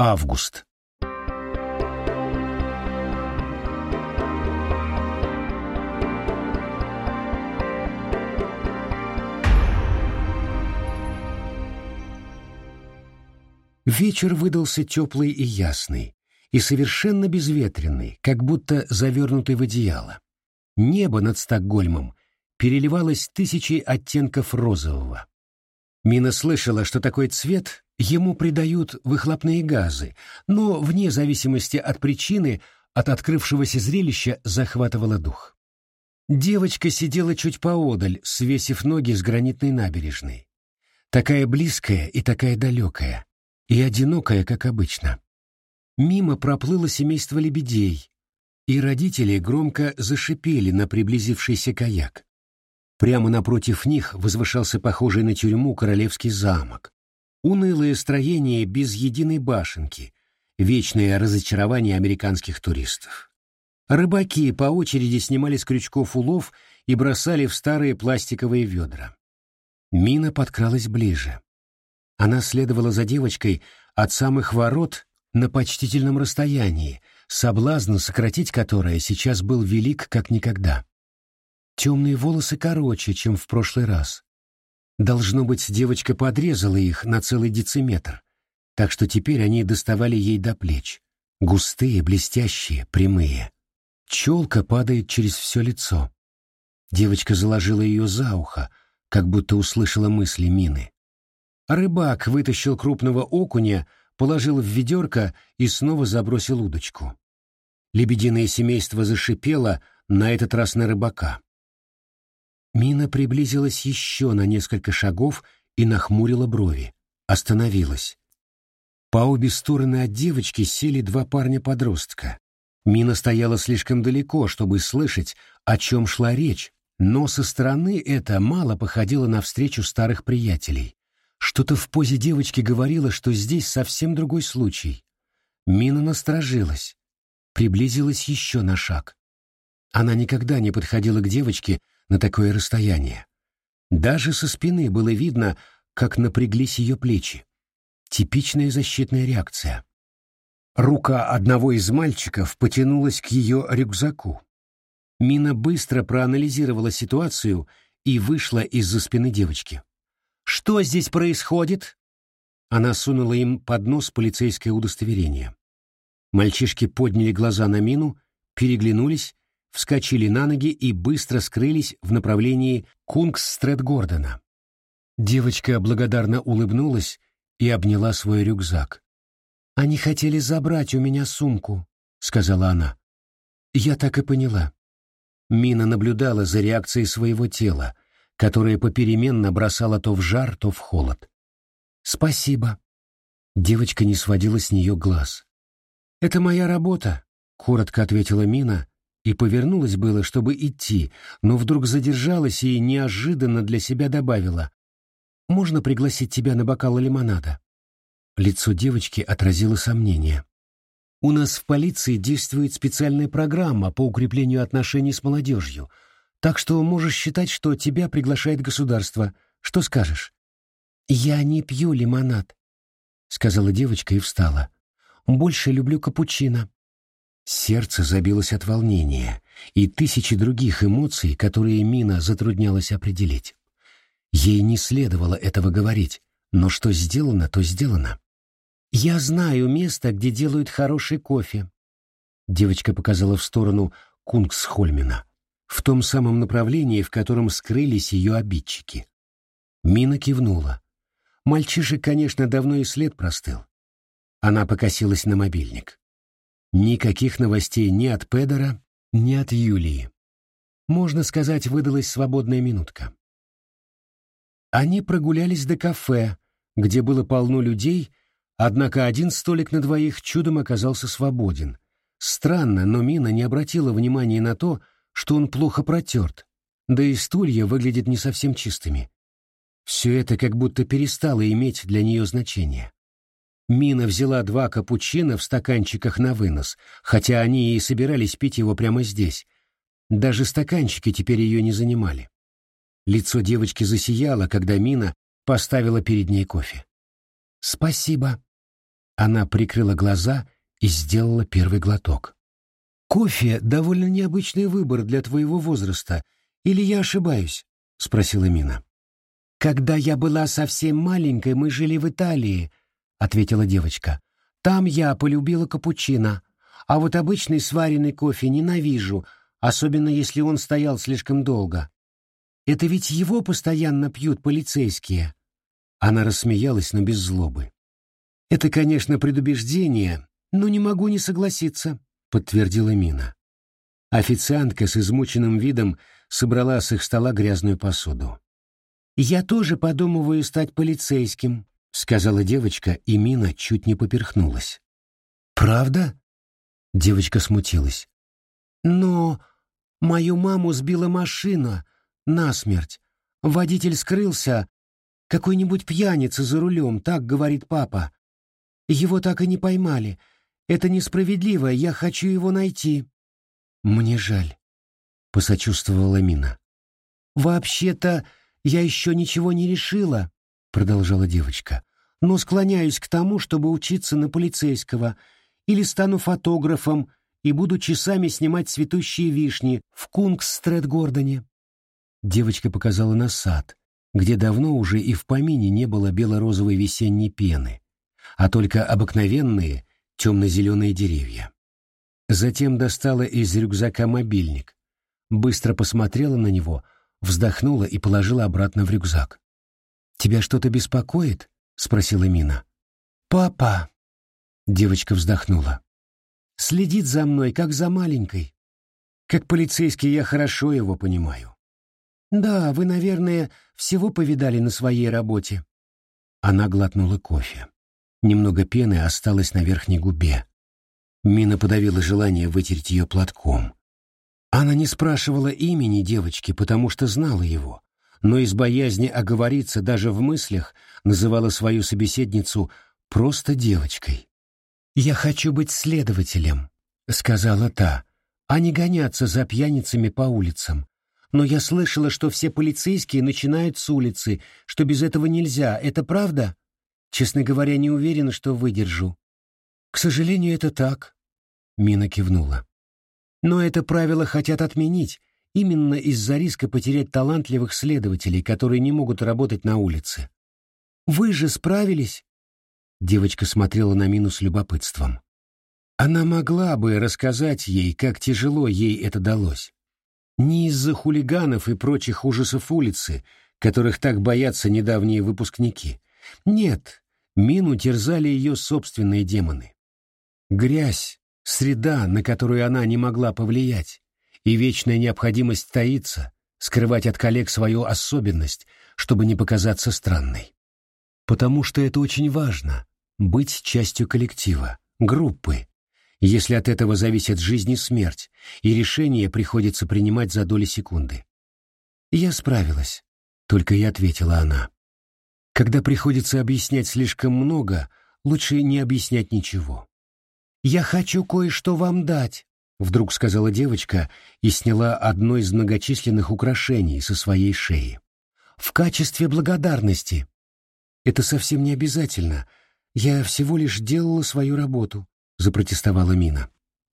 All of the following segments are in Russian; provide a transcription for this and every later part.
Август. Вечер выдался теплый и ясный, и совершенно безветренный, как будто завернутый в одеяло. Небо над Стокгольмом переливалось тысячей оттенков розового. Мина слышала, что такой цвет ему придают выхлопные газы, но вне зависимости от причины от открывшегося зрелища захватывала дух. Девочка сидела чуть поодаль, свесив ноги с гранитной набережной. Такая близкая и такая далекая, и одинокая, как обычно. Мимо проплыло семейство лебедей, и родители громко зашипели на приблизившийся каяк. Прямо напротив них возвышался похожий на тюрьму королевский замок. Унылое строение без единой башенки, вечное разочарование американских туристов. Рыбаки по очереди снимали с крючков улов и бросали в старые пластиковые ведра. Мина подкралась ближе. Она следовала за девочкой от самых ворот на почтительном расстоянии, соблазн сократить которое сейчас был велик как никогда. Темные волосы короче, чем в прошлый раз. Должно быть, девочка подрезала их на целый дециметр, так что теперь они доставали ей до плеч. Густые, блестящие, прямые. Челка падает через все лицо. Девочка заложила ее за ухо, как будто услышала мысли Мины. Рыбак вытащил крупного окуня, положил в ведерко и снова забросил удочку. Лебединое семейство зашипело, на этот раз на рыбака. Мина приблизилась еще на несколько шагов и нахмурила брови. Остановилась. По обе стороны от девочки сели два парня-подростка. Мина стояла слишком далеко, чтобы слышать, о чем шла речь, но со стороны это мало походило на встречу старых приятелей. Что-то в позе девочки говорило, что здесь совсем другой случай. Мина насторожилась, приблизилась еще на шаг. Она никогда не подходила к девочке, на такое расстояние. Даже со спины было видно, как напряглись ее плечи. Типичная защитная реакция. Рука одного из мальчиков потянулась к ее рюкзаку. Мина быстро проанализировала ситуацию и вышла из-за спины девочки. «Что здесь происходит?» Она сунула им под нос полицейское удостоверение. Мальчишки подняли глаза на Мину, переглянулись вскочили на ноги и быстро скрылись в направлении Кунгстрет-Гордона. Девочка благодарно улыбнулась и обняла свой рюкзак. «Они хотели забрать у меня сумку», — сказала она. Я так и поняла. Мина наблюдала за реакцией своего тела, которое попеременно бросало то в жар, то в холод. «Спасибо». Девочка не сводила с нее глаз. «Это моя работа», — коротко ответила Мина и повернулась было, чтобы идти, но вдруг задержалась и неожиданно для себя добавила «Можно пригласить тебя на бокал лимонада?» Лицо девочки отразило сомнение. «У нас в полиции действует специальная программа по укреплению отношений с молодежью, так что можешь считать, что тебя приглашает государство. Что скажешь?» «Я не пью лимонад», — сказала девочка и встала. «Больше люблю капучино». Сердце забилось от волнения и тысячи других эмоций, которые Мина затруднялась определить. Ей не следовало этого говорить, но что сделано, то сделано. «Я знаю место, где делают хороший кофе», — девочка показала в сторону Кунгсхольмена, в том самом направлении, в котором скрылись ее обидчики. Мина кивнула. Мальчишек, конечно, давно и след простыл. Она покосилась на мобильник. Никаких новостей ни от Педера, ни от Юлии. Можно сказать, выдалась свободная минутка. Они прогулялись до кафе, где было полно людей, однако один столик на двоих чудом оказался свободен. Странно, но Мина не обратила внимания на то, что он плохо протерт, да и стулья выглядят не совсем чистыми. Все это как будто перестало иметь для нее значение. Мина взяла два капучино в стаканчиках на вынос, хотя они и собирались пить его прямо здесь. Даже стаканчики теперь ее не занимали. Лицо девочки засияло, когда Мина поставила перед ней кофе. «Спасибо». Она прикрыла глаза и сделала первый глоток. «Кофе — довольно необычный выбор для твоего возраста. Или я ошибаюсь?» — спросила Мина. «Когда я была совсем маленькой, мы жили в Италии», — ответила девочка. «Там я полюбила капучино, а вот обычный сваренный кофе ненавижу, особенно если он стоял слишком долго. Это ведь его постоянно пьют полицейские». Она рассмеялась, но без злобы. «Это, конечно, предубеждение, но не могу не согласиться», — подтвердила Мина. Официантка с измученным видом собрала с их стола грязную посуду. «Я тоже подумываю стать полицейским», — сказала девочка, и Мина чуть не поперхнулась. «Правда?» — девочка смутилась. «Но мою маму сбила машина насмерть. Водитель скрылся. Какой-нибудь пьяница за рулем, так говорит папа. Его так и не поймали. Это несправедливо, я хочу его найти. Мне жаль, посочувствовала Мина. Вообще-то я еще ничего не решила, продолжала девочка. Но склоняюсь к тому, чтобы учиться на полицейского или стану фотографом и буду часами снимать цветущие вишни в Кунгстрет-Гордоне. Девочка показала на сад, где давно уже и в помине не было бело-розовой весенней пены а только обыкновенные темно-зеленые деревья. Затем достала из рюкзака мобильник, быстро посмотрела на него, вздохнула и положила обратно в рюкзак. «Тебя что-то беспокоит?» — спросила Мина. «Папа!» — девочка вздохнула. «Следит за мной, как за маленькой. Как полицейский я хорошо его понимаю. Да, вы, наверное, всего повидали на своей работе». Она глотнула кофе. Немного пены осталось на верхней губе. Мина подавила желание вытереть ее платком. Она не спрашивала имени девочки, потому что знала его, но из боязни оговориться даже в мыслях называла свою собеседницу просто девочкой. «Я хочу быть следователем», — сказала та, «а не гоняться за пьяницами по улицам. Но я слышала, что все полицейские начинают с улицы, что без этого нельзя. Это правда?» Честно говоря, не уверена, что выдержу. К сожалению, это так. Мина кивнула. Но это правило хотят отменить, именно из-за риска потерять талантливых следователей, которые не могут работать на улице. Вы же справились? Девочка смотрела на Мину с любопытством. Она могла бы рассказать ей, как тяжело ей это далось. Не из-за хулиганов и прочих ужасов улицы, которых так боятся недавние выпускники, нет, Мину терзали ее собственные демоны. Грязь, среда, на которую она не могла повлиять, и вечная необходимость таиться, скрывать от коллег свою особенность, чтобы не показаться странной. Потому что это очень важно — быть частью коллектива, группы, если от этого зависит жизнь и смерть, и решение приходится принимать за доли секунды. «Я справилась», — только и ответила она. Когда приходится объяснять слишком много, лучше не объяснять ничего. «Я хочу кое-что вам дать», — вдруг сказала девочка и сняла одно из многочисленных украшений со своей шеи. «В качестве благодарности». «Это совсем не обязательно. Я всего лишь делала свою работу», — запротестовала Мина.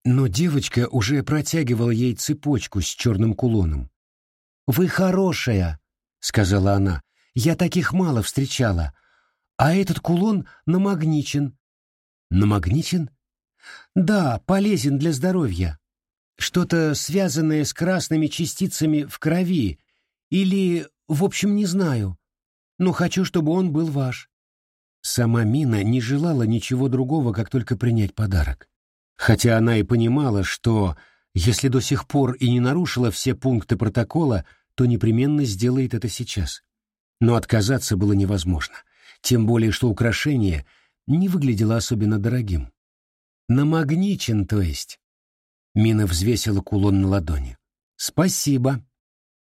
Но девочка уже протягивала ей цепочку с черным кулоном. «Вы хорошая», — сказала она, я таких мало встречала. А этот кулон намагничен. Намагничен? Да, полезен для здоровья. Что-то связанное с красными частицами в крови. Или, в общем, не знаю. Но хочу, чтобы он был ваш. Сама Мина не желала ничего другого, как только принять подарок. Хотя она и понимала, что, если до сих пор и не нарушила все пункты протокола, то непременно сделает это сейчас но отказаться было невозможно, тем более что украшение не выглядело особенно дорогим. Намагничен, то есть. Мина взвесила кулон на ладони. «Спасибо.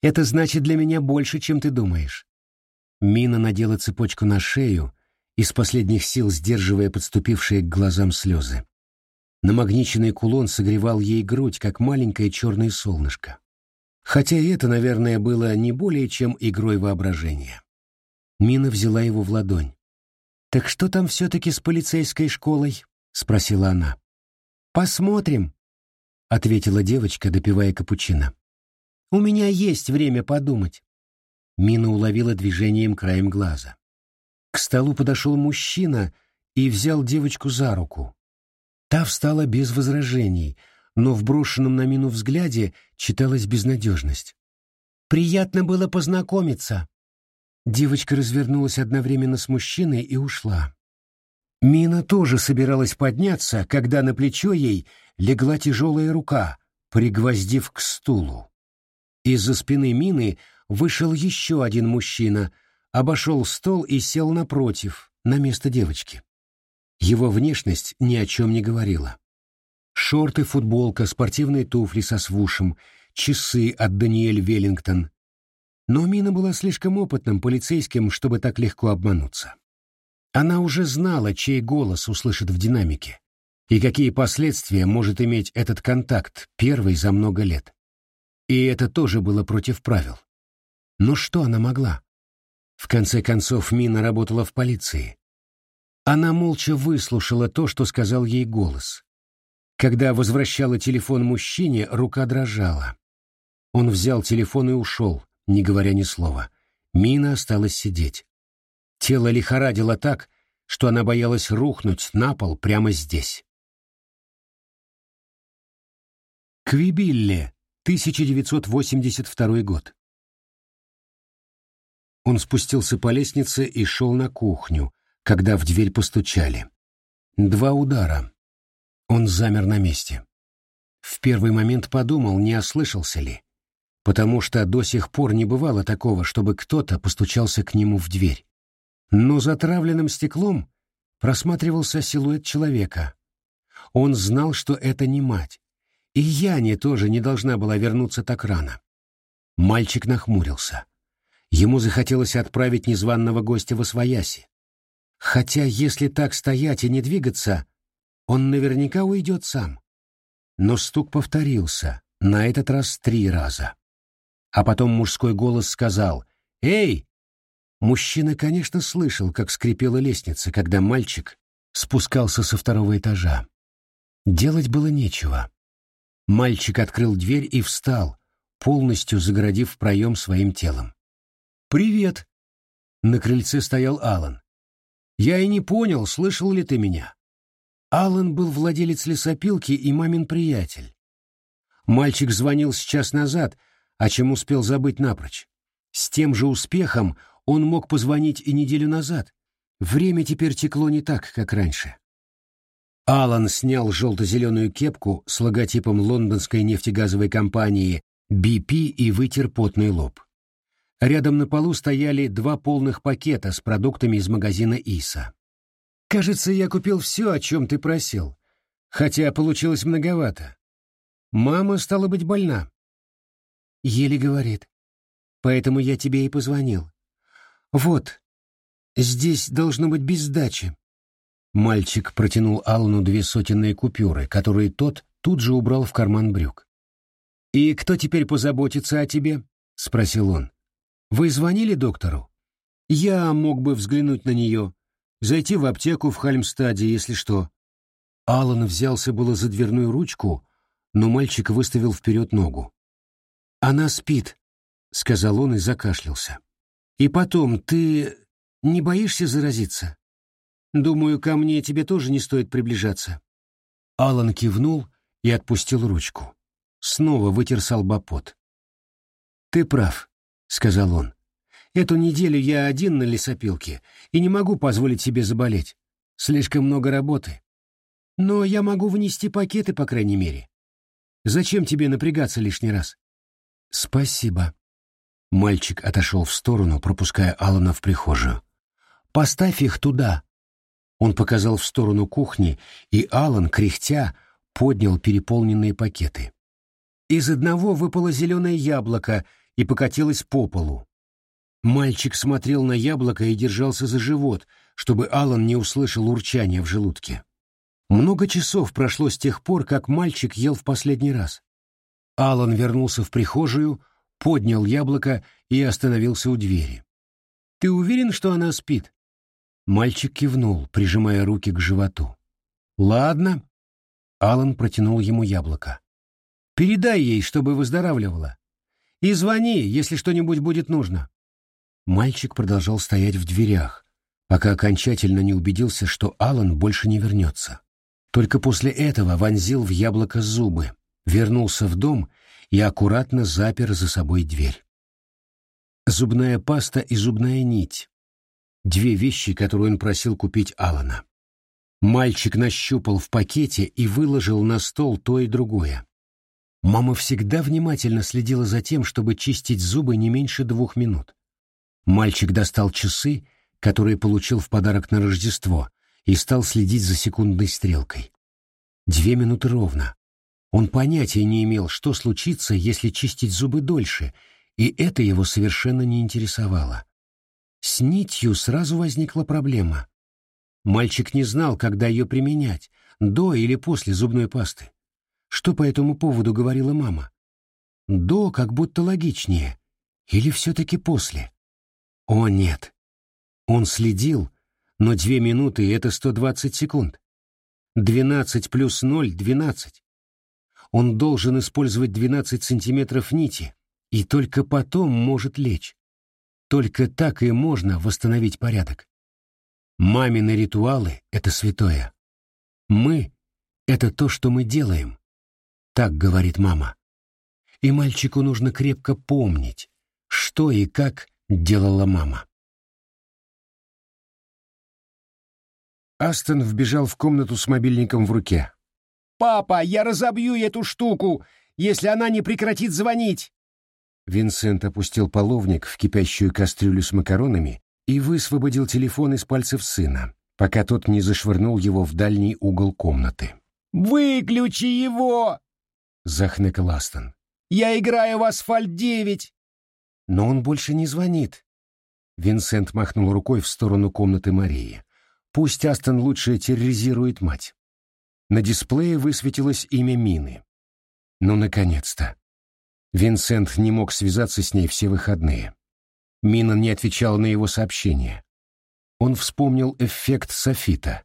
Это значит для меня больше, чем ты думаешь». Мина надела цепочку на шею, из последних сил сдерживая подступившие к глазам слезы. Намагниченный кулон согревал ей грудь, как маленькое черное солнышко. Хотя это, наверное, было не более чем игрой воображения. Мина взяла его в ладонь. «Так что там все-таки с полицейской школой?» — спросила она. «Посмотрим», — ответила девочка, допивая капучино. «У меня есть время подумать». Мина уловила движением краем глаза. К столу подошел мужчина и взял девочку за руку. Та встала без возражений, но в брошенном на Мину взгляде читалась безнадежность. «Приятно было познакомиться». Девочка развернулась одновременно с мужчиной и ушла. Мина тоже собиралась подняться, когда на плечо ей легла тяжелая рука, пригвоздив к стулу. Из-за спины Мины вышел еще один мужчина, обошел стол и сел напротив, на место девочки. Его внешность ни о чем не говорила. Шорты, футболка, спортивные туфли со свушем, часы от Даниэль Веллингтон. Но Мина была слишком опытным полицейским, чтобы так легко обмануться. Она уже знала, чей голос услышит в динамике, и какие последствия может иметь этот контакт, первый за много лет. И это тоже было против правил. Но что она могла? В конце концов, Мина работала в полиции. Она молча выслушала то, что сказал ей голос. Когда возвращала телефон мужчине, рука дрожала. Он взял телефон и ушел, не говоря ни слова. Мина осталась сидеть. Тело лихорадило так, что она боялась рухнуть на пол прямо здесь. Квибилле, 1982 год. Он спустился по лестнице и шел на кухню, когда в дверь постучали. Два удара. Он замер на месте. В первый момент подумал, не ослышался ли, потому что до сих пор не бывало такого, чтобы кто-то постучался к нему в дверь. Но за травленным стеклом просматривался силуэт человека. Он знал, что это не мать. И Яне тоже не должна была вернуться так рано. Мальчик нахмурился. Ему захотелось отправить незваного гостя в Освояси. Хотя, если так стоять и не двигаться, он наверняка уйдет сам. Но стук повторился, на этот раз три раза. А потом мужской голос сказал «Эй, Мужчина, конечно, слышал, как скрипела лестница, когда мальчик спускался со второго этажа. Делать было нечего. Мальчик открыл дверь и встал, полностью загородив проем своим телом. «Привет!» На крыльце стоял Алан. «Я и не понял, слышал ли ты меня?» Алан был владелец лесопилки и мамин приятель. Мальчик звонил сейчас назад, о чем успел забыть напрочь. С тем же успехом он мог позвонить и неделю назад. Время теперь текло не так, как раньше. Алан снял желто-зеленую кепку с логотипом лондонской нефтегазовой компании BP и вытер потный лоб. Рядом на полу стояли два полных пакета с продуктами из магазина Иса. «Кажется, я купил все, о чем ты просил, хотя получилось многовато. Мама стала быть больна». Еле говорит. «Поэтому я тебе и позвонил. «Вот, здесь должно быть без сдачи». Мальчик протянул Аллану две сотенные купюры, которые тот тут же убрал в карман брюк. «И кто теперь позаботится о тебе?» — спросил он. «Вы звонили доктору?» «Я мог бы взглянуть на нее, зайти в аптеку в Хальмстаде, если что». Аллан взялся было за дверную ручку, но мальчик выставил вперед ногу. «Она спит», — сказал он и закашлялся. И потом, ты не боишься заразиться? Думаю, ко мне тебе тоже не стоит приближаться. Алан кивнул и отпустил ручку. Снова вытер салбопот. Ты прав, сказал он. Эту неделю я один на лесопилке и не могу позволить себе заболеть. Слишком много работы. Но я могу внести пакеты, по крайней мере. Зачем тебе напрягаться лишний раз? Спасибо, Мальчик отошел в сторону, пропуская Алана в прихожую. «Поставь их туда!» Он показал в сторону кухни, и Алан, кряхтя, поднял переполненные пакеты. Из одного выпало зеленое яблоко и покатилось по полу. Мальчик смотрел на яблоко и держался за живот, чтобы Алан не услышал урчания в желудке. Много часов прошло с тех пор, как мальчик ел в последний раз. Алан вернулся в прихожую, поднял яблоко и остановился у двери. «Ты уверен, что она спит?» Мальчик кивнул, прижимая руки к животу. «Ладно». Алан протянул ему яблоко. «Передай ей, чтобы выздоравливала. И звони, если что-нибудь будет нужно». Мальчик продолжал стоять в дверях, пока окончательно не убедился, что Алан больше не вернется. Только после этого вонзил в яблоко зубы, вернулся в дом и аккуратно запер за собой дверь. Зубная паста и зубная нить Две вещи, которые он просил купить Алана. Мальчик нащупал в пакете и выложил на стол то и другое. Мама всегда внимательно следила за тем, чтобы чистить зубы не меньше двух минут. Мальчик достал часы, которые получил в подарок на Рождество, и стал следить за секундной стрелкой. Две минуты ровно. Он понятия не имел, что случится, если чистить зубы дольше, и это его совершенно не интересовало. С нитью сразу возникла проблема. Мальчик не знал, когда ее применять, до или после зубной пасты. Что по этому поводу говорила мама? До как будто логичнее. Или все-таки после? О, нет. Он следил, но две минуты — это 120 секунд. 12 плюс 0 — 12. Он должен использовать 12 сантиметров нити, и только потом может лечь. Только так и можно восстановить порядок. Мамины ритуалы — это святое. Мы — это то, что мы делаем. Так говорит мама. И мальчику нужно крепко помнить, что и как делала мама. Астон вбежал в комнату с мобильником в руке. «Папа, я разобью эту штуку, если она не прекратит звонить!» Винсент опустил половник в кипящую кастрюлю с макаронами и высвободил телефон из пальцев сына, пока тот не зашвырнул его в дальний угол комнаты. «Выключи его!» — захныкал Астон. «Я играю в «Асфальт-9». «Но он больше не звонит». Винсент махнул рукой в сторону комнаты Марии. «Пусть Астон лучше терроризирует мать». На дисплее высветилось имя Мины. «Ну, наконец-то!» Винсент не мог связаться с ней все выходные. Мина не отвечала на его сообщения. Он вспомнил эффект софита.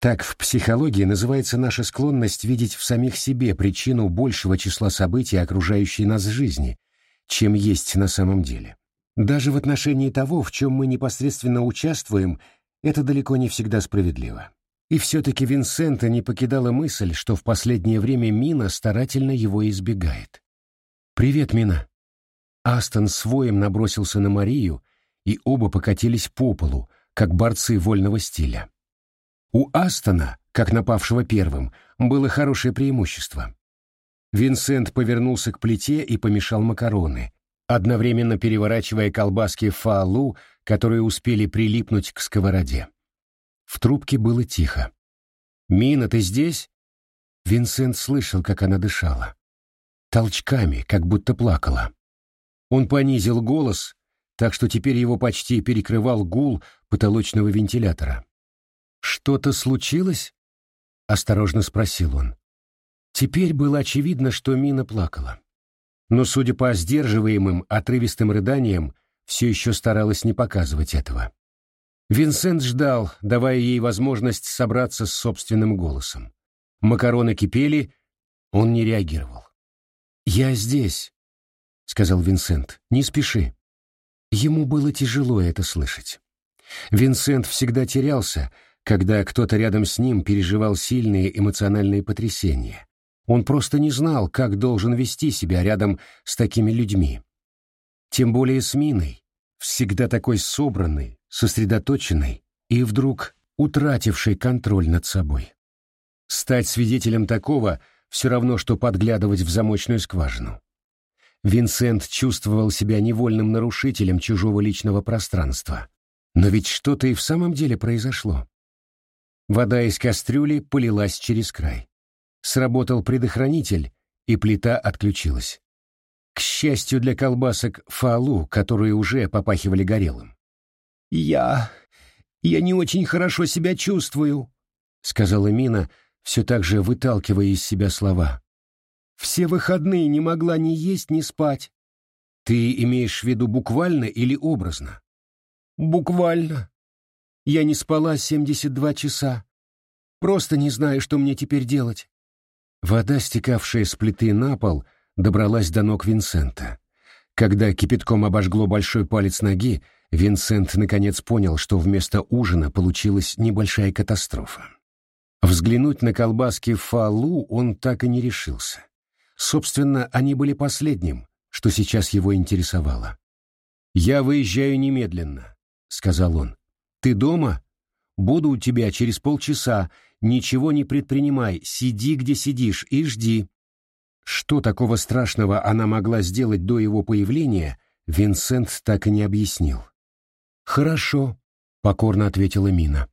Так в психологии называется наша склонность видеть в самих себе причину большего числа событий окружающей нас жизни, чем есть на самом деле. Даже в отношении того, в чем мы непосредственно участвуем, это далеко не всегда справедливо. И все-таки Винсента не покидала мысль, что в последнее время Мина старательно его избегает. «Привет, Мина». Астон своим набросился на Марию, и оба покатились по полу, как борцы вольного стиля. У Астона, как напавшего первым, было хорошее преимущество. Винсент повернулся к плите и помешал макароны, одновременно переворачивая колбаски фаалу, которые успели прилипнуть к сковороде. В трубке было тихо. «Мина, ты здесь?» Винсент слышал, как она дышала толчками, как будто плакала. Он понизил голос, так что теперь его почти перекрывал гул потолочного вентилятора. «Что-то случилось?» — осторожно спросил он. Теперь было очевидно, что Мина плакала. Но, судя по сдерживаемым, отрывистым рыданиям, все еще старалась не показывать этого. Винсент ждал, давая ей возможность собраться с собственным голосом. Макароны кипели, он не реагировал. «Я здесь», — сказал Винсент, — «не спеши». Ему было тяжело это слышать. Винсент всегда терялся, когда кто-то рядом с ним переживал сильные эмоциональные потрясения. Он просто не знал, как должен вести себя рядом с такими людьми. Тем более с Миной, всегда такой собранной, сосредоточенной и вдруг утратившей контроль над собой. Стать свидетелем такого — все равно, что подглядывать в замочную скважину. Винсент чувствовал себя невольным нарушителем чужого личного пространства. Но ведь что-то и в самом деле произошло. Вода из кастрюли полилась через край. Сработал предохранитель, и плита отключилась. К счастью для колбасок фалу, которые уже попахивали горелым. «Я... я не очень хорошо себя чувствую», — сказала Мина, — все так же выталкивая из себя слова. «Все выходные не могла ни есть, ни спать». «Ты имеешь в виду буквально или образно?» «Буквально». Я не спала 72 часа. Просто не знаю, что мне теперь делать». Вода, стекавшая с плиты на пол, добралась до ног Винсента. Когда кипятком обожгло большой палец ноги, Винсент наконец понял, что вместо ужина получилась небольшая катастрофа. Взглянуть на колбаски фалу он так и не решился. Собственно, они были последним, что сейчас его интересовало. «Я выезжаю немедленно», — сказал он. «Ты дома? Буду у тебя через полчаса. Ничего не предпринимай, сиди, где сидишь, и жди». Что такого страшного она могла сделать до его появления, Винсент так и не объяснил. «Хорошо», — покорно ответила Мина.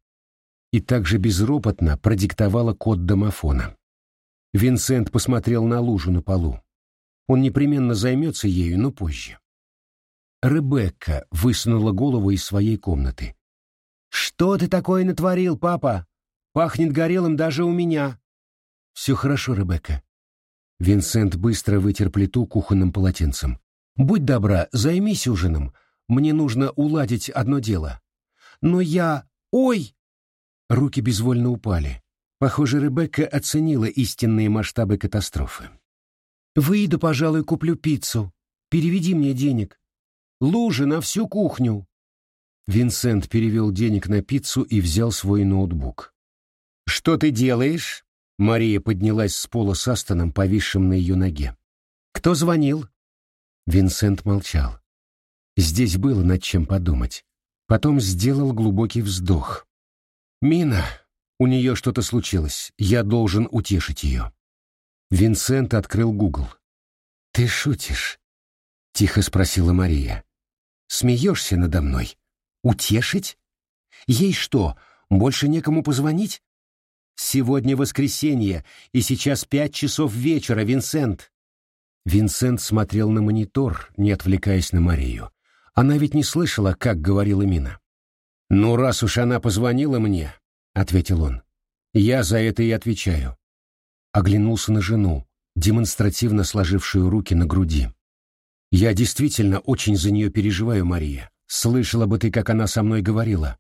И также безропотно продиктовала код домофона. Винсент посмотрел на лужу на полу. Он непременно займется ею, но позже. Ребекка высунула голову из своей комнаты. «Что ты такое натворил, папа? Пахнет горелым даже у меня». «Все хорошо, Ребекка». Винсент быстро вытер плиту кухонным полотенцем. «Будь добра, займись ужином. Мне нужно уладить одно дело». «Но я... Ой!» Руки безвольно упали. Похоже, Ребекка оценила истинные масштабы катастрофы. «Выйду, пожалуй, куплю пиццу. Переведи мне денег. Лужи на всю кухню». Винсент перевел денег на пиццу и взял свой ноутбук. «Что ты делаешь?» Мария поднялась с пола с Астоном, повисшим на ее ноге. «Кто звонил?» Винсент молчал. Здесь было над чем подумать. Потом сделал глубокий вздох. «Мина, у нее что-то случилось. Я должен утешить ее». Винсент открыл Гугл. «Ты шутишь?» — тихо спросила Мария. «Смеешься надо мной? Утешить? Ей что, больше некому позвонить? Сегодня воскресенье, и сейчас пять часов вечера, Винсент!» Винсент смотрел на монитор, не отвлекаясь на Марию. Она ведь не слышала, как говорила Мина. «Ну, раз уж она позвонила мне», — ответил он, — «я за это и отвечаю оглянулся на жену, демонстративно сложившую руки на груди. «Я действительно очень за нее переживаю, Мария. Слышала бы ты, как она со мной говорила».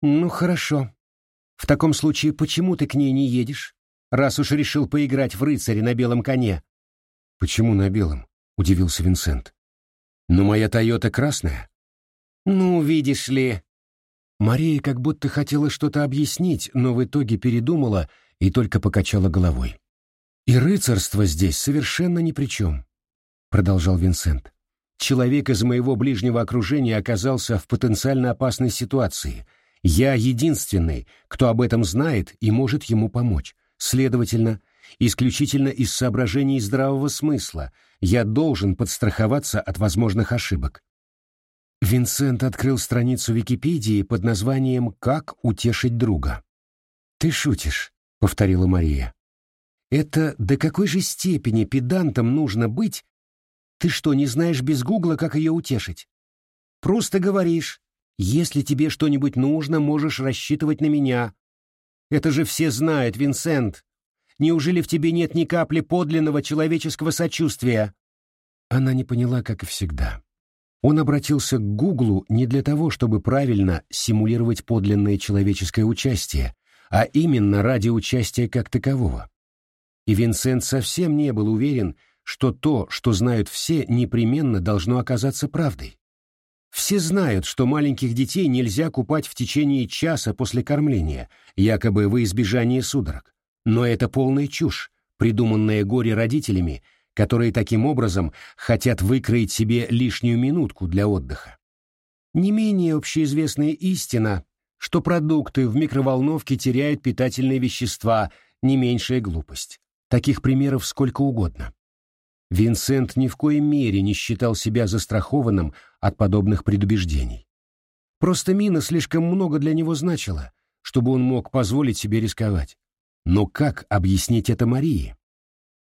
«Ну, хорошо. В таком случае почему ты к ней не едешь, раз уж решил поиграть в рыцаре на белом коне?» «Почему на белом?» — удивился Винсент. «Но моя Тойота красная». «Ну, видишь ли...» Мария как будто хотела что-то объяснить, но в итоге передумала и только покачала головой. «И рыцарство здесь совершенно ни при чем», — продолжал Винсент. «Человек из моего ближнего окружения оказался в потенциально опасной ситуации. Я единственный, кто об этом знает и может ему помочь. Следовательно, исключительно из соображений здравого смысла я должен подстраховаться от возможных ошибок». Винсент открыл страницу Википедии под названием «Как утешить друга». «Ты шутишь?» — повторила Мария. «Это до какой же степени педантом нужно быть? Ты что, не знаешь без гугла, как ее утешить? Просто говоришь, если тебе что-нибудь нужно, можешь рассчитывать на меня. Это же все знают, Винсент. Неужели в тебе нет ни капли подлинного человеческого сочувствия?» Она не поняла, как и всегда. Он обратился к Гуглу не для того, чтобы правильно симулировать подлинное человеческое участие, а именно ради участия как такового. И Винсент совсем не был уверен, что то, что знают все, непременно должно оказаться правдой. Все знают, что маленьких детей нельзя купать в течение часа после кормления, якобы во избежание судорог. Но это полная чушь, придуманная горе-родителями, которые таким образом хотят выкроить себе лишнюю минутку для отдыха. Не менее общеизвестная истина, что продукты в микроволновке теряют питательные вещества, не меньшая глупость. Таких примеров сколько угодно. Винсент ни в коей мере не считал себя застрахованным от подобных предубеждений. Просто мина слишком много для него значила, чтобы он мог позволить себе рисковать. Но как объяснить это Марии?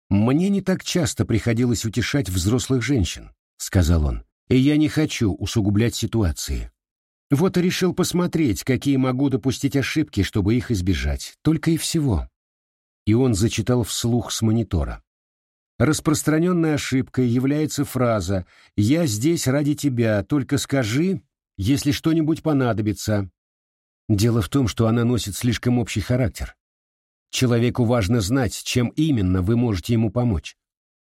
«Мне не так часто приходилось утешать взрослых женщин», — сказал он, — «и я не хочу усугублять ситуации. Вот и решил посмотреть, какие могу допустить ошибки, чтобы их избежать. Только и всего. И он зачитал вслух с монитора. Распространенной ошибкой является фраза «Я здесь ради тебя, только скажи, если что-нибудь понадобится». Дело в том, что она носит слишком общий характер. Человеку важно знать, чем именно вы можете ему помочь.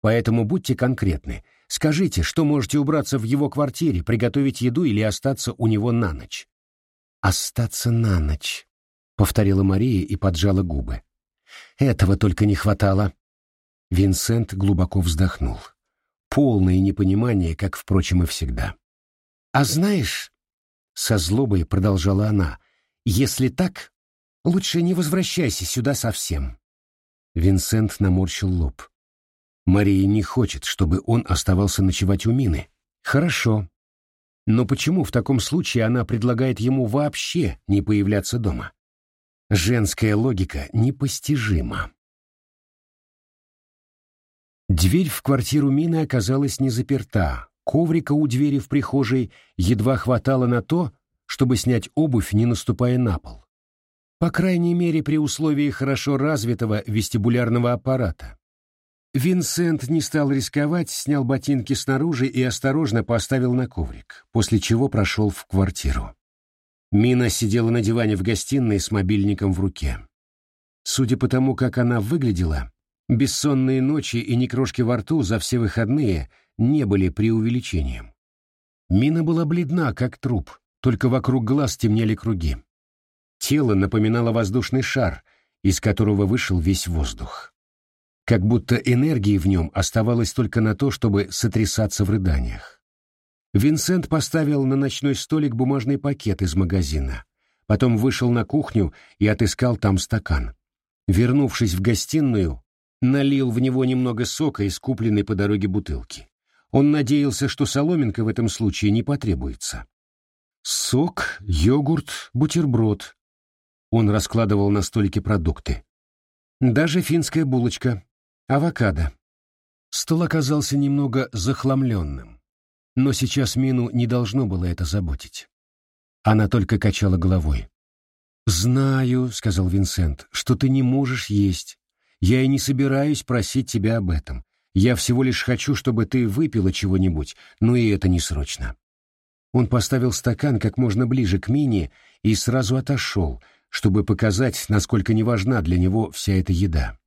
Поэтому будьте конкретны. Скажите, что можете убраться в его квартире, приготовить еду или остаться у него на ночь. «Остаться на ночь», — повторила Мария и поджала губы. «Этого только не хватало». Винсент глубоко вздохнул. Полное непонимание, как, впрочем, и всегда. «А знаешь...» — со злобой продолжала она. «Если так, лучше не возвращайся сюда совсем». Винсент наморщил лоб. Мария не хочет, чтобы он оставался ночевать у Мины. Хорошо. Но почему в таком случае она предлагает ему вообще не появляться дома? Женская логика непостижима. Дверь в квартиру Мины оказалась не заперта. Коврика у двери в прихожей едва хватало на то, чтобы снять обувь, не наступая на пол. По крайней мере, при условии хорошо развитого вестибулярного аппарата. Винсент не стал рисковать, снял ботинки снаружи и осторожно поставил на коврик, после чего прошел в квартиру. Мина сидела на диване в гостиной с мобильником в руке. Судя по тому, как она выглядела, бессонные ночи и некрошки во рту за все выходные не были преувеличением. Мина была бледна, как труп, только вокруг глаз темнели круги. Тело напоминало воздушный шар, из которого вышел весь воздух как будто энергии в нем оставалось только на то, чтобы сотрясаться в рыданиях. Винсент поставил на ночной столик бумажный пакет из магазина, потом вышел на кухню и отыскал там стакан. Вернувшись в гостиную, налил в него немного сока из купленной по дороге бутылки. Он надеялся, что соломинка в этом случае не потребуется. Сок, йогурт, бутерброд. Он раскладывал на столике продукты. Даже финская булочка, Авокадо. Стол оказался немного захламленным, но сейчас Мину не должно было это заботить. Она только качала головой. «Знаю», — сказал Винсент, — «что ты не можешь есть. Я и не собираюсь просить тебя об этом. Я всего лишь хочу, чтобы ты выпила чего-нибудь, но и это не срочно». Он поставил стакан как можно ближе к Мине и сразу отошел, чтобы показать, насколько неважна для него вся эта еда.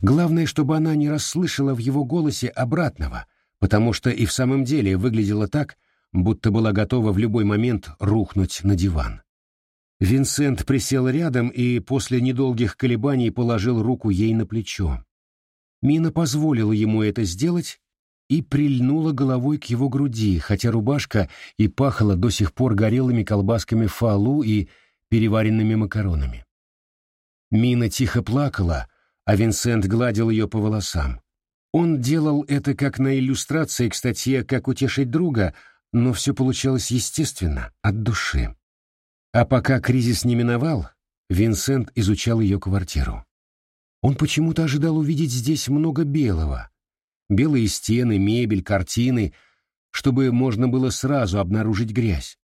Главное, чтобы она не расслышала в его голосе обратного, потому что и в самом деле выглядела так, будто была готова в любой момент рухнуть на диван. Винсент присел рядом и после недолгих колебаний положил руку ей на плечо. Мина позволила ему это сделать и прильнула головой к его груди, хотя рубашка и пахла до сих пор горелыми колбасками фалу и переваренными макаронами. Мина тихо плакала, а Винсент гладил ее по волосам. Он делал это как на иллюстрации к статье «Как утешить друга», но все получалось естественно, от души. А пока кризис не миновал, Винсент изучал ее квартиру. Он почему-то ожидал увидеть здесь много белого. Белые стены, мебель, картины, чтобы можно было сразу обнаружить грязь.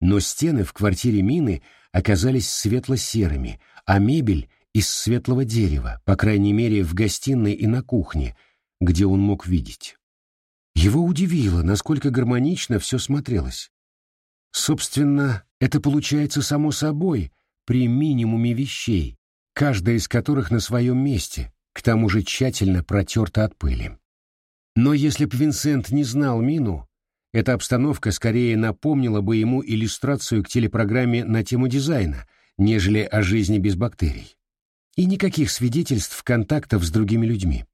Но стены в квартире Мины оказались светло-серыми, а мебель из светлого дерева, по крайней мере, в гостиной и на кухне, где он мог видеть. Его удивило, насколько гармонично все смотрелось. Собственно, это получается само собой при минимуме вещей, каждая из которых на своем месте, к тому же тщательно протерта от пыли. Но если б Винсент не знал Мину, эта обстановка скорее напомнила бы ему иллюстрацию к телепрограмме на тему дизайна, нежели о жизни без бактерий. И никаких свидетельств контактов с другими людьми.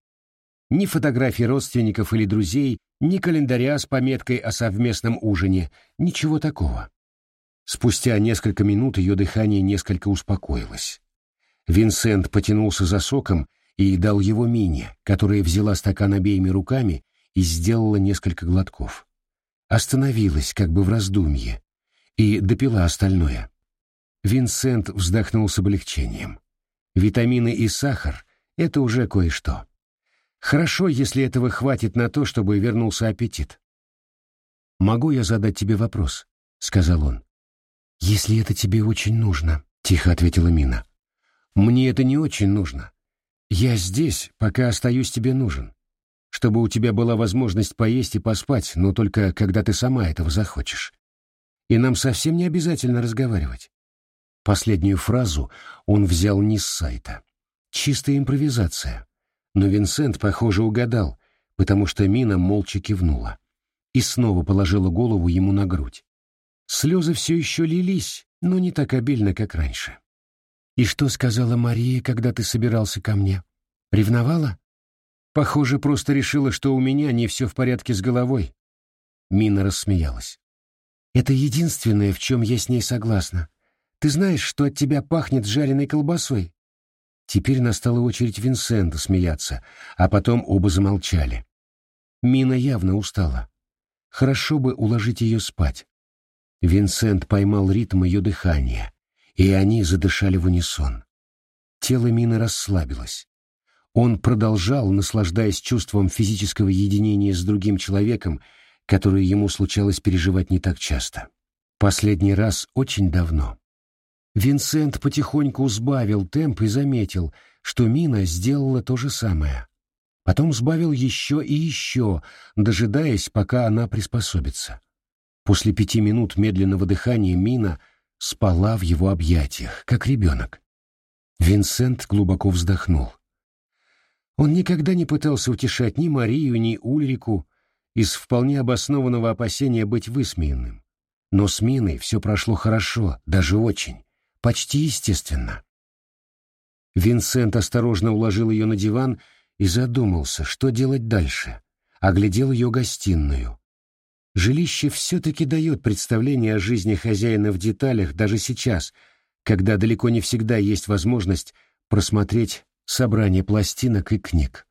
Ни фотографий родственников или друзей, ни календаря с пометкой о совместном ужине, ничего такого. Спустя несколько минут ее дыхание несколько успокоилось. Винсент потянулся за соком и дал его Мине, которая взяла стакан обеими руками и сделала несколько глотков. Остановилась, как бы в раздумье, и допила остальное. Винсент вздохнул с облегчением. Витамины и сахар — это уже кое-что. Хорошо, если этого хватит на то, чтобы вернулся аппетит. «Могу я задать тебе вопрос?» — сказал он. «Если это тебе очень нужно», — тихо ответила Мина. «Мне это не очень нужно. Я здесь, пока остаюсь тебе нужен. Чтобы у тебя была возможность поесть и поспать, но только когда ты сама этого захочешь. И нам совсем не обязательно разговаривать. Последнюю фразу он взял не с сайта. Чистая импровизация. Но Винсент, похоже, угадал, потому что Мина молча кивнула. И снова положила голову ему на грудь. Слезы все еще лились, но не так обильно, как раньше. «И что сказала Мария, когда ты собирался ко мне? Ревновала?» «Похоже, просто решила, что у меня не все в порядке с головой». Мина рассмеялась. «Это единственное, в чем я с ней согласна. Ты знаешь, что от тебя пахнет жареной колбасой?» Теперь настала очередь Винсента смеяться, а потом оба замолчали. Мина явно устала. Хорошо бы уложить ее спать. Винсент поймал ритм ее дыхания, и они задышали в унисон. Тело Мины расслабилось. Он продолжал, наслаждаясь чувством физического единения с другим человеком, которое ему случалось переживать не так часто. Последний раз очень давно. Винсент потихоньку сбавил темп и заметил, что Мина сделала то же самое. Потом сбавил еще и еще, дожидаясь, пока она приспособится. После пяти минут медленного дыхания Мина спала в его объятиях, как ребенок. Винсент глубоко вздохнул. Он никогда не пытался утешать ни Марию, ни Ульрику из вполне обоснованного опасения быть высмеянным. Но с Миной все прошло хорошо, даже очень почти естественно. Винсент осторожно уложил ее на диван и задумался, что делать дальше. Оглядел ее гостиную. Жилище все-таки дает представление о жизни хозяина в деталях даже сейчас, когда далеко не всегда есть возможность просмотреть собрание пластинок и книг.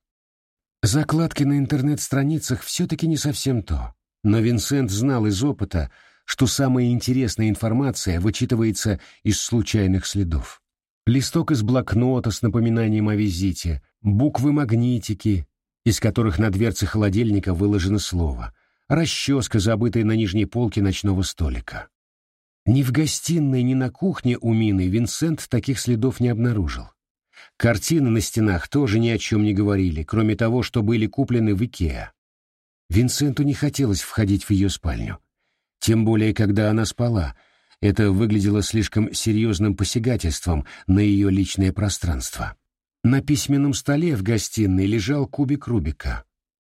Закладки на интернет-страницах все-таки не совсем то, но Винсент знал из опыта, что самая интересная информация вычитывается из случайных следов. Листок из блокнота с напоминанием о визите, буквы-магнитики, из которых на дверце холодильника выложено слово, расческа, забытая на нижней полке ночного столика. Ни в гостиной, ни на кухне у Мины Винсент таких следов не обнаружил. Картины на стенах тоже ни о чем не говорили, кроме того, что были куплены в Икеа. Винсенту не хотелось входить в ее спальню. Тем более, когда она спала, это выглядело слишком серьезным посягательством на ее личное пространство. На письменном столе в гостиной лежал кубик Рубика.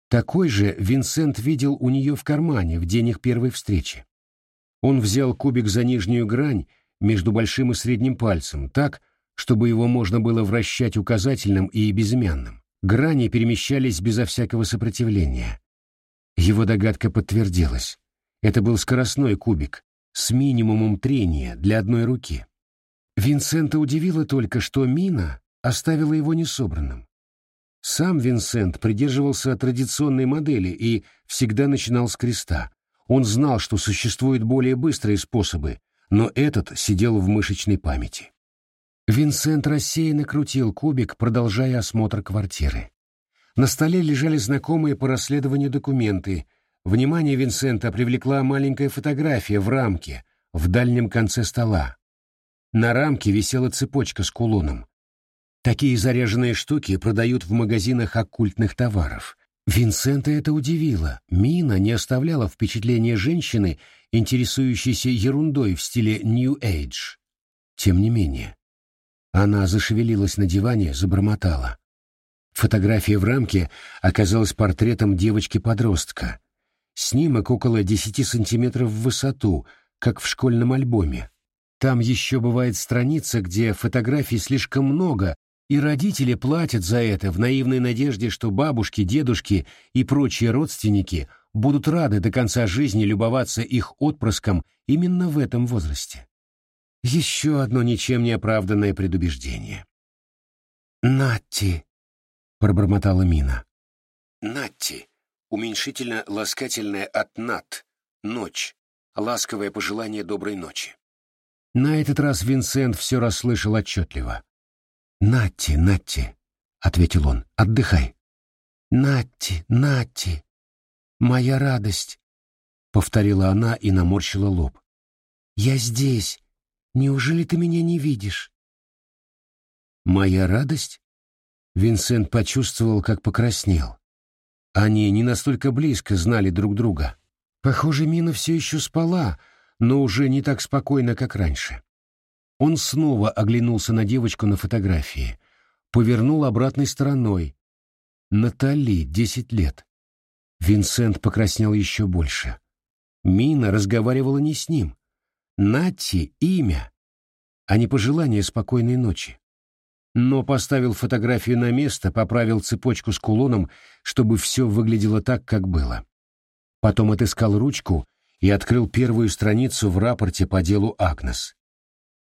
Такой же Винсент видел у нее в кармане в день их первой встречи. Он взял кубик за нижнюю грань между большим и средним пальцем, так, чтобы его можно было вращать указательным и безымянным. Грани перемещались безо всякого сопротивления. Его догадка подтвердилась. Это был скоростной кубик с минимумом трения для одной руки. Винсента удивило только, что Мина оставила его несобранным. Сам Винсент придерживался традиционной модели и всегда начинал с креста. Он знал, что существуют более быстрые способы, но этот сидел в мышечной памяти. Винсент рассеянно крутил кубик, продолжая осмотр квартиры. На столе лежали знакомые по расследованию документы, Внимание Винсента привлекла маленькая фотография в рамке в дальнем конце стола. На рамке висела цепочка с кулоном. Такие заряженные штуки продают в магазинах оккультных товаров. Винсента это удивило. Мина не оставляла впечатления женщины, интересующейся ерундой в стиле New Age. Тем не менее. Она зашевелилась на диване, забормотала. Фотография в рамке оказалась портретом девочки-подростка. Снимок около 10 сантиметров в высоту, как в школьном альбоме. Там еще бывает страница, где фотографий слишком много, и родители платят за это в наивной надежде, что бабушки, дедушки и прочие родственники будут рады до конца жизни любоваться их отпрыском именно в этом возрасте. Еще одно ничем не оправданное предубеждение. «Натти», — пробормотала Мина. «Натти, уменьшительно-ласкательное от «нат» — «ночь», ласковое пожелание доброй ночи. На этот раз Винсент все расслышал отчетливо. «Натти, Натти», — ответил он, — «отдыхай». «Натти, Натти, моя радость», — повторила она и наморщила лоб. «Я здесь. Неужели ты меня не видишь?» «Моя радость?» Винсент почувствовал, как покраснел. Они не настолько близко знали друг друга. Похоже, Мина все еще спала, но уже не так спокойно, как раньше. Он снова оглянулся на девочку на фотографии, повернул обратной стороной. Натали, десять лет. Винсент покраснел еще больше. Мина разговаривала не с ним. Натти — имя, а не пожелание спокойной ночи. Но поставил фотографию на место, поправил цепочку с кулоном, чтобы все выглядело так, как было. Потом отыскал ручку и открыл первую страницу в рапорте по делу Агнес.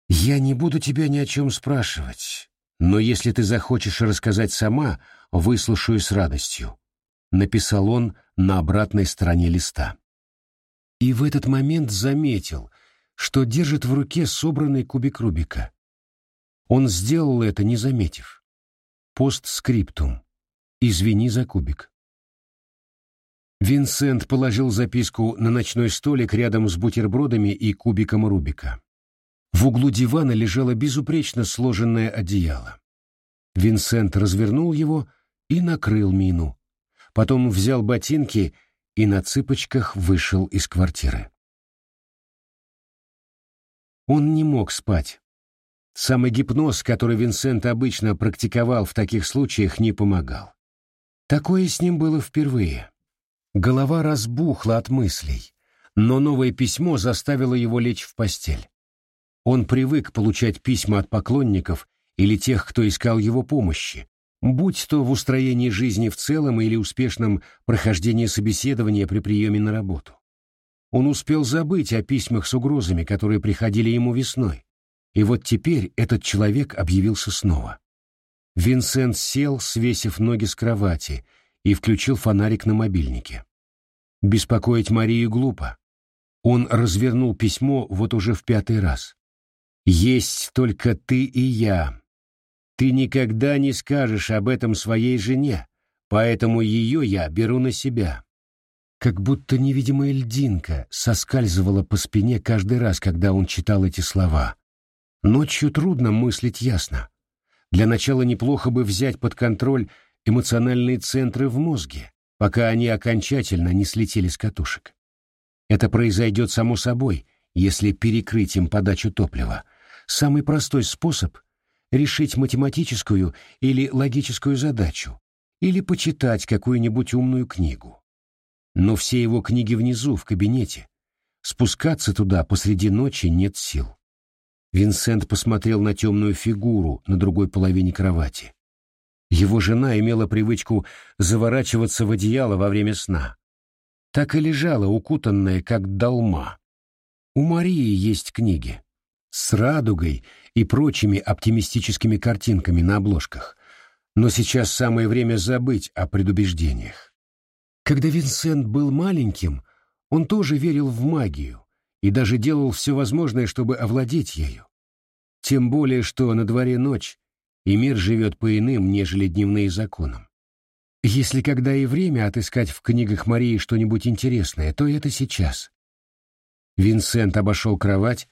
«Я не буду тебя ни о чем спрашивать, но если ты захочешь рассказать сама, выслушаю с радостью», — написал он на обратной стороне листа. И в этот момент заметил, что держит в руке собранный кубик Рубика. Он сделал это, не заметив. Постскриптум. Извини за кубик. Винсент положил записку на ночной столик рядом с бутербродами и кубиком Рубика. В углу дивана лежало безупречно сложенное одеяло. Винсент развернул его и накрыл мину. Потом взял ботинки и на цыпочках вышел из квартиры. Он не мог спать. Самый гипноз, который Винсент обычно практиковал в таких случаях, не помогал. Такое с ним было впервые. Голова разбухла от мыслей, но новое письмо заставило его лечь в постель. Он привык получать письма от поклонников или тех, кто искал его помощи, будь то в устроении жизни в целом или успешном прохождении собеседования при приеме на работу. Он успел забыть о письмах с угрозами, которые приходили ему весной, и вот теперь этот человек объявился снова. Винсент сел, свесив ноги с кровати, и включил фонарик на мобильнике. Беспокоить Марию глупо. Он развернул письмо вот уже в пятый раз. «Есть только ты и я. Ты никогда не скажешь об этом своей жене, поэтому ее я беру на себя». Как будто невидимая льдинка соскальзывала по спине каждый раз, когда он читал эти слова. Ночью трудно мыслить ясно. Для начала неплохо бы взять под контроль эмоциональные центры в мозге, пока они окончательно не слетели с катушек. Это произойдет само собой, если перекрыть им подачу топлива. Самый простой способ — решить математическую или логическую задачу, или почитать какую-нибудь умную книгу. Но все его книги внизу, в кабинете. Спускаться туда посреди ночи нет сил. Винсент посмотрел на темную фигуру на другой половине кровати. Его жена имела привычку заворачиваться в одеяло во время сна. Так и лежала, укутанная, как долма. У Марии есть книги с радугой и прочими оптимистическими картинками на обложках. Но сейчас самое время забыть о предубеждениях. Когда Винсент был маленьким, он тоже верил в магию и даже делал все возможное, чтобы овладеть ею. Тем более, что на дворе ночь, и мир живет по иным, нежели дневные законам. Если когда и время отыскать в книгах Марии что-нибудь интересное, то это сейчас. Винсент обошел кровать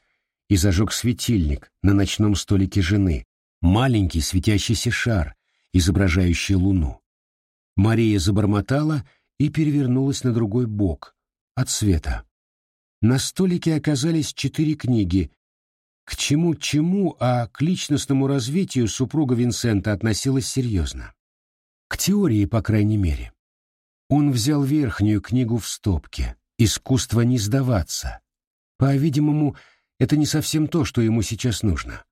и зажег светильник на ночном столике жены, маленький светящийся шар, изображающий луну. Мария забормотала и перевернулась на другой бок, от света. На столике оказались четыре книги, к чему-чему, а к личностному развитию супруга Винсента относилась серьезно. К теории, по крайней мере. Он взял верхнюю книгу в стопке «Искусство не сдаваться». По-видимому, это не совсем то, что ему сейчас нужно.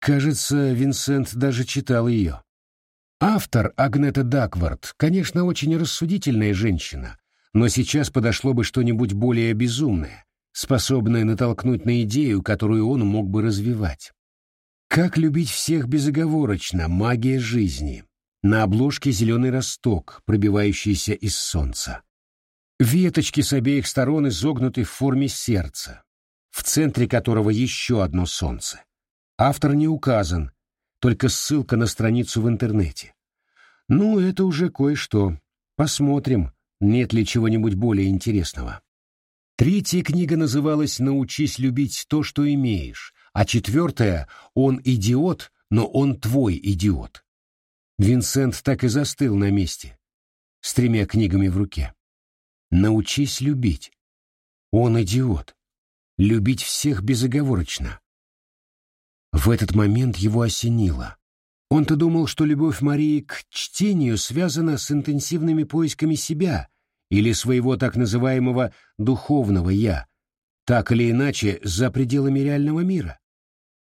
Кажется, Винсент даже читал ее. Автор Агнета Даквард, конечно, очень рассудительная женщина, но сейчас подошло бы что-нибудь более безумное, способное натолкнуть на идею, которую он мог бы развивать. Как любить всех безоговорочно, магия жизни. На обложке зеленый росток, пробивающийся из солнца. Веточки с обеих сторон изогнуты в форме сердца, в центре которого еще одно солнце. Автор не указан, только ссылка на страницу в интернете. Ну, это уже кое-что. Посмотрим, нет ли чего-нибудь более интересного. Третья книга называлась «Научись любить то, что имеешь», а четвертая «Он идиот, но он твой идиот». Винсент так и застыл на месте, с тремя книгами в руке. «Научись любить». Он идиот. Любить всех безоговорочно. В этот момент его осенило. Он-то думал, что любовь Марии к чтению связана с интенсивными поисками себя или своего так называемого «духовного я», так или иначе за пределами реального мира.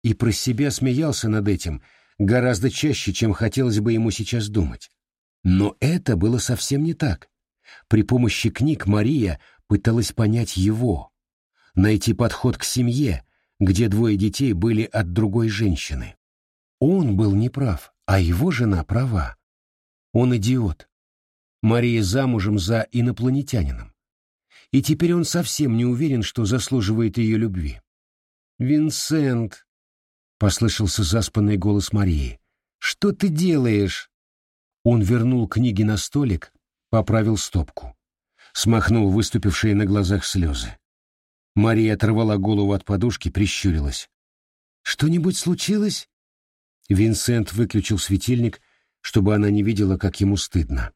И про себя смеялся над этим гораздо чаще, чем хотелось бы ему сейчас думать. Но это было совсем не так. При помощи книг Мария пыталась понять его, найти подход к семье, где двое детей были от другой женщины. Он был неправ, а его жена права. Он идиот. Мария замужем за инопланетянином. И теперь он совсем не уверен, что заслуживает ее любви. «Винсент!» — послышался заспанный голос Марии. «Что ты делаешь?» Он вернул книги на столик, поправил стопку. Смахнул выступившие на глазах слезы. Мария оторвала голову от подушки, прищурилась. «Что-нибудь случилось?» Винсент выключил светильник, чтобы она не видела, как ему стыдно.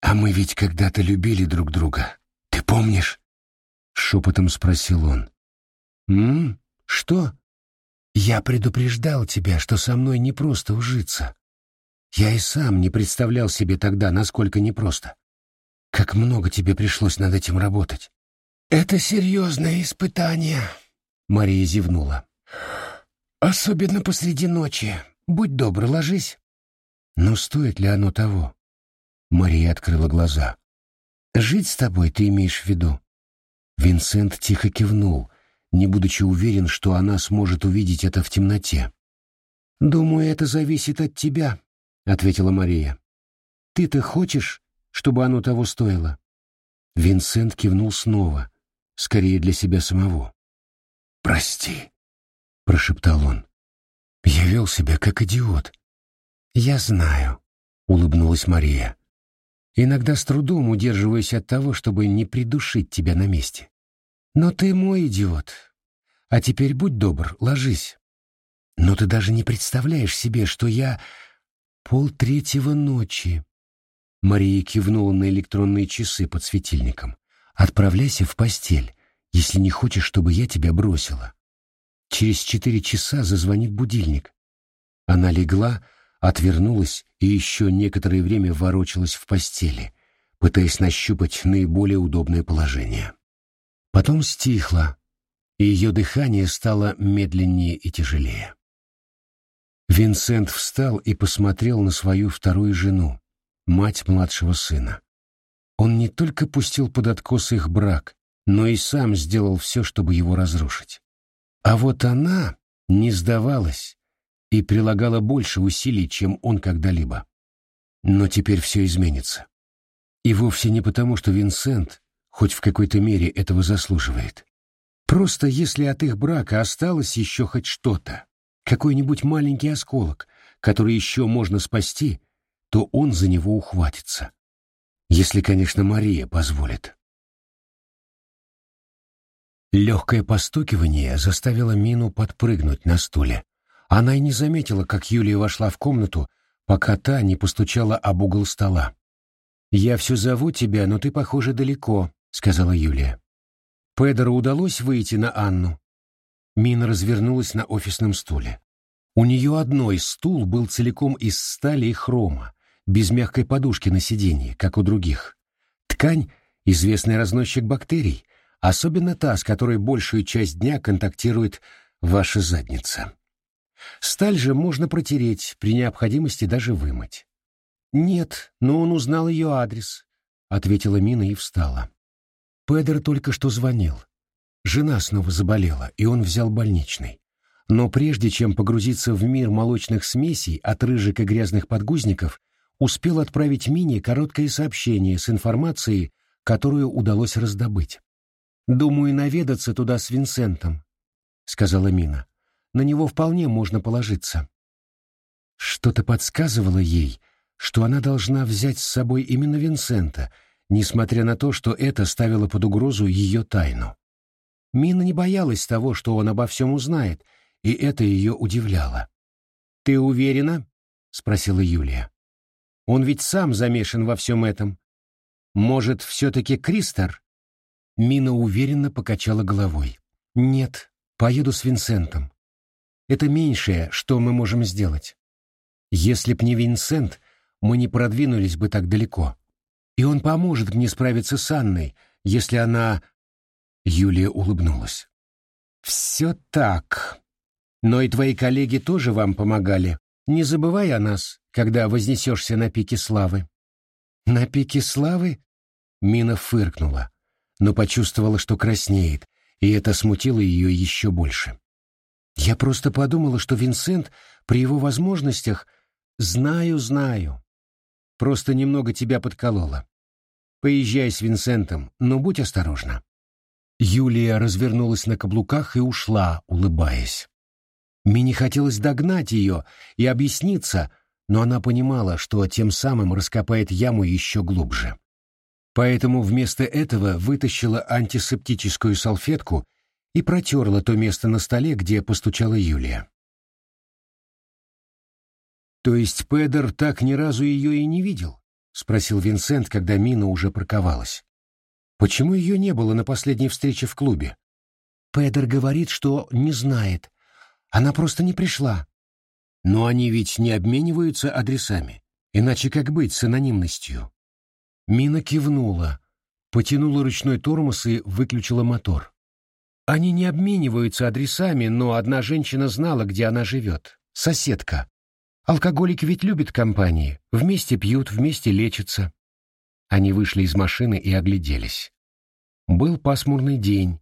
«А мы ведь когда-то любили друг друга. Ты помнишь?» Шепотом спросил он. «М? Что?» «Я предупреждал тебя, что со мной непросто ужиться. Я и сам не представлял себе тогда, насколько непросто. Как много тебе пришлось над этим работать». «Это серьезное испытание», — Мария зевнула. Особенно посреди ночи. Будь добр, ложись. Но стоит ли оно того? Мария открыла глаза. Жить с тобой ты имеешь в виду? Винсент тихо кивнул, не будучи уверен, что она сможет увидеть это в темноте. «Думаю, это зависит от тебя», — ответила Мария. «Ты-то хочешь, чтобы оно того стоило?» Винсент кивнул снова, скорее для себя самого. «Прости», — прошептал он. «Я вел себя как идиот». «Я знаю», — улыбнулась Мария. «Иногда с трудом удерживаюсь от того, чтобы не придушить тебя на месте. Но ты мой идиот. А теперь будь добр, ложись. Но ты даже не представляешь себе, что я... Полтретьего ночи». Мария кивнула на электронные часы под светильником. «Отправляйся в постель, если не хочешь, чтобы я тебя бросила. Через четыре часа зазвонит будильник. Она легла, отвернулась и еще некоторое время ворочалась в постели, пытаясь нащупать наиболее удобное положение. Потом стихло, и ее дыхание стало медленнее и тяжелее. Винсент встал и посмотрел на свою вторую жену, мать младшего сына. Он не только пустил под откос их брак, но и сам сделал все, чтобы его разрушить. А вот она не сдавалась и прилагала больше усилий, чем он когда-либо. Но теперь все изменится. И вовсе не потому, что Винсент хоть в какой-то мере этого заслуживает. Просто если от их брака осталось еще хоть что-то, какой-нибудь маленький осколок, который еще можно спасти, то он за него ухватится. Если, конечно, Мария позволит. Легкое постукивание заставило Мину подпрыгнуть на стуле. Она и не заметила, как Юлия вошла в комнату, пока та не постучала об угол стола. «Я все зову тебя, но ты, похоже, далеко», — сказала Юлия. Педеру удалось выйти на Анну. Мина развернулась на офисном стуле. У нее одной стул был целиком из стали и хрома, без мягкой подушки на сиденье, как у других. Ткань — известный разносчик бактерий — особенно та, с которой большую часть дня контактирует ваша задница. Сталь же можно протереть, при необходимости даже вымыть. «Нет, но он узнал ее адрес», — ответила Мина и встала. Педер только что звонил. Жена снова заболела, и он взял больничный. Но прежде чем погрузиться в мир молочных смесей от рыжик и грязных подгузников, успел отправить Мине короткое сообщение с информацией, которую удалось раздобыть. «Думаю, наведаться туда с Винсентом», — сказала Мина. «На него вполне можно положиться». Что-то подсказывало ей, что она должна взять с собой именно Винсента, несмотря на то, что это ставило под угрозу ее тайну. Мина не боялась того, что он обо всем узнает, и это ее удивляло. «Ты уверена?» — спросила Юлия. «Он ведь сам замешан во всем этом. Может, все-таки Кристер?» Мина уверенно покачала головой. «Нет, поеду с Винсентом». Это меньшее, что мы можем сделать. Если б не Винсент, мы не продвинулись бы так далеко. И он поможет мне справиться с Анной, если она...» Юлия улыбнулась. «Все так. Но и твои коллеги тоже вам помогали. Не забывай о нас, когда вознесешься на пике славы». «На пике славы?» Мина фыркнула, но почувствовала, что краснеет, и это смутило ее еще больше. «Я просто подумала, что Винсент при его возможностях знаю, знаю. Просто немного тебя подколола. Поезжай с Винсентом, но будь осторожна». Юлия развернулась на каблуках и ушла, улыбаясь. Мине хотелось догнать ее и объясниться, но она понимала, что тем самым раскопает яму еще глубже. Поэтому вместо этого вытащила антисептическую салфетку и протерла то место на столе, где постучала Юлия. «То есть Педер так ни разу ее и не видел?» — спросил Винсент, когда Мина уже парковалась. «Почему ее не было на последней встрече в клубе?» «Педер говорит, что не знает. Она просто не пришла». Но они ведь не обмениваются адресами. Иначе как быть с анонимностью? Мина кивнула, потянула ручной тормоз и выключила мотор. Они не обмениваются адресами, но одна женщина знала, где она живет. Соседка. Алкоголики ведь любят компании. Вместе пьют, вместе лечатся. Они вышли из машины и огляделись. Был пасмурный день.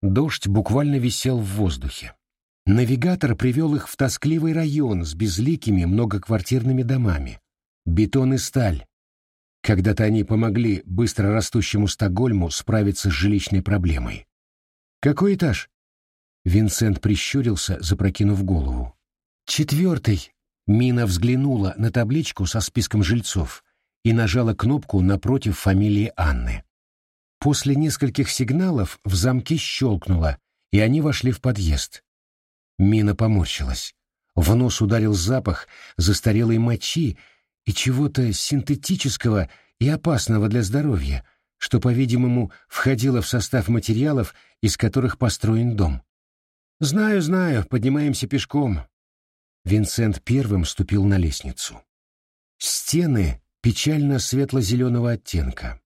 Дождь буквально висел в воздухе. Навигатор привел их в тоскливый район с безликими многоквартирными домами. Бетон и сталь. Когда-то они помогли быстро растущему Стокгольму справиться с жилищной проблемой. «Какой этаж?» Винсент прищурился, запрокинув голову. «Четвертый». Мина взглянула на табличку со списком жильцов и нажала кнопку напротив фамилии Анны. После нескольких сигналов в замке щелкнуло, и они вошли в подъезд. Мина поморщилась. В нос ударил запах застарелой мочи и чего-то синтетического и опасного для здоровья, что, по-видимому, входило в состав материалов, из которых построен дом. «Знаю, знаю, поднимаемся пешком». Винсент первым ступил на лестницу. Стены печально светло-зеленого оттенка.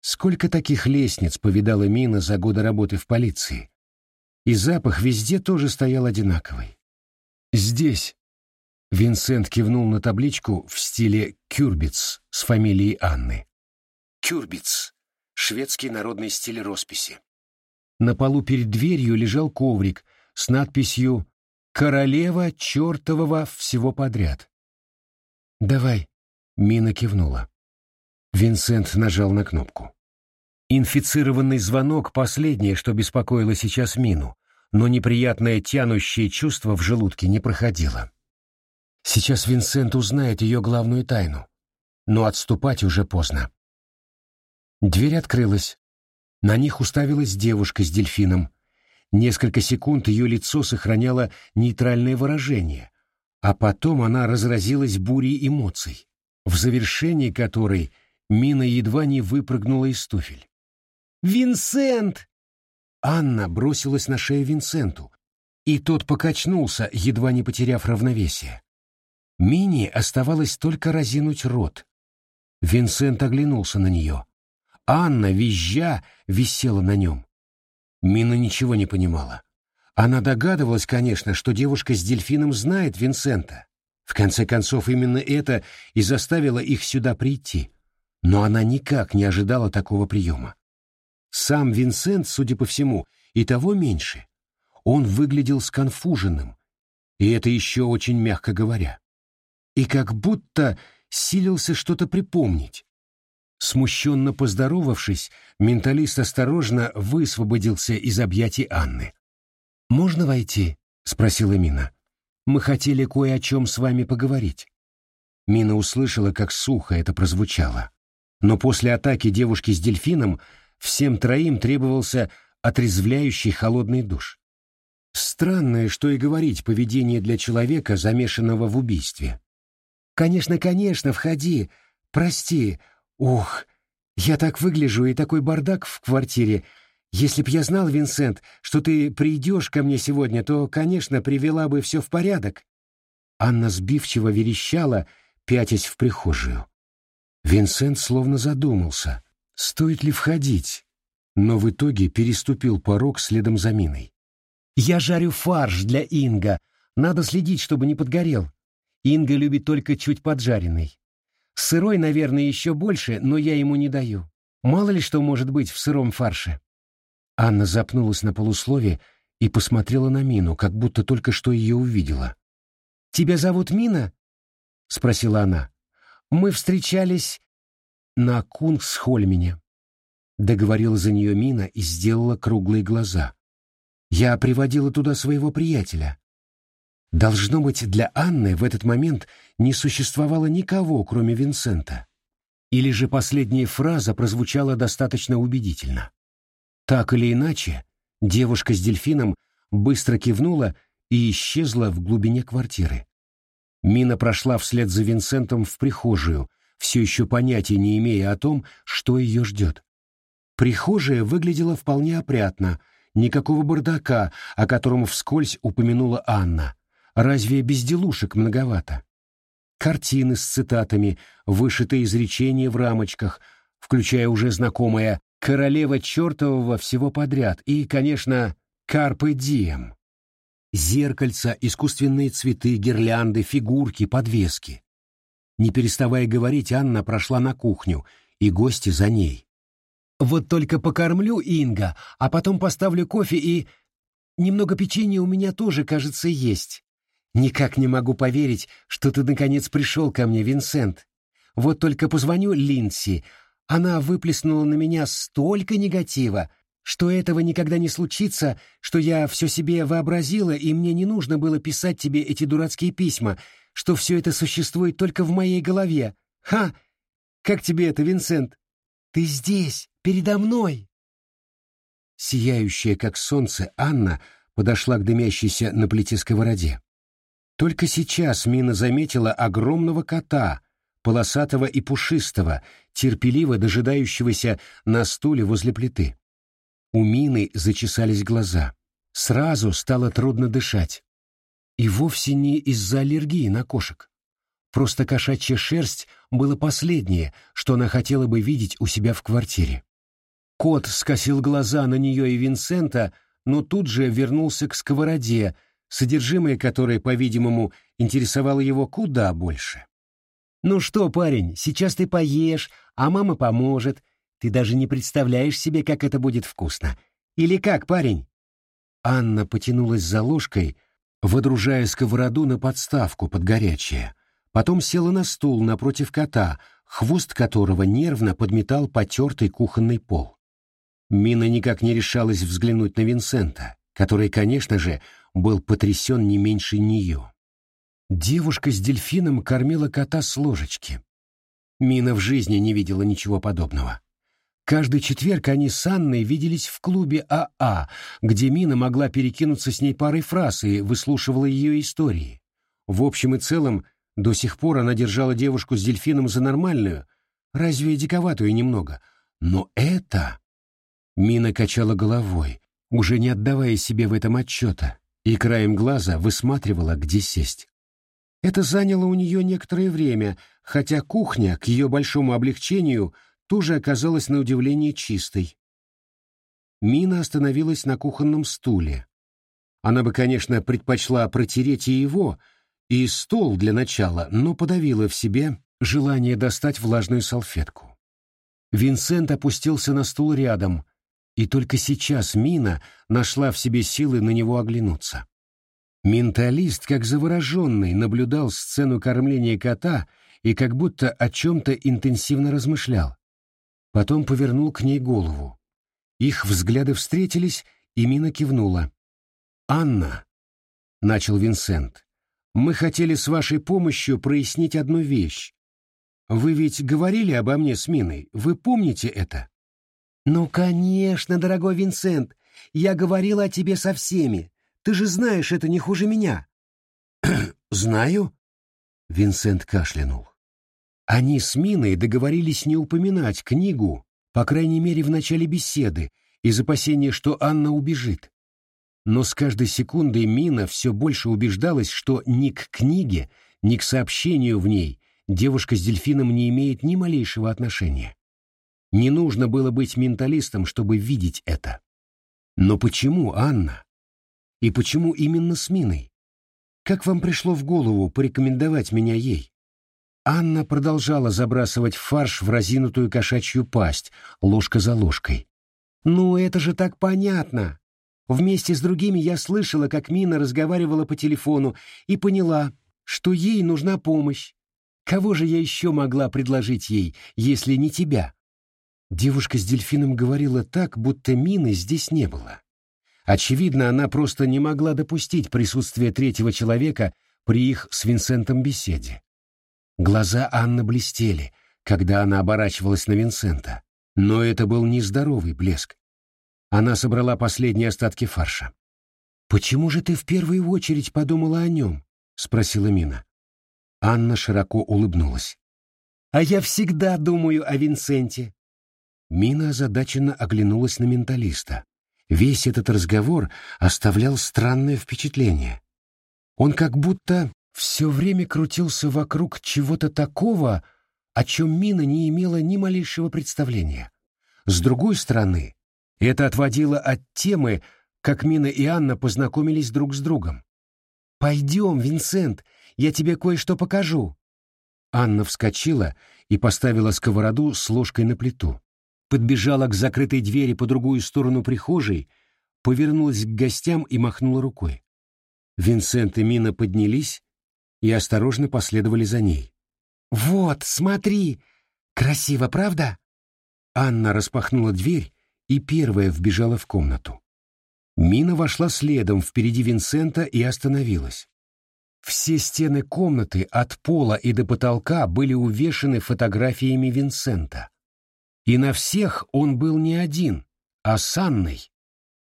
Сколько таких лестниц повидала Мина за годы работы в полиции? и запах везде тоже стоял одинаковый. «Здесь», — Винсент кивнул на табличку в стиле «Кюрбиц» с фамилией Анны. «Кюрбиц» — шведский народный стиль росписи. На полу перед дверью лежал коврик с надписью «Королева чертового всего подряд». «Давай», — Мина кивнула. Винсент нажал на кнопку. Инфицированный звонок — последнее, что беспокоило сейчас Мину, но неприятное тянущее чувство в желудке не проходило. Сейчас Винсент узнает ее главную тайну, но отступать уже поздно. Дверь открылась. На них уставилась девушка с дельфином. Несколько секунд ее лицо сохраняло нейтральное выражение, а потом она разразилась бурей эмоций, в завершении которой Мина едва не выпрыгнула из туфель. «Винсент!» Анна бросилась на шею Винсенту, и тот покачнулся, едва не потеряв равновесие. Мини оставалось только разинуть рот. Винсент оглянулся на нее. Анна, визжа, висела на нем. Мина ничего не понимала. Она догадывалась, конечно, что девушка с дельфином знает Винсента. В конце концов, именно это и заставило их сюда прийти. Но она никак не ожидала такого приема. Сам Винсент, судя по всему, и того меньше. Он выглядел сконфуженным, и это еще очень мягко говоря. И как будто силился что-то припомнить. Смущенно поздоровавшись, менталист осторожно высвободился из объятий Анны. «Можно войти?» — спросила Мина. «Мы хотели кое о чем с вами поговорить». Мина услышала, как сухо это прозвучало. Но после атаки девушки с дельфином всем троим требовался отрезвляющий холодный душ. Странное, что и говорить, поведение для человека, замешанного в убийстве. «Конечно, конечно, входи. Прости. Ух, я так выгляжу, и такой бардак в квартире. Если б я знал, Винсент, что ты придешь ко мне сегодня, то, конечно, привела бы все в порядок. Анна сбивчиво верещала, пятясь в прихожую. Винсент словно задумался, стоит ли входить, но в итоге переступил порог следом за Миной. «Я жарю фарш для Инга. Надо следить, чтобы не подгорел. Инга любит только чуть поджаренный. Сырой, наверное, еще больше, но я ему не даю. Мало ли что может быть в сыром фарше». Анна запнулась на полуслове и посмотрела на Мину, как будто только что ее увидела. «Тебя зовут Мина?» — спросила она. «Мы встречались на Кунгсхольмене». Договорила за нее Мина и сделала круглые глаза. «Я приводила туда своего приятеля». Должно быть, для Анны в этот момент не существовало никого, кроме Винсента. Или же последняя фраза прозвучала достаточно убедительно. Так или иначе, девушка с дельфином быстро кивнула и исчезла в глубине квартиры. Мина прошла вслед за Винсентом в прихожую, все еще понятия не имея о том, что ее ждет. Прихожая выглядела вполне опрятно, никакого бардака, о котором вскользь упомянула Анна. Разве безделушек многовато? Картины с цитатами, вышитые изречения в рамочках, включая уже знакомое королева чертового всего подряд и, конечно, карпы дием. Зеркальца, искусственные цветы, гирлянды, фигурки, подвески. Не переставая говорить, Анна прошла на кухню, и гости за ней. «Вот только покормлю Инга, а потом поставлю кофе и... Немного печенья у меня тоже, кажется, есть. Никак не могу поверить, что ты наконец пришел ко мне, Винсент. Вот только позвоню Линси, она выплеснула на меня столько негатива, что этого никогда не случится, что я все себе вообразила, и мне не нужно было писать тебе эти дурацкие письма, что все это существует только в моей голове. Ха! Как тебе это, Винсент? Ты здесь, передо мной!» Сияющая, как солнце, Анна подошла к дымящейся на плите сковороде. Только сейчас Мина заметила огромного кота, полосатого и пушистого, терпеливо дожидающегося на стуле возле плиты. У Мины зачесались глаза. Сразу стало трудно дышать. И вовсе не из-за аллергии на кошек. Просто кошачья шерсть было последнее, что она хотела бы видеть у себя в квартире. Кот скосил глаза на нее и Винсента, но тут же вернулся к сковороде, содержимое которой, по-видимому, интересовало его куда больше. «Ну что, парень, сейчас ты поешь, а мама поможет. Ты даже не представляешь себе, как это будет вкусно. Или как, парень?» Анна потянулась за ложкой, водружая сковороду на подставку под горячее. Потом села на стул напротив кота, хвост которого нервно подметал потертый кухонный пол. Мина никак не решалась взглянуть на Винсента, который, конечно же, был потрясен не меньше нее. Девушка с дельфином кормила кота с ложечки. Мина в жизни не видела ничего подобного. Каждый четверг они с Анной виделись в клубе АА, а, где Мина могла перекинуться с ней парой фраз и выслушивала ее истории. В общем и целом, до сих пор она держала девушку с дельфином за нормальную, разве диковатую немного. Но это... Мина качала головой, уже не отдавая себе в этом отчета, и краем глаза высматривала, где сесть. Это заняло у нее некоторое время, хотя кухня, к ее большому облегчению, тоже оказалась на удивление чистой. Мина остановилась на кухонном стуле. Она бы, конечно, предпочла протереть и его, и стол для начала, но подавила в себе желание достать влажную салфетку. Винсент опустился на стул рядом, и только сейчас Мина нашла в себе силы на него оглянуться. Менталист, как завороженный, наблюдал сцену кормления кота и как будто о чем-то интенсивно размышлял. Потом повернул к ней голову. Их взгляды встретились, и Мина кивнула. «Анна», — начал Винсент, — «мы хотели с вашей помощью прояснить одну вещь. Вы ведь говорили обо мне с Миной, вы помните это?» «Ну, конечно, дорогой Винсент, я говорила о тебе со всеми. Ты же знаешь это не хуже меня. Знаю. Винсент кашлянул. Они с Миной договорились не упоминать книгу, по крайней мере, в начале беседы, из опасения, что Анна убежит. Но с каждой секундой Мина все больше убеждалась, что ни к книге, ни к сообщению в ней девушка с дельфином не имеет ни малейшего отношения. Не нужно было быть менталистом, чтобы видеть это. Но почему Анна? И почему именно с Миной? Как вам пришло в голову порекомендовать меня ей? Анна продолжала забрасывать фарш в разинутую кошачью пасть, ложка за ложкой. «Ну, это же так понятно!» Вместе с другими я слышала, как Мина разговаривала по телефону, и поняла, что ей нужна помощь. Кого же я еще могла предложить ей, если не тебя? Девушка с дельфином говорила так, будто Мины здесь не было. Очевидно, она просто не могла допустить присутствия третьего человека при их с Винсентом беседе. Глаза Анны блестели, когда она оборачивалась на Винсента, но это был нездоровый блеск. Она собрала последние остатки фарша. «Почему же ты в первую очередь подумала о нем?» — спросила Мина. Анна широко улыбнулась. «А я всегда думаю о Винсенте». Мина озадаченно оглянулась на менталиста. Весь этот разговор оставлял странное впечатление. Он как будто все время крутился вокруг чего-то такого, о чем Мина не имела ни малейшего представления. С другой стороны, это отводило от темы, как Мина и Анна познакомились друг с другом. «Пойдем, Винсент, я тебе кое-что покажу». Анна вскочила и поставила сковороду с ложкой на плиту. Подбежала к закрытой двери по другую сторону прихожей, повернулась к гостям и махнула рукой. Винсент и Мина поднялись и осторожно последовали за ней. «Вот, смотри! Красиво, правда?» Анна распахнула дверь и первая вбежала в комнату. Мина вошла следом впереди Винсента и остановилась. Все стены комнаты от пола и до потолка были увешаны фотографиями Винсента. И на всех он был не один, а с Анной.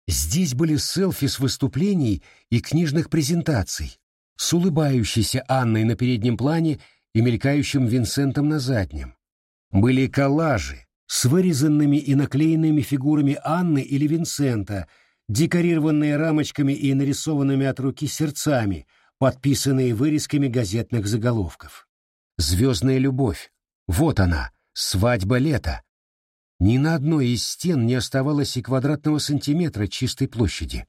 Здесь были селфи с выступлений и книжных презентаций, с улыбающейся Анной на переднем плане и мелькающим Винсентом на заднем. Были коллажи с вырезанными и наклеенными фигурами Анны или Винсента, декорированные рамочками и нарисованными от руки сердцами, подписанные вырезками газетных заголовков. «Звездная любовь. Вот она, свадьба лета». Ни на одной из стен не оставалось и квадратного сантиметра чистой площади.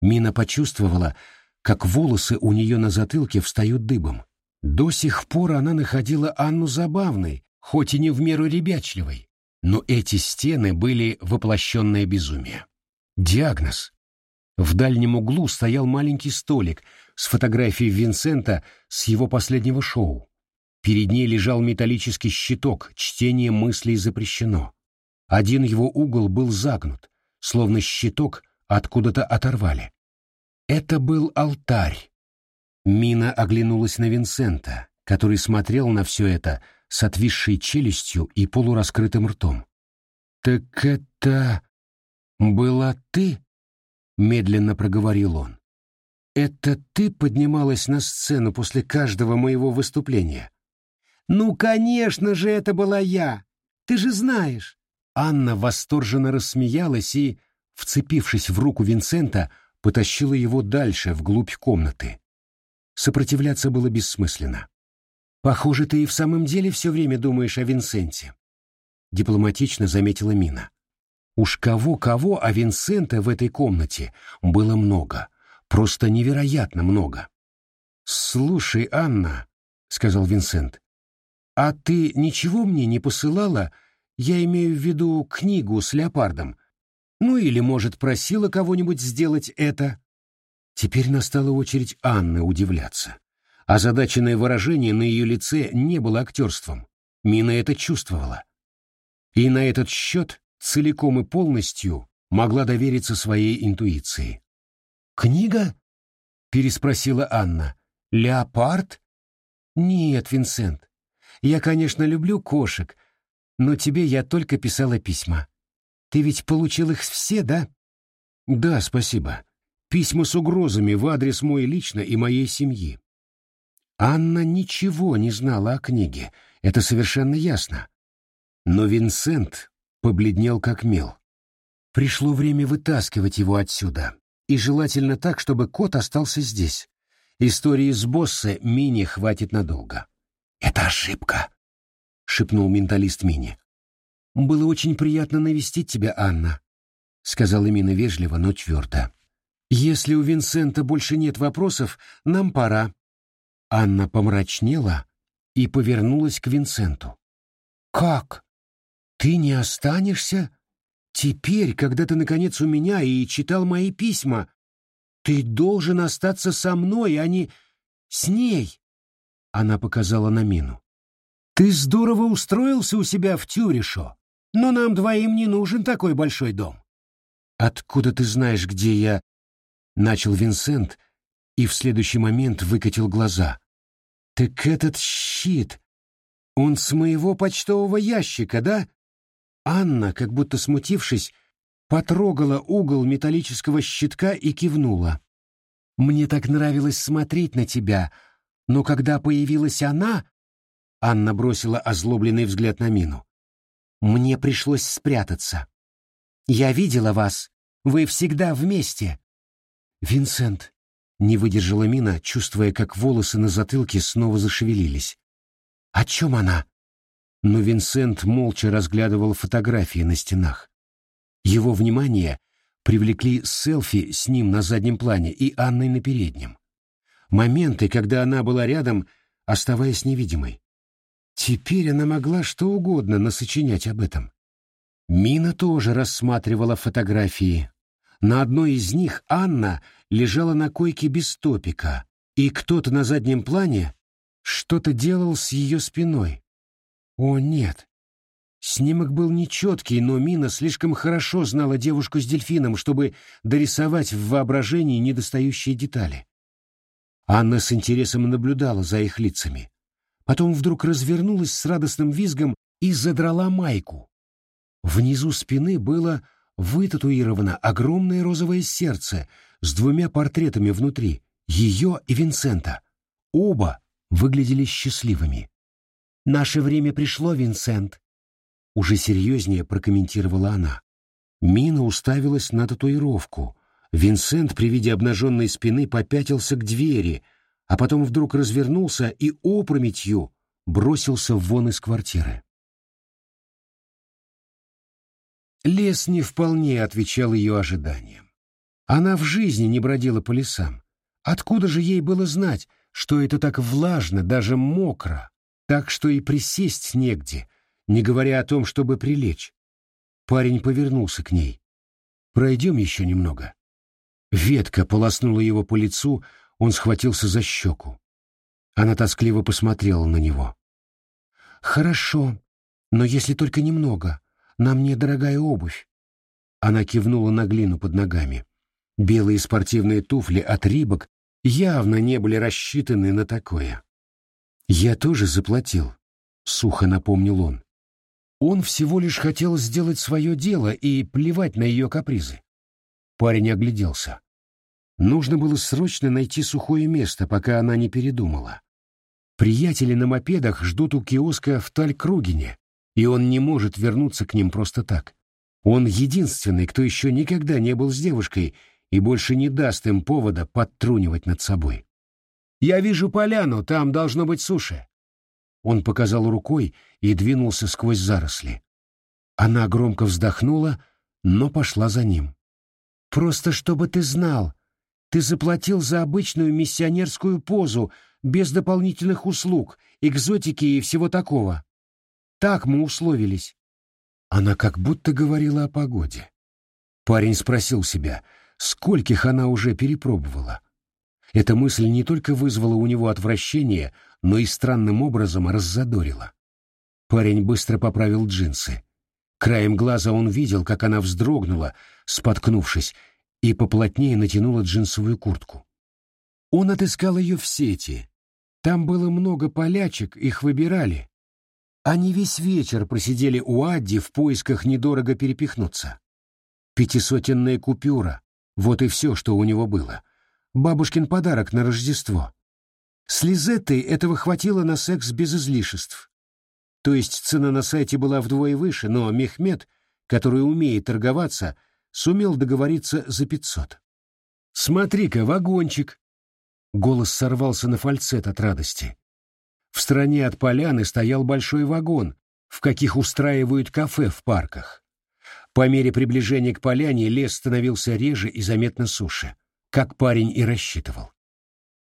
Мина почувствовала, как волосы у нее на затылке встают дыбом. До сих пор она находила Анну забавной, хоть и не в меру ребячливой, но эти стены были воплощенное безумие. Диагноз. В дальнем углу стоял маленький столик с фотографией Винсента с его последнего шоу. Перед ней лежал металлический щиток «Чтение мыслей запрещено». Один его угол был загнут, словно щиток откуда-то оторвали. Это был алтарь. Мина оглянулась на Винсента, который смотрел на все это с отвисшей челюстью и полураскрытым ртом. «Так это... была ты?» — медленно проговорил он. «Это ты поднималась на сцену после каждого моего выступления?» «Ну, конечно же, это была я! Ты же знаешь!» Анна восторженно рассмеялась и, вцепившись в руку Винсента, потащила его дальше, вглубь комнаты. Сопротивляться было бессмысленно. «Похоже, ты и в самом деле все время думаешь о Винсенте», — дипломатично заметила Мина. Уж кого-кого, а Винсента в этой комнате было много, просто невероятно много. «Слушай, Анна», — сказал Винсент, — «а ты ничего мне не посылала? Я имею в виду книгу с леопардом, ну или, может, просила кого-нибудь сделать это? Теперь настала очередь Анны удивляться. Озадаченное выражение на ее лице не было актерством. Мина это чувствовала. И на этот счет целиком и полностью могла довериться своей интуиции. «Книга?» — переспросила Анна. «Леопард?» «Нет, Винсент. Я, конечно, люблю кошек, но тебе я только писала письма. Ты ведь получил их все, да? Да, спасибо. Письма с угрозами в адрес мой лично и моей семьи. Анна ничего не знала о книге, это совершенно ясно. Но Винсент побледнел как мел. Пришло время вытаскивать его отсюда, и желательно так, чтобы кот остался здесь. Истории с босса Мини хватит надолго. «Это ошибка», — шепнул менталист Мини. «Было очень приятно навестить тебя, Анна», — сказала Мина вежливо, но твердо. «Если у Винсента больше нет вопросов, нам пора». Анна помрачнела и повернулась к Винсенту. «Как? Ты не останешься? Теперь, когда ты, наконец, у меня и читал мои письма, ты должен остаться со мной, а не с ней!» Она показала на Мину. «Ты здорово устроился у себя в Тюришо, но нам двоим не нужен такой большой дом». «Откуда ты знаешь, где я?» — начал Винсент и в следующий момент выкатил глаза. «Так этот щит, он с моего почтового ящика, да?» Анна, как будто смутившись, потрогала угол металлического щитка и кивнула. «Мне так нравилось смотреть на тебя, но когда появилась она...» Анна бросила озлобленный взгляд на Мину. «Мне пришлось спрятаться. Я видела вас. Вы всегда вместе». «Винсент», — не выдержала Мина, чувствуя, как волосы на затылке снова зашевелились. «О чем она?» Но Винсент молча разглядывал фотографии на стенах. Его внимание привлекли селфи с ним на заднем плане и Анной на переднем. Моменты, когда она была рядом, оставаясь невидимой. Теперь она могла что угодно насочинять об этом. Мина тоже рассматривала фотографии. На одной из них Анна лежала на койке без топика, и кто-то на заднем плане что-то делал с ее спиной. О, нет, Снимок был нечеткий, но Мина слишком хорошо знала девушку с дельфином, чтобы дорисовать в воображении недостающие детали. Анна с интересом наблюдала за их лицами. Потом вдруг развернулась с радостным визгом и задрала майку. Внизу спины было вытатуировано огромное розовое сердце с двумя портретами внутри, ее и Винсента. Оба выглядели счастливыми. «Наше время пришло, Винсент», уже серьезнее прокомментировала она. Мина уставилась на татуировку. Винсент при виде обнаженной спины попятился к двери, а потом вдруг развернулся и опрометью бросился вон из квартиры. Лес не вполне отвечал ее ожиданиям. Она в жизни не бродила по лесам. Откуда же ей было знать, что это так влажно, даже мокро, так что и присесть негде, не говоря о том, чтобы прилечь. Парень повернулся к ней. «Пройдем еще немного». Ветка полоснула его по лицу, он схватился за щеку. Она тоскливо посмотрела на него. «Хорошо, но если только немного. На мне дорогая обувь». Она кивнула на глину под ногами. Белые спортивные туфли от Рибок явно не были рассчитаны на такое. «Я тоже заплатил», — сухо напомнил он. Он всего лишь хотел сделать свое дело и плевать на ее капризы. Парень огляделся. Нужно было срочно найти сухое место, пока она не передумала. Приятели на мопедах ждут у киоска в Талькругине, и он не может вернуться к ним просто так. Он единственный, кто еще никогда не был с девушкой и больше не даст им повода подтрунивать над собой. «Я вижу поляну, там должно быть суши. Он показал рукой и двинулся сквозь заросли. Она громко вздохнула, но пошла за ним. «Просто чтобы ты знал, ты заплатил за обычную миссионерскую позу, без дополнительных услуг, экзотики и всего такого. Так мы условились». Она как будто говорила о погоде. Парень спросил себя, скольких она уже перепробовала. Эта мысль не только вызвала у него отвращение, но и странным образом раззадорила. Парень быстро поправил джинсы. Краем глаза он видел, как она вздрогнула, споткнувшись, и поплотнее натянула джинсовую куртку. Он отыскал ее в сети. Там было много полячек, их выбирали. Они весь вечер просидели у Адди в поисках недорого перепихнуться. Пятисотенная купюра — вот и все, что у него было. Бабушкин подарок на Рождество. С Лизеттой этого хватило на секс без излишеств. То есть цена на сайте была вдвое выше, но Мехмед, который умеет торговаться, сумел договориться за пятьсот. «Смотри-ка, вагончик!» Голос сорвался на фальцет от радости. В стороне от поляны стоял большой вагон, в каких устраивают кафе в парках. По мере приближения к поляне лес становился реже и заметно суше, как парень и рассчитывал.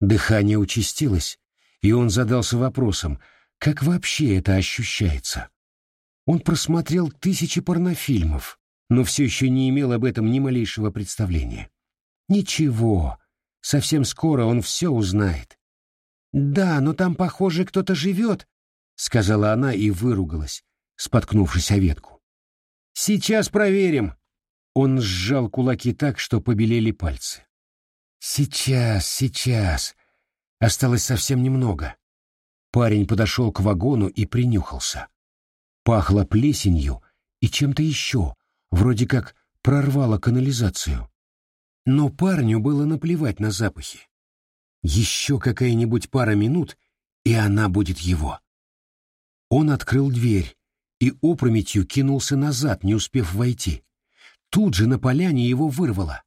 Дыхание участилось, и он задался вопросом, как вообще это ощущается. Он просмотрел тысячи порнофильмов, но все еще не имел об этом ни малейшего представления. Ничего, совсем скоро он все узнает. «Да, но там, похоже, кто-то живет», — сказала она и выругалась, споткнувшись о ветку. «Сейчас проверим». Он сжал кулаки так, что побелели пальцы. «Сейчас, сейчас. Осталось совсем немного». Парень подошел к вагону и принюхался. Пахло плесенью и чем-то еще, вроде как прорвало канализацию. Но парню было наплевать на запахи. Еще какая-нибудь пара минут, и она будет его. Он открыл дверь и опрометью кинулся назад, не успев войти. Тут же на поляне его вырвало.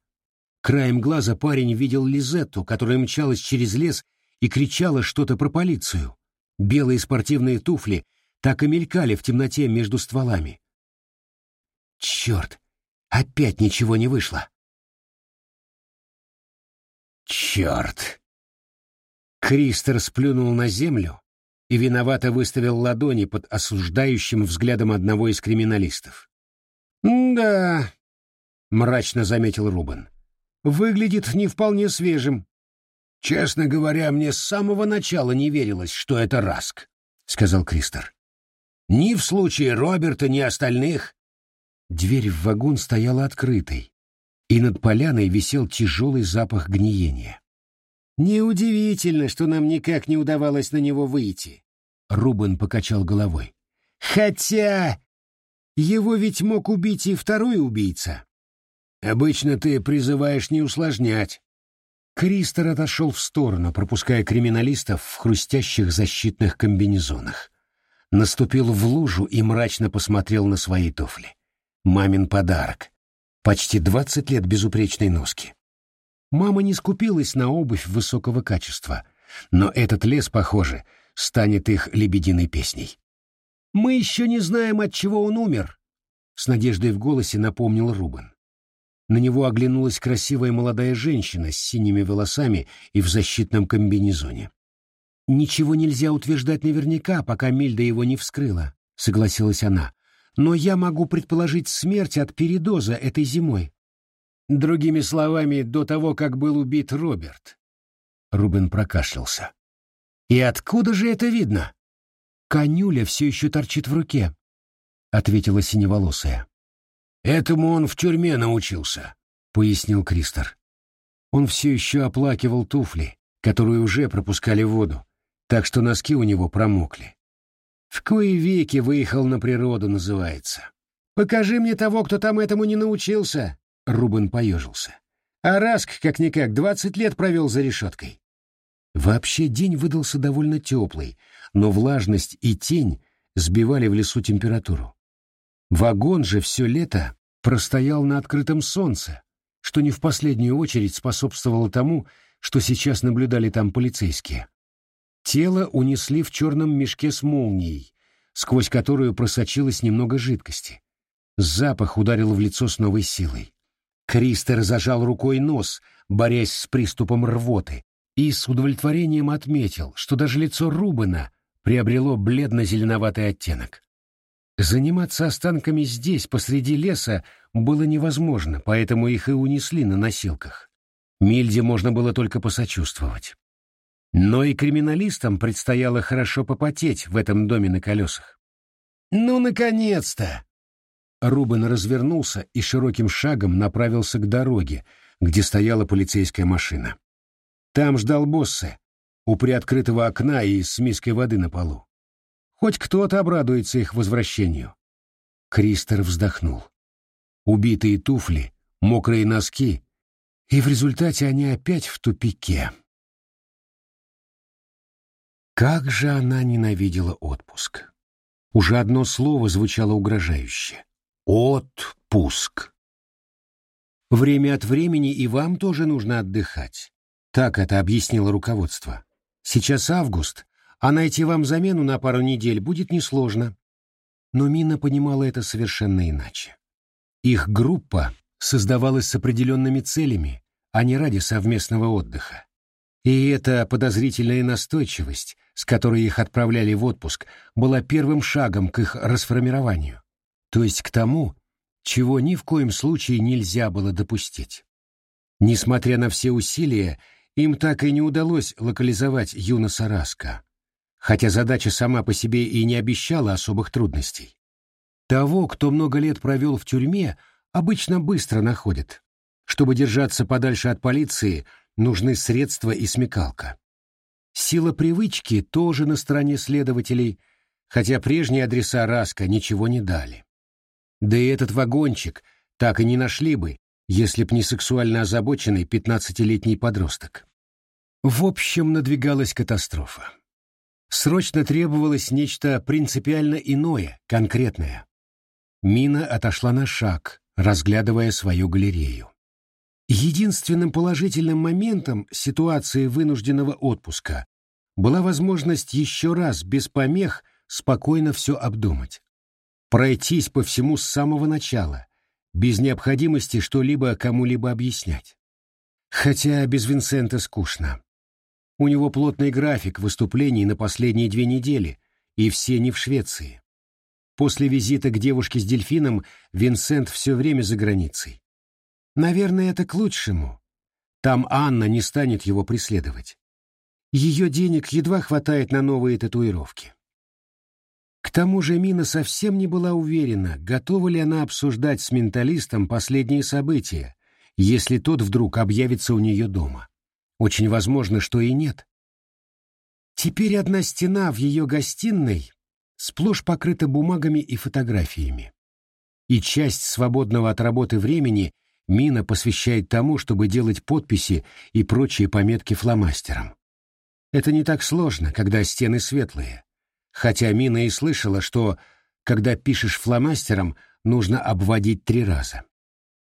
Краем глаза парень видел Лизетту, которая мчалась через лес и кричала что-то про полицию. Белые спортивные туфли так и мелькали в темноте между стволами. Черт, опять ничего не вышло. Черт! Кристер сплюнул на землю и виновато выставил ладони под осуждающим взглядом одного из криминалистов. «Да», — мрачно заметил Рубен, — «выглядит не вполне свежим». «Честно говоря, мне с самого начала не верилось, что это Раск», — сказал Кристер. «Ни в случае Роберта, ни остальных». Дверь в вагон стояла открытой, и над поляной висел тяжелый запах гниения. «Неудивительно, что нам никак не удавалось на него выйти», — Рубен покачал головой. «Хотя его ведь мог убить и второй убийца». «Обычно ты призываешь не усложнять». Кристер отошел в сторону, пропуская криминалистов в хрустящих защитных комбинезонах. Наступил в лужу и мрачно посмотрел на свои туфли. Мамин подарок. Почти двадцать лет безупречной носки. Мама не скупилась на обувь высокого качества, но этот лес, похоже, станет их лебединой песней. «Мы еще не знаем, от чего он умер», — с надеждой в голосе напомнил Рубен. На него оглянулась красивая молодая женщина с синими волосами и в защитном комбинезоне. «Ничего нельзя утверждать наверняка, пока Мильда его не вскрыла», — согласилась она но я могу предположить смерть от передоза этой зимой. Другими словами, до того, как был убит Роберт. Рубен прокашлялся. И откуда же это видно? Конюля все еще торчит в руке, ответила синеволосая. Этому он в тюрьме научился, пояснил Кристор. Он все еще оплакивал туфли, которые уже пропускали воду, так что носки у него промокли. В кои веки выехал на природу, называется. Покажи мне того, кто там этому не научился. Рубен поежился. А Раск, как-никак, двадцать лет провел за решеткой. Вообще день выдался довольно теплый, но влажность и тень сбивали в лесу температуру. Вагон же все лето простоял на открытом солнце, что не в последнюю очередь способствовало тому, что сейчас наблюдали там полицейские. Тело унесли в черном мешке с молнией, сквозь которую просочилось немного жидкости. Запах ударил в лицо с новой силой. Кристер зажал рукой нос, борясь с приступом рвоты, и с удовлетворением отметил, что даже лицо Рубена приобрело бледно-зеленоватый оттенок. Заниматься останками здесь, посреди леса, было невозможно, поэтому их и унесли на носилках. Мильде можно было только посочувствовать. Но и криминалистам предстояло хорошо попотеть в этом доме на колесах. «Ну, наконец-то!» Рубен развернулся и широким шагом направился к дороге, где стояла полицейская машина. Там ждал боссы, у приоткрытого окна и с миской воды на полу. Хоть кто-то обрадуется их возвращению. Кристер вздохнул. Убитые туфли, мокрые носки, и в результате они опять в тупике. Как же она ненавидела отпуск. Уже одно слово звучало угрожающе. Отпуск. Время от времени и вам тоже нужно отдыхать. Так это объяснило руководство. Сейчас август, а найти вам замену на пару недель будет несложно. Но Мина понимала это совершенно иначе. Их группа создавалась с определенными целями, а не ради совместного отдыха. И эта подозрительная настойчивость, с которой их отправляли в отпуск, была первым шагом к их расформированию, то есть к тому, чего ни в коем случае нельзя было допустить. Несмотря на все усилия, им так и не удалось локализовать Юноса Раска, хотя задача сама по себе и не обещала особых трудностей. Того, кто много лет провел в тюрьме, обычно быстро находят. Чтобы держаться подальше от полиции, нужны средства и смекалка. Сила привычки тоже на стороне следователей, хотя прежние адреса Раска ничего не дали. Да и этот вагончик так и не нашли бы, если б не сексуально озабоченный пятнадцатилетний подросток. В общем, надвигалась катастрофа. Срочно требовалось нечто принципиально иное, конкретное. Мина отошла на шаг, разглядывая свою галерею. Единственным положительным моментом ситуации вынужденного отпуска была возможность еще раз, без помех, спокойно все обдумать. Пройтись по всему с самого начала, без необходимости что-либо кому-либо объяснять. Хотя без Винсента скучно. У него плотный график выступлений на последние две недели, и все не в Швеции. После визита к девушке с дельфином Винсент все время за границей. Наверное, это к лучшему. Там Анна не станет его преследовать. Ее денег едва хватает на новые татуировки. К тому же Мина совсем не была уверена, готова ли она обсуждать с менталистом последние события, если тот вдруг объявится у нее дома. Очень возможно, что и нет. Теперь одна стена в ее гостиной сплошь покрыта бумагами и фотографиями. И часть свободного от работы времени Мина посвящает тому, чтобы делать подписи и прочие пометки фломастером. Это не так сложно, когда стены светлые. Хотя Мина и слышала, что, когда пишешь фломастером, нужно обводить три раза.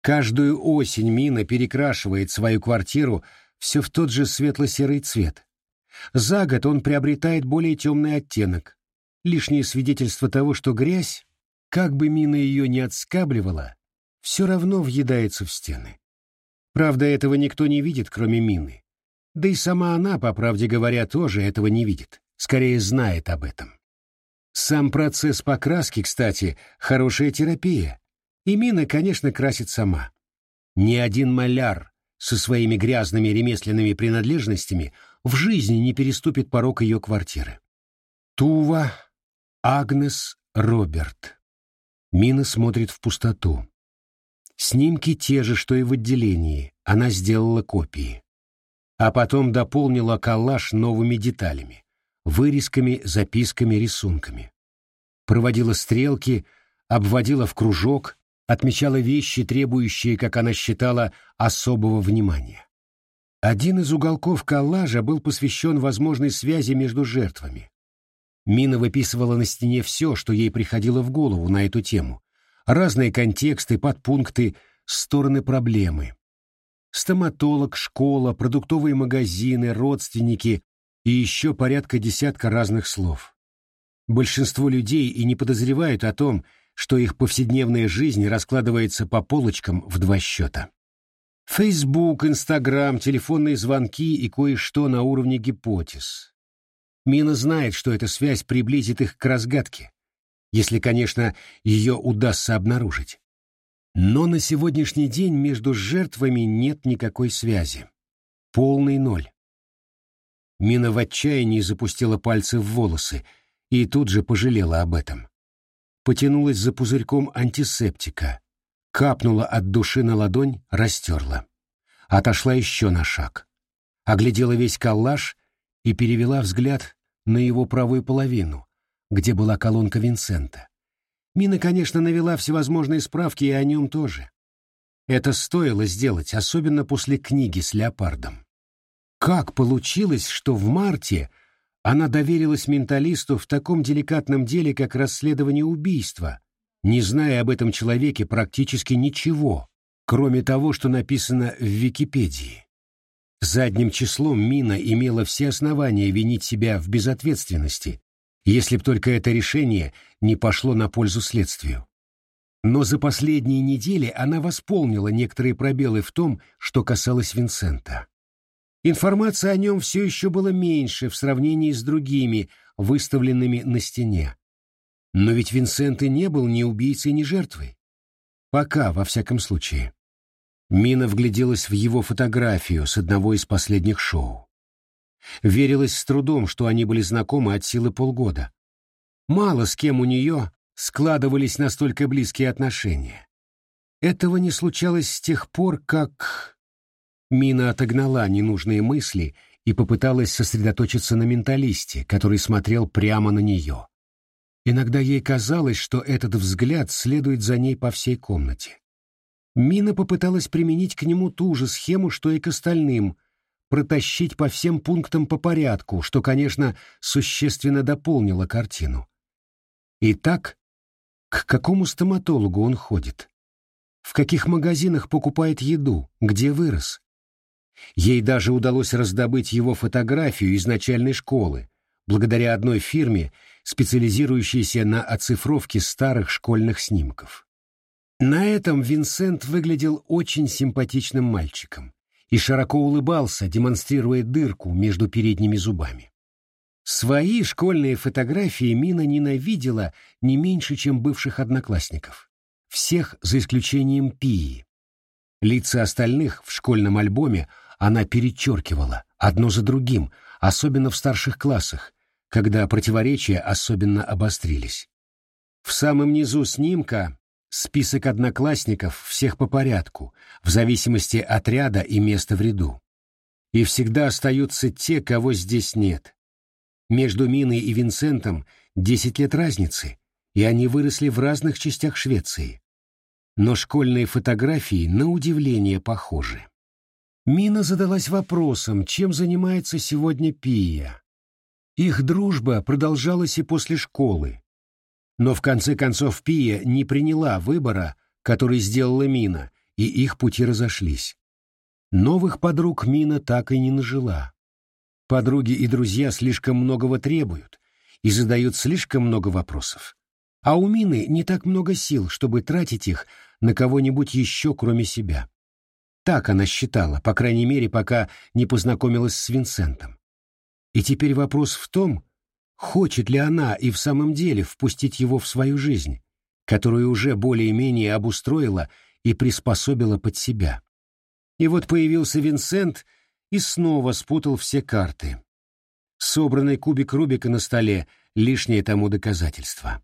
Каждую осень Мина перекрашивает свою квартиру все в тот же светло-серый цвет. За год он приобретает более темный оттенок, лишнее свидетельство того, что грязь, как бы мина ее не отскабливала, все равно въедается в стены. Правда, этого никто не видит, кроме мины. Да и сама она, по правде говоря, тоже этого не видит, скорее знает об этом. Сам процесс покраски, кстати, хорошая терапия. И мина, конечно, красит сама. Ни один маляр со своими грязными ремесленными принадлежностями в жизни не переступит порог ее квартиры. Тува Агнес Роберт. Мина смотрит в пустоту. Снимки те же, что и в отделении. Она сделала копии. А потом дополнила коллаж новыми деталями. Вырезками, записками, рисунками. Проводила стрелки, обводила в кружок, отмечала вещи, требующие, как она считала, особого внимания. Один из уголков коллажа был посвящен возможной связи между жертвами. Мина выписывала на стене все, что ей приходило в голову на эту тему. Разные контексты, подпункты, стороны проблемы. Стоматолог, школа, продуктовые магазины, родственники и еще порядка десятка разных слов. Большинство людей и не подозревают о том, что их повседневная жизнь раскладывается по полочкам в два счета. Фейсбук, Инстаграм, телефонные звонки и кое-что на уровне гипотез. Мина знает, что эта связь приблизит их к разгадке, если, конечно, ее удастся обнаружить. Но на сегодняшний день между жертвами нет никакой связи. Полный ноль. Мина в отчаянии запустила пальцы в волосы и тут же пожалела об этом. Потянулась за пузырьком антисептика, капнула от души на ладонь, растерла. Отошла еще на шаг. Оглядела весь коллаж и перевела взгляд на его правую половину, где была колонка Винсента. Мина, конечно, навела всевозможные справки и о нем тоже. Это стоило сделать, особенно после книги с леопардом. Как получилось, что в марте она доверилась менталисту в таком деликатном деле, как расследование убийства, не зная об этом человеке практически ничего, кроме того, что написано в Википедии. Задним числом Мина имела все основания винить себя в безответственности, если б только это решение не пошло на пользу следствию. Но за последние недели она восполнила некоторые пробелы в том, что касалось Винсента. Информации о нем все еще было меньше в сравнении с другими, выставленными на стене. Но ведь Винсент и не был ни убийцей, ни жертвой. Пока, во всяком случае. Мина вгляделась в его фотографию с одного из последних шоу. Верилось с трудом, что они были знакомы от силы полгода. Мало с кем у нее складывались настолько близкие отношения. Этого не случалось с тех пор, как... Мина отогнала ненужные мысли и попыталась сосредоточиться на менталисте, который смотрел прямо на нее. Иногда ей казалось, что этот взгляд следует за ней по всей комнате. Мина попыталась применить к нему ту же схему, что и к остальным, протащить по всем пунктам по порядку, что, конечно, существенно дополнило картину. Итак, к какому стоматологу он ходит? В каких магазинах покупает еду? Где вырос? Ей даже удалось раздобыть его фотографию из начальной школы, благодаря одной фирме, специализирующейся на оцифровке старых школьных снимков. На этом Винсент выглядел очень симпатичным мальчиком и широко улыбался, демонстрируя дырку между передними зубами. Свои школьные фотографии Мина ненавидела не меньше, чем бывших одноклассников. Всех за исключением Пии. Лица остальных в школьном альбоме она перечеркивала, одно за другим, особенно в старших классах, когда противоречия особенно обострились. В самом низу снимка Список одноклассников всех по порядку, в зависимости от ряда и места в ряду. И всегда остаются те, кого здесь нет. Между Миной и Винсентом десять лет разницы, и они выросли в разных частях Швеции. Но школьные фотографии на удивление похожи. Мина задалась вопросом, чем занимается сегодня Пия. Их дружба продолжалась и после школы, но в конце концов Пия не приняла выбора, который сделала Мина, и их пути разошлись. Новых подруг Мина так и не нажила. Подруги и друзья слишком многого требуют и задают слишком много вопросов. А у Мины не так много сил, чтобы тратить их на кого-нибудь еще, кроме себя. Так она считала, по крайней мере, пока не познакомилась с Винсентом. И теперь вопрос в том, Хочет ли она и в самом деле впустить его в свою жизнь, которую уже более-менее обустроила и приспособила под себя? И вот появился Винсент и снова спутал все карты. Собранный кубик Рубика на столе — лишнее тому доказательство.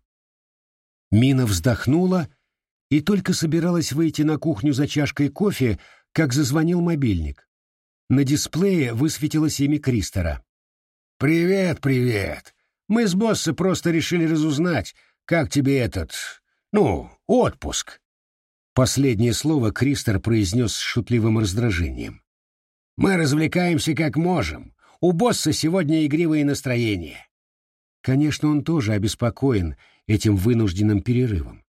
Мина вздохнула и только собиралась выйти на кухню за чашкой кофе, как зазвонил мобильник. На дисплее высветилось имя Кристера. «Привет, привет! Мы с босса просто решили разузнать, как тебе этот, ну, отпуск. Последнее слово Кристер произнес с шутливым раздражением. Мы развлекаемся как можем. У босса сегодня игривое настроение. Конечно, он тоже обеспокоен этим вынужденным перерывом.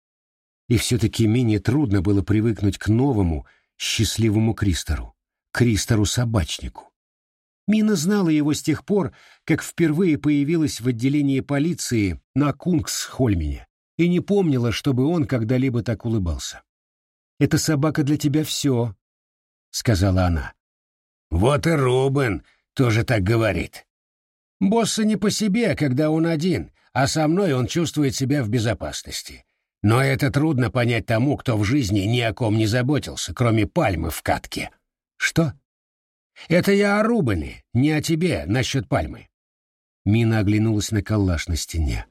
И все-таки Мине трудно было привыкнуть к новому, счастливому Кристору, Кристору-собачнику. Мина знала его с тех пор, как впервые появилась в отделении полиции на Кунгсхольмене, и не помнила, чтобы он когда-либо так улыбался. «Эта собака для тебя все», — сказала она. «Вот и Рубен тоже так говорит. Босса не по себе, когда он один, а со мной он чувствует себя в безопасности. Но это трудно понять тому, кто в жизни ни о ком не заботился, кроме пальмы в катке». «Что?» Это я о Рубане, не о тебе насчет пальмы. Мина оглянулась на коллаж на стене.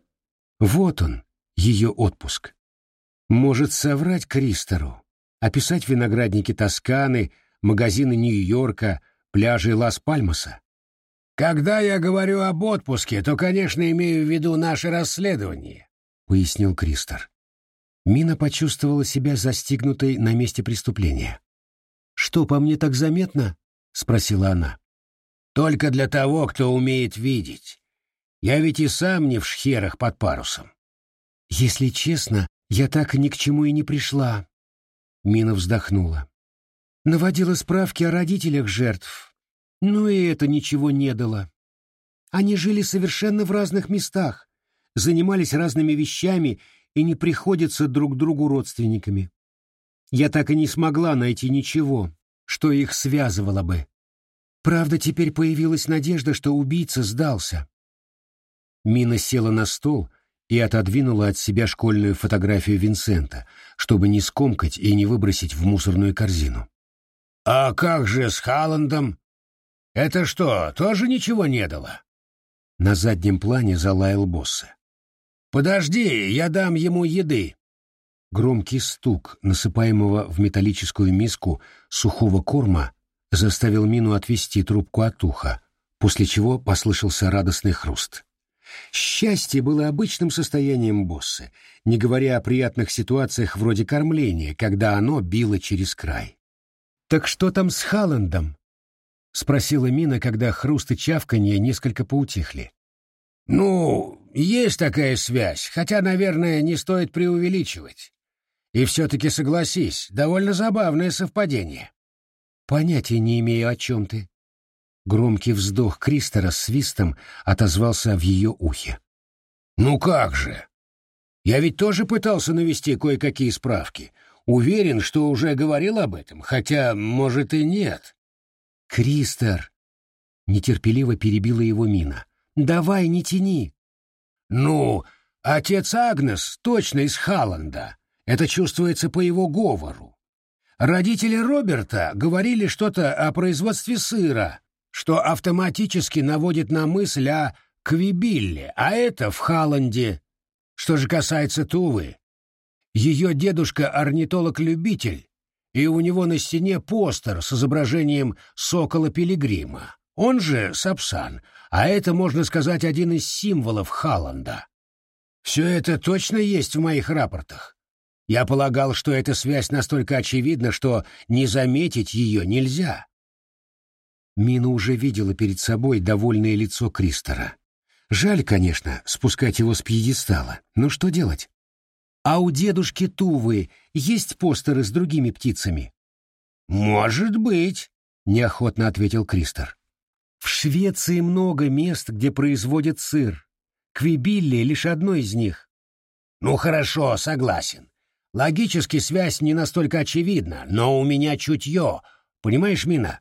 Вот он, ее отпуск. Может соврать Кристору, описать виноградники Тосканы, магазины Нью-Йорка, пляжи Лас-Пальмаса. «Когда я говорю об отпуске, то, конечно, имею в виду наше расследование», — пояснил Кристор. Мина почувствовала себя застигнутой на месте преступления. «Что, по мне так заметно?» — спросила она. «Только для того, кто умеет видеть. Я ведь и сам не в шхерах под парусом». «Если честно, я так ни к чему и не пришла». Мина вздохнула. Наводила справки о родителях жертв, но и это ничего не дало. Они жили совершенно в разных местах, занимались разными вещами и не приходятся друг другу родственниками. Я так и не смогла найти ничего, что их связывало бы. Правда, теперь появилась надежда, что убийца сдался. Мина села на стол и отодвинула от себя школьную фотографию Винсента, чтобы не скомкать и не выбросить в мусорную корзину. «А как же с Халландом? Это что, тоже ничего не дало?» На заднем плане залаял босса. «Подожди, я дам ему еды». Громкий стук, насыпаемого в металлическую миску сухого корма, заставил Мину отвести трубку от уха, после чего послышался радостный хруст. Счастье было обычным состоянием босса, не говоря о приятных ситуациях вроде кормления, когда оно било через край. «Так что там с Халландом?» — спросила Мина, когда хруст и чавканье несколько поутихли. «Ну, есть такая связь, хотя, наверное, не стоит преувеличивать. И все-таки согласись, довольно забавное совпадение». «Понятия не имею, о чем ты». Громкий вздох Кристера свистом отозвался в ее ухе. «Ну как же! Я ведь тоже пытался навести кое-какие справки. Уверен, что уже говорил об этом, хотя, может, и нет». «Кристер!» — нетерпеливо перебила его Мина. «Давай, не тяни!» «Ну, отец Агнес точно из Халланда. Это чувствуется по его говору. Родители Роберта говорили что-то о производстве сыра, что автоматически наводит на мысль о Квибилле, а это в Халланде. Что же касается Тувы, ее дедушка орнитолог-любитель, и у него на стене постер с изображением сокола Пилигрима. Он же Сапсан, а это, можно сказать, один из символов Халланда. Все это точно есть в моих рапортах. Я полагал, что эта связь настолько очевидна, что не заметить ее нельзя. Мина уже видела перед собой довольное лицо Кристора. Жаль, конечно, спускать его с пьедестала, но что делать? А у дедушки Тувы есть постеры с другими птицами? Может быть, неохотно ответил Кристор. В Швеции много мест, где производят сыр. Квибилли лишь одно из них. Ну хорошо, согласен. Логически связь не настолько очевидна, но у меня чутье. Понимаешь, Мина?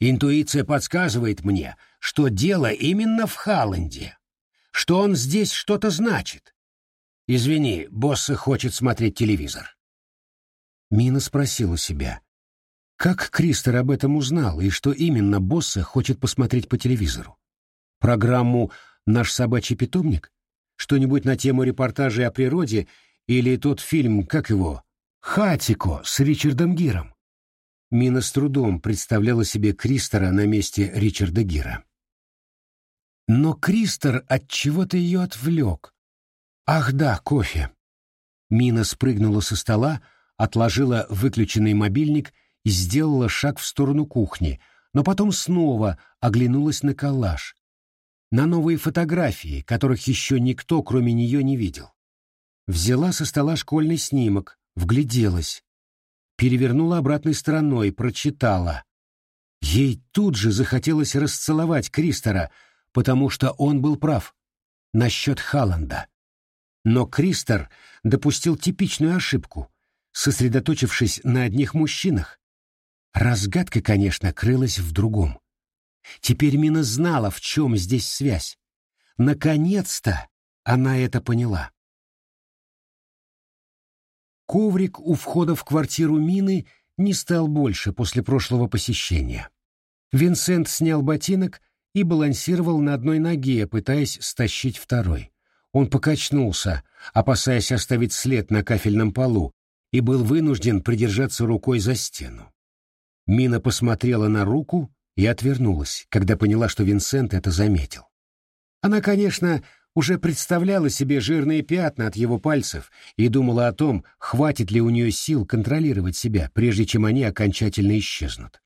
Интуиция подсказывает мне, что дело именно в Халланде, что он здесь что-то значит. Извини, босс хочет смотреть телевизор. Мина спросила себя, как Кристер об этом узнал и что именно босса хочет посмотреть по телевизору? Программу «Наш собачий питомник»? Что-нибудь на тему репортажей о природе или тот фильм, как его, «Хатико» с Ричардом Гиром. Мина с трудом представляла себе Кристера на месте Ричарда Гира. Но Кристер от чего-то ее отвлек. Ах да, кофе. Мина спрыгнула со стола, отложила выключенный мобильник и сделала шаг в сторону кухни, но потом снова оглянулась на коллаж. На новые фотографии, которых еще никто, кроме нее, не видел. Взяла со стола школьный снимок, вгляделась. Перевернула обратной стороной, прочитала. Ей тут же захотелось расцеловать Кристера, потому что он был прав. Насчет Халланда. Но Кристер допустил типичную ошибку, сосредоточившись на одних мужчинах. Разгадка, конечно, крылась в другом. Теперь Мина знала, в чем здесь связь. Наконец-то она это поняла. Коврик у входа в квартиру Мины не стал больше после прошлого посещения. Винсент снял ботинок и балансировал на одной ноге, пытаясь стащить второй. Он покачнулся, опасаясь оставить след на кафельном полу, и был вынужден придержаться рукой за стену. Мина посмотрела на руку и отвернулась, когда поняла, что Винсент это заметил. Она, конечно, уже представляла себе жирные пятна от его пальцев и думала о том, хватит ли у нее сил контролировать себя, прежде чем они окончательно исчезнут.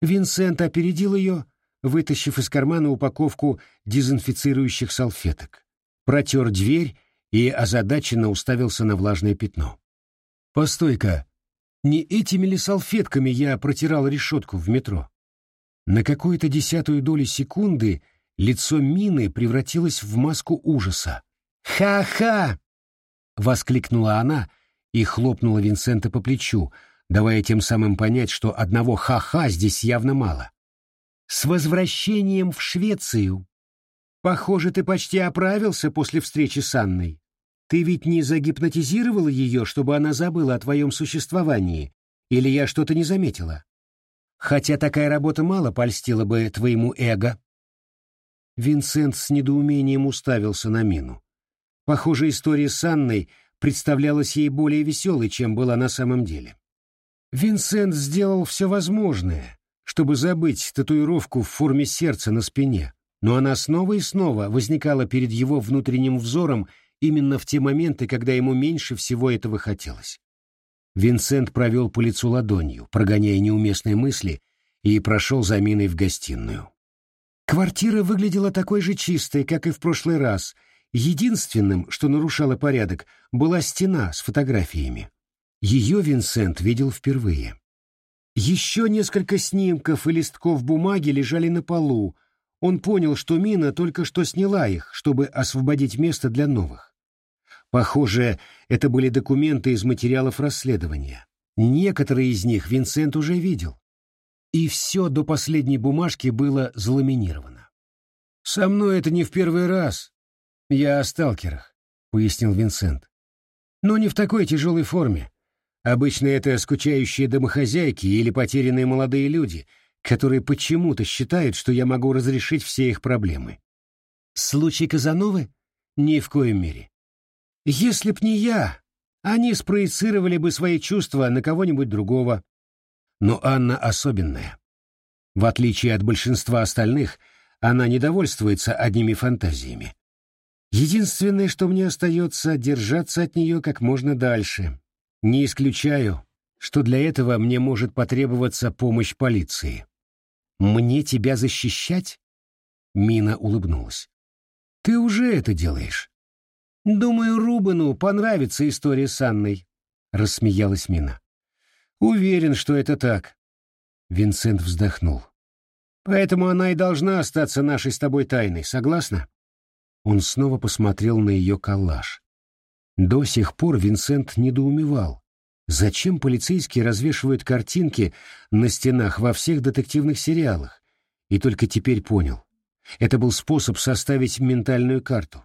Винсент опередил ее, вытащив из кармана упаковку дезинфицирующих салфеток, протер дверь и озадаченно уставился на влажное пятно. «Постой-ка, Не этими ли салфетками я протирал решетку в метро? На какую-то десятую долю секунды лицо Мины превратилось в маску ужаса. «Ха-ха!» — воскликнула она и хлопнула Винсента по плечу, давая тем самым понять, что одного ха-ха здесь явно мало. «С возвращением в Швецию! Похоже, ты почти оправился после встречи с Анной. Ты ведь не загипнотизировала ее, чтобы она забыла о твоем существовании? Или я что-то не заметила? Хотя такая работа мало польстила бы твоему эго». Винсент с недоумением уставился на Мину. Похоже, история с Анной представлялась ей более веселой, чем была на самом деле. Винсент сделал все возможное, чтобы забыть татуировку в форме сердца на спине, но она снова и снова возникала перед его внутренним взором именно в те моменты, когда ему меньше всего этого хотелось. Винсент провел по лицу ладонью, прогоняя неуместные мысли, и прошел за Миной в гостиную. Квартира выглядела такой же чистой, как и в прошлый раз. Единственным, что нарушало порядок, была стена с фотографиями. Ее Винсент видел впервые. Еще несколько снимков и листков бумаги лежали на полу. Он понял, что Мина только что сняла их, чтобы освободить место для новых. Похоже, это были документы из материалов расследования. Некоторые из них Винсент уже видел. И все до последней бумажки было заламинировано. «Со мной это не в первый раз. Я о сталкерах», — пояснил Винсент. «Но не в такой тяжелой форме. Обычно это скучающие домохозяйки или потерянные молодые люди, которые почему-то считают, что я могу разрешить все их проблемы. Случай Казановы? Ни в коем мере. Если б не я, они спроецировали бы свои чувства на кого-нибудь другого. Но Анна особенная. В отличие от большинства остальных, она не довольствуется одними фантазиями. Единственное, что мне остается, держаться от нее как можно дальше, не исключаю, что для этого мне может потребоваться помощь полиции. Мне тебя защищать? Мина улыбнулась. Ты уже это делаешь. Думаю, Рубану понравится история с Анной, рассмеялась Мина. Уверен, что это так. Винсент вздохнул. Поэтому она и должна остаться нашей с тобой тайной, согласна? Он снова посмотрел на ее коллаж. До сих пор Винсент недоумевал, зачем полицейские развешивают картинки на стенах во всех детективных сериалах, и только теперь понял. Это был способ составить ментальную карту.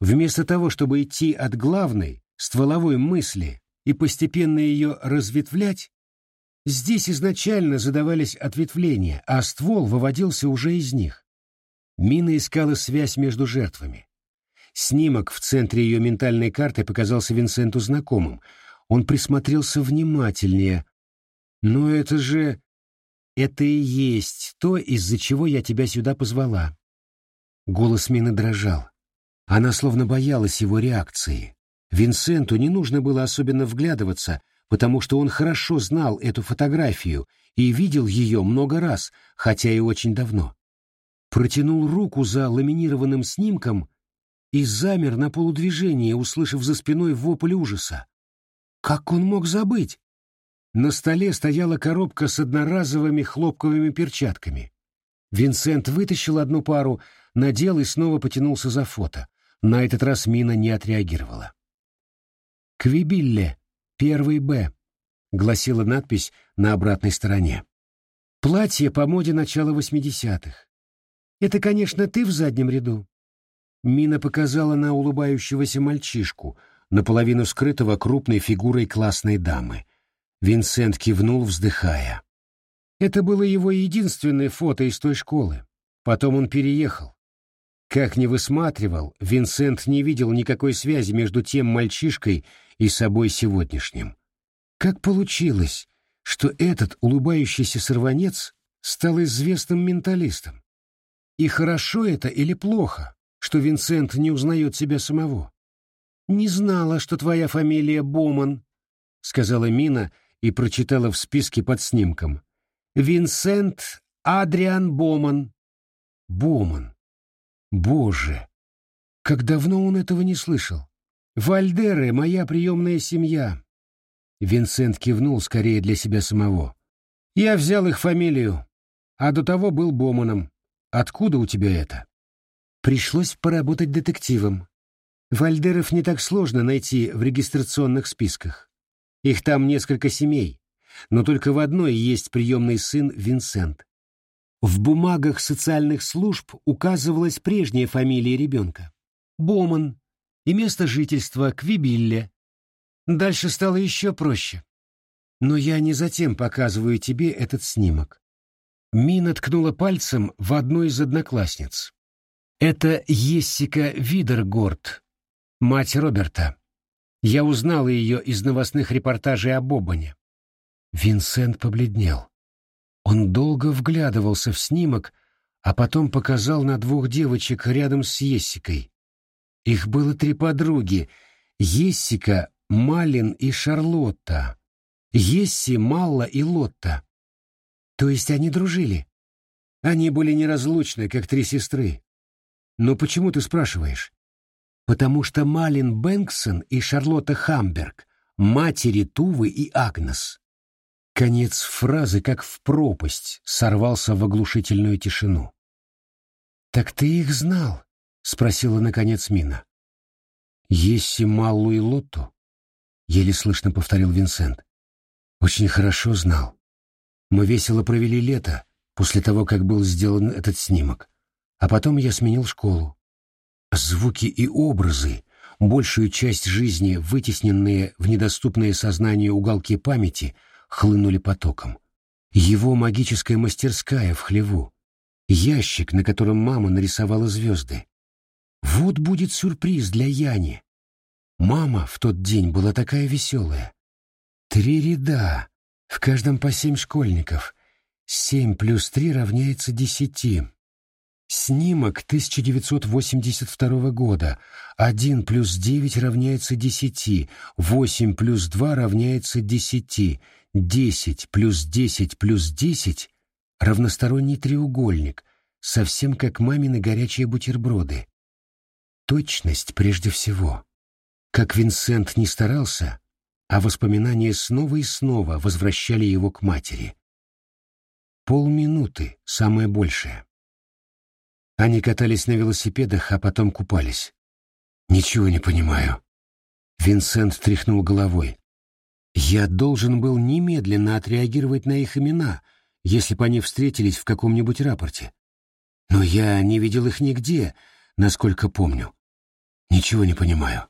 Вместо того, чтобы идти от главной, стволовой мысли и постепенно ее разветвлять, здесь изначально задавались ответвления, а ствол выводился уже из них. Мина искала связь между жертвами. Снимок в центре ее ментальной карты показался Винсенту знакомым. Он присмотрелся внимательнее. «Но это же... Это и есть то, из-за чего я тебя сюда позвала». Голос Мины дрожал. Она словно боялась его реакции. Винсенту не нужно было особенно вглядываться, потому что он хорошо знал эту фотографию и видел ее много раз, хотя и очень давно. Протянул руку за ламинированным снимком и замер на полудвижении, услышав за спиной вопль ужаса. Как он мог забыть? На столе стояла коробка с одноразовыми хлопковыми перчатками. Винсент вытащил одну пару, надел и снова потянулся за фото. На этот раз Мина не отреагировала. «Квибилле, первый Б», — гласила надпись на обратной стороне. «Платье по моде начала восьмидесятых. Это, конечно, ты в заднем ряду?» Мина показала на улыбающегося мальчишку, наполовину скрытого крупной фигурой классной дамы. Винсент кивнул, вздыхая. Это было его единственное фото из той школы. Потом он переехал. Как ни высматривал, Винсент не видел никакой связи между тем мальчишкой и собой сегодняшним. Как получилось, что этот улыбающийся сорванец стал известным менталистом? И хорошо это или плохо? что Винсент не узнает себя самого. «Не знала, что твоя фамилия Боман», — сказала Мина и прочитала в списке под снимком. «Винсент Адриан Боман». «Боман. Боже! Как давно он этого не слышал. Вальдеры — моя приемная семья. Винсент кивнул скорее для себя самого. «Я взял их фамилию, а до того был Боманом. Откуда у тебя это?» Пришлось поработать детективом. Вальдеров не так сложно найти в регистрационных списках. Их там несколько семей, но только в одной есть приемный сын Винсент. В бумагах социальных служб указывалась прежняя фамилия ребенка — Боман, и место жительства — Квибилле. Дальше стало еще проще. Но я не затем показываю тебе этот снимок. Мина ткнула пальцем в одну из одноклассниц. Это Ессика Видергорд, мать Роберта. Я узнала ее из новостных репортажей о Бобане. Винсент побледнел. Он долго вглядывался в снимок, а потом показал на двух девочек рядом с Ессикой. Их было три подруги — Ессика, Малин и Шарлотта. Есси, Малла и Лотта. То есть они дружили. Они были неразлучны, как три сестры. Но почему ты спрашиваешь? потому что Малин Бэнксон и Шарлотта Хамберг — матери Тувы и Агнес. Конец фразы, как в пропасть, сорвался в оглушительную тишину. «Так ты их знал?» — спросила наконец Мина. «Есси Маллу и Лотту?» — еле слышно повторил Винсент. «Очень хорошо знал. Мы весело провели лето после того, как был сделан этот снимок, а потом я сменил школу. Звуки и образы, большую часть жизни, вытесненные в недоступные сознанию уголки памяти, хлынули потоком. Его магическая мастерская в хлеву. Ящик, на котором мама нарисовала звезды. Вот будет сюрприз для Яни. Мама в тот день была такая веселая. Три ряда, в каждом по семь школьников. Семь плюс три равняется десяти. Снимок 1982 года. 1 плюс 9 равняется 10. 8 плюс 2 равняется 10. 10 плюс 10 плюс 10 — равносторонний треугольник, совсем как мамины горячие бутерброды. Точность прежде всего. Как Винсент не старался, а воспоминания снова и снова возвращали его к матери. Полминуты, самое большее. Они катались на велосипедах, а потом купались. Ничего не понимаю. Винсент тряхнул головой. Я должен был немедленно отреагировать на их имена, если бы они встретились в каком-нибудь рапорте. Но я не видел их нигде, насколько помню. Ничего не понимаю.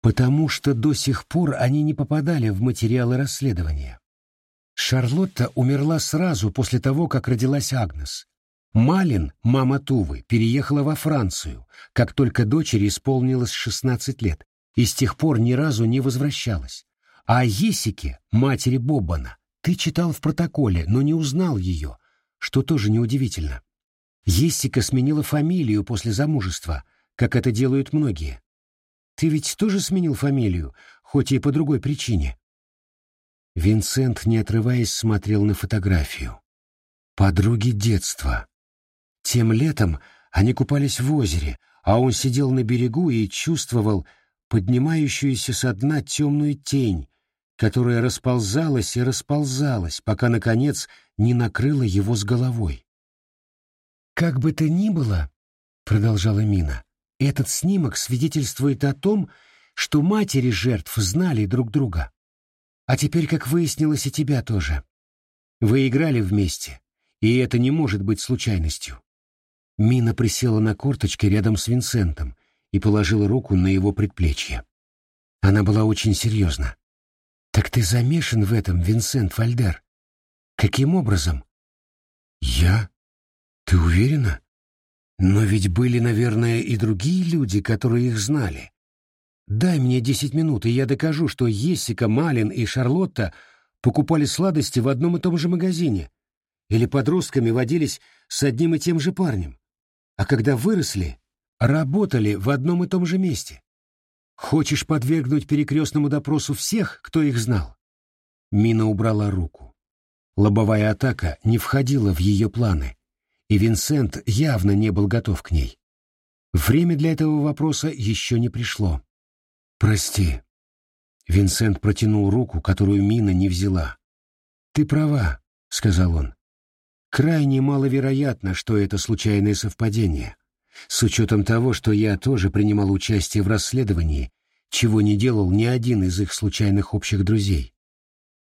Потому что до сих пор они не попадали в материалы расследования. Шарлотта умерла сразу после того, как родилась Агнес. Малин, мама Тувы, переехала во Францию, как только дочери исполнилось 16 лет, и с тех пор ни разу не возвращалась. А о Есике, матери Боббана, ты читал в протоколе, но не узнал ее, что тоже неудивительно. Ессика сменила фамилию после замужества, как это делают многие. Ты ведь тоже сменил фамилию, хоть и по другой причине. Винсент, не отрываясь, смотрел на фотографию. Подруги детства. Тем летом они купались в озере, а он сидел на берегу и чувствовал поднимающуюся со дна темную тень, которая расползалась и расползалась, пока, наконец, не накрыла его с головой. «Как бы то ни было», — продолжала Мина, — «этот снимок свидетельствует о том, что матери жертв знали друг друга. А теперь, как выяснилось, и тебя тоже. Вы играли вместе, и это не может быть случайностью. Мина присела на корточки рядом с Винсентом и положила руку на его предплечье. Она была очень серьезна. «Так ты замешан в этом, Винсент Вальдер? Каким образом?» «Я? Ты уверена? Но ведь были, наверное, и другие люди, которые их знали. Дай мне десять минут, и я докажу, что Ессика, Малин и Шарлотта покупали сладости в одном и том же магазине или подростками водились с одним и тем же парнем а когда выросли, работали в одном и том же месте. Хочешь подвергнуть перекрестному допросу всех, кто их знал?» Мина убрала руку. Лобовая атака не входила в ее планы, и Винсент явно не был готов к ней. Время для этого вопроса еще не пришло. «Прости». Винсент протянул руку, которую Мина не взяла. «Ты права», — сказал он. «Крайне маловероятно, что это случайное совпадение, с учетом того, что я тоже принимал участие в расследовании, чего не делал ни один из их случайных общих друзей.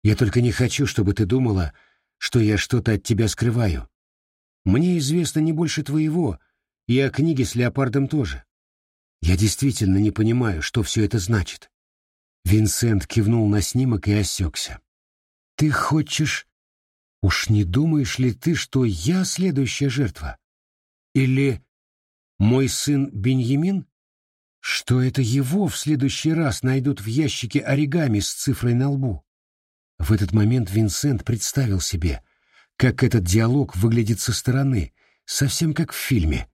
Я только не хочу, чтобы ты думала, что я что-то от тебя скрываю. Мне известно не больше твоего, и о книге с леопардом тоже. Я действительно не понимаю, что все это значит. Винсент кивнул на снимок и осекся. Ты хочешь... Уж не думаешь ли ты, что я следующая жертва? Или мой сын Беньямин? Что это его в следующий раз найдут в ящике оригами с цифрой на лбу? В этот момент Винсент представил себе, как этот диалог выглядит со стороны, совсем как в фильме.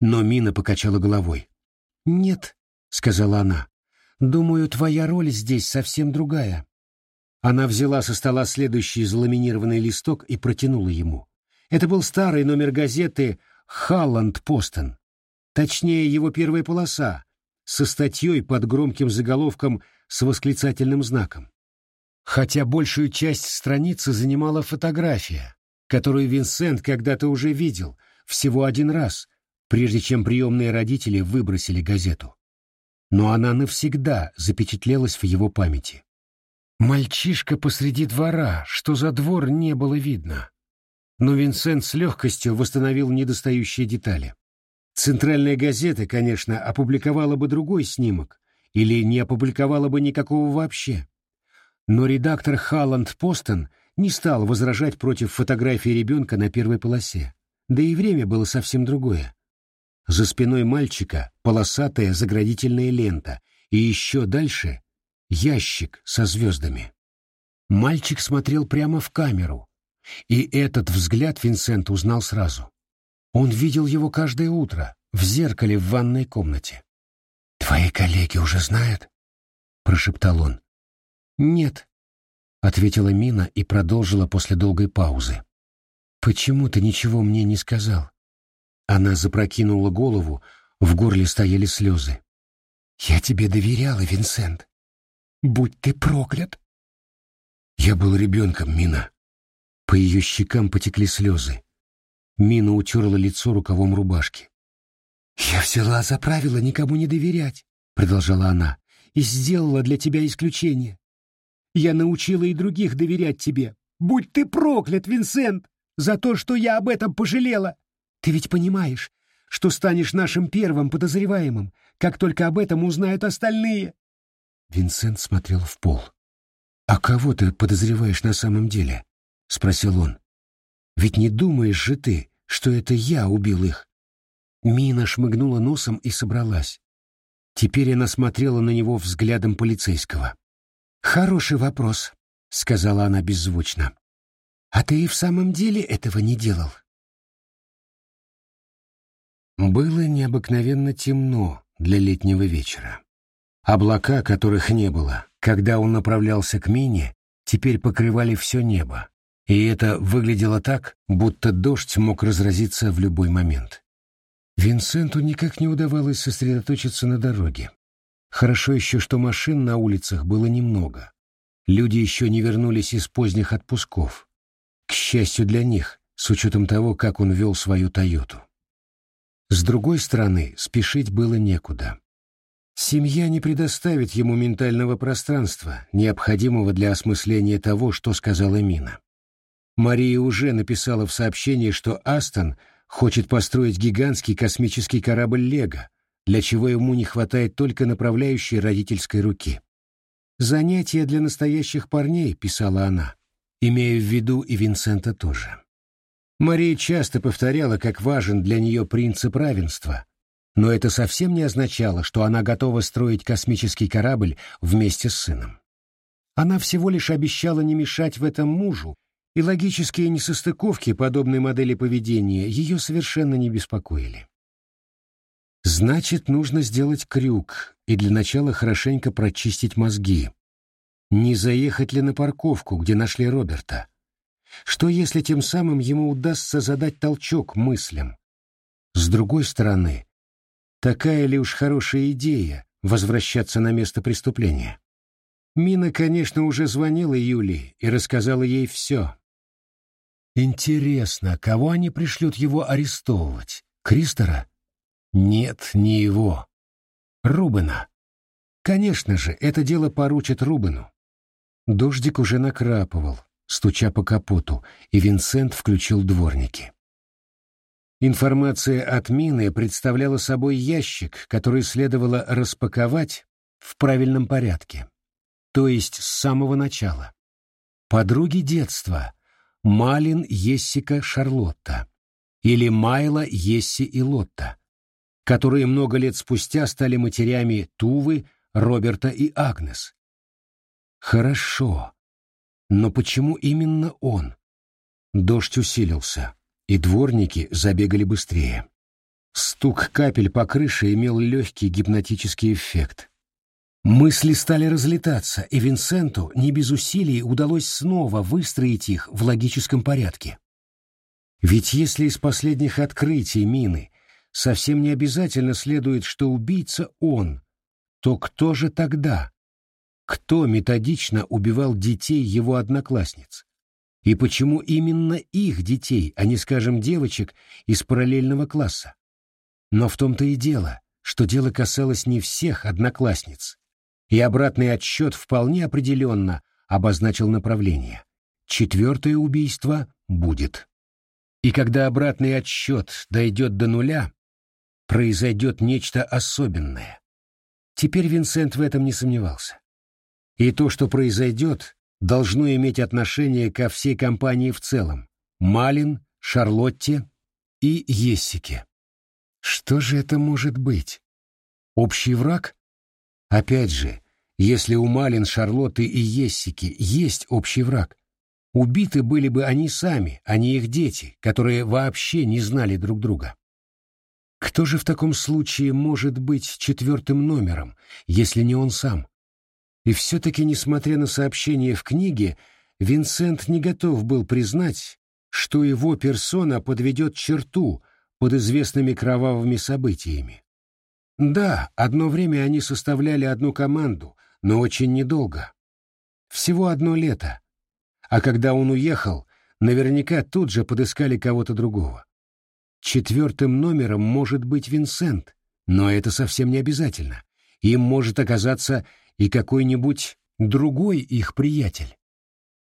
Но Мина покачала головой. «Нет», — сказала она, — «думаю, твоя роль здесь совсем другая». Она взяла со стола следующий заламинированный листок и протянула ему. Это был старый номер газеты «Халланд Постон». Точнее, его первая полоса, со статьей под громким заголовком с восклицательным знаком. Хотя большую часть страницы занимала фотография, которую Винсент когда-то уже видел, всего один раз, прежде чем приемные родители выбросили газету. Но она навсегда запечатлелась в его памяти. Мальчишка посреди двора, что за двор не было видно. Но Винсент с легкостью восстановил недостающие детали. Центральная газета, конечно, опубликовала бы другой снимок или не опубликовала бы никакого вообще. Но редактор Халланд Постон не стал возражать против фотографии ребенка на первой полосе. Да и время было совсем другое. За спиной мальчика полосатая заградительная лента, и еще дальше — ящик со звездами. Мальчик смотрел прямо в камеру, и этот взгляд Винсент узнал сразу. Он видел его каждое утро, в зеркале в ванной комнате. «Твои коллеги уже знают?» — прошептал он. «Нет», — ответила Мина и продолжила после долгой паузы. «Почему ты ничего мне не сказал?» Она запрокинула голову, в горле стояли слезы. «Я тебе доверяла, Винсент. Будь ты проклят!» Я был ребенком, Мина. По ее щекам потекли слезы. Мина утерла лицо рукавом рубашки. «Я взяла за правило никому не доверять», — продолжала она, — «и сделала для тебя исключение. Я научила и других доверять тебе. Будь ты проклят, Винсент, за то, что я об этом пожалела. Ты ведь понимаешь, что станешь нашим первым подозреваемым, как только об этом узнают остальные. Винсент смотрел в пол. «А кого ты подозреваешь на самом деле?» — спросил он. «Ведь не думаешь же ты, что это я убил их?» Мина шмыгнула носом и собралась. Теперь она смотрела на него взглядом полицейского. «Хороший вопрос», — сказала она беззвучно. «А ты и в самом деле этого не делал?» Было необыкновенно темно для летнего вечера. Облака, которых не было, когда он направлялся к Мине, теперь покрывали все небо, и это выглядело так, будто дождь мог разразиться в любой момент. Винсенту никак не удавалось сосредоточиться на дороге. Хорошо еще, что машин на улицах было немного. Люди еще не вернулись из поздних отпусков. К счастью для них, с учетом того, как он вел свою «Тойоту». С другой стороны, спешить было некуда. Семья не предоставит ему ментального пространства, необходимого для осмысления того, что сказала Мина. Мария уже написала в сообщении, что Астон хочет построить гигантский космический корабль «Лего», для чего ему не хватает только направляющей родительской руки. «Занятие для настоящих парней», — писала она, имея в виду и Винсента тоже. Мария часто повторяла, как важен для нее принцип равенства, но это совсем не означало, что она готова строить космический корабль вместе с сыном. Она всего лишь обещала не мешать в этом мужу, и логические несостыковки подобной модели поведения ее совершенно не беспокоили. Значит, нужно сделать крюк и для начала хорошенько прочистить мозги. Не заехать ли на парковку, где нашли Роберта? Что если тем самым ему удастся задать толчок мыслям? С другой стороны, такая ли уж хорошая идея возвращаться на место преступления? Мина, конечно, уже звонила Юле и рассказала ей все. Интересно, кого они пришлют его арестовывать? Кристера? Нет, не его. Рубена. Конечно же, это дело поручат Рубену. Дождик уже накрапывал, стуча по капоту, и Винсент включил дворники. Информация от Мины представляла собой ящик, который следовало распаковать в правильном порядке, то есть с самого начала. Подруги детства — Малин, Ессика, Шарлотта или Майла, Есси и Лотта, которые много лет спустя стали матерями Тувы, Роберта и Агнес. Хорошо. Но почему именно он? Дождь усилился, и дворники забегали быстрее. Стук капель по крыше имел легкий гипнотический эффект. Мысли стали разлетаться, и Винсенту не без усилий удалось снова выстроить их в логическом порядке. Ведь если из последних открытий Мины совсем не обязательно следует, что убийца он, то кто же тогда? Кто методично убивал детей его одноклассниц? И почему именно их детей, а не, скажем, девочек из параллельного класса? Но в том-то и дело, что дело касалось не всех одноклассниц, и обратный отсчет вполне определенно обозначил направление. Четвертое убийство будет. И когда обратный отсчет дойдет до нуля, произойдет нечто особенное. Теперь Винсент в этом не сомневался. И то, что произойдет, должно иметь отношение ко всей компании в целом. Малин, Шарлотте и Ессике. Что же это может быть? Общий враг? Опять же, если у Малин, Шарлотты и Ессики есть общий враг, Убиты были бы они сами, а не их дети, которые вообще не знали друг друга. Кто же в таком случае может быть четвертым номером, если не он сам? И все-таки, несмотря на сообщение в книге, Винсент не готов был признать, что его персона подведет черту под известными кровавыми событиями. Да, одно время они составляли одну команду, но очень недолго. Всего одно лето, а когда он уехал, наверняка тут же подыскали кого-то другого. Четвертым номером может быть Винсент, но это совсем не обязательно. Им может оказаться и какой-нибудь другой их приятель.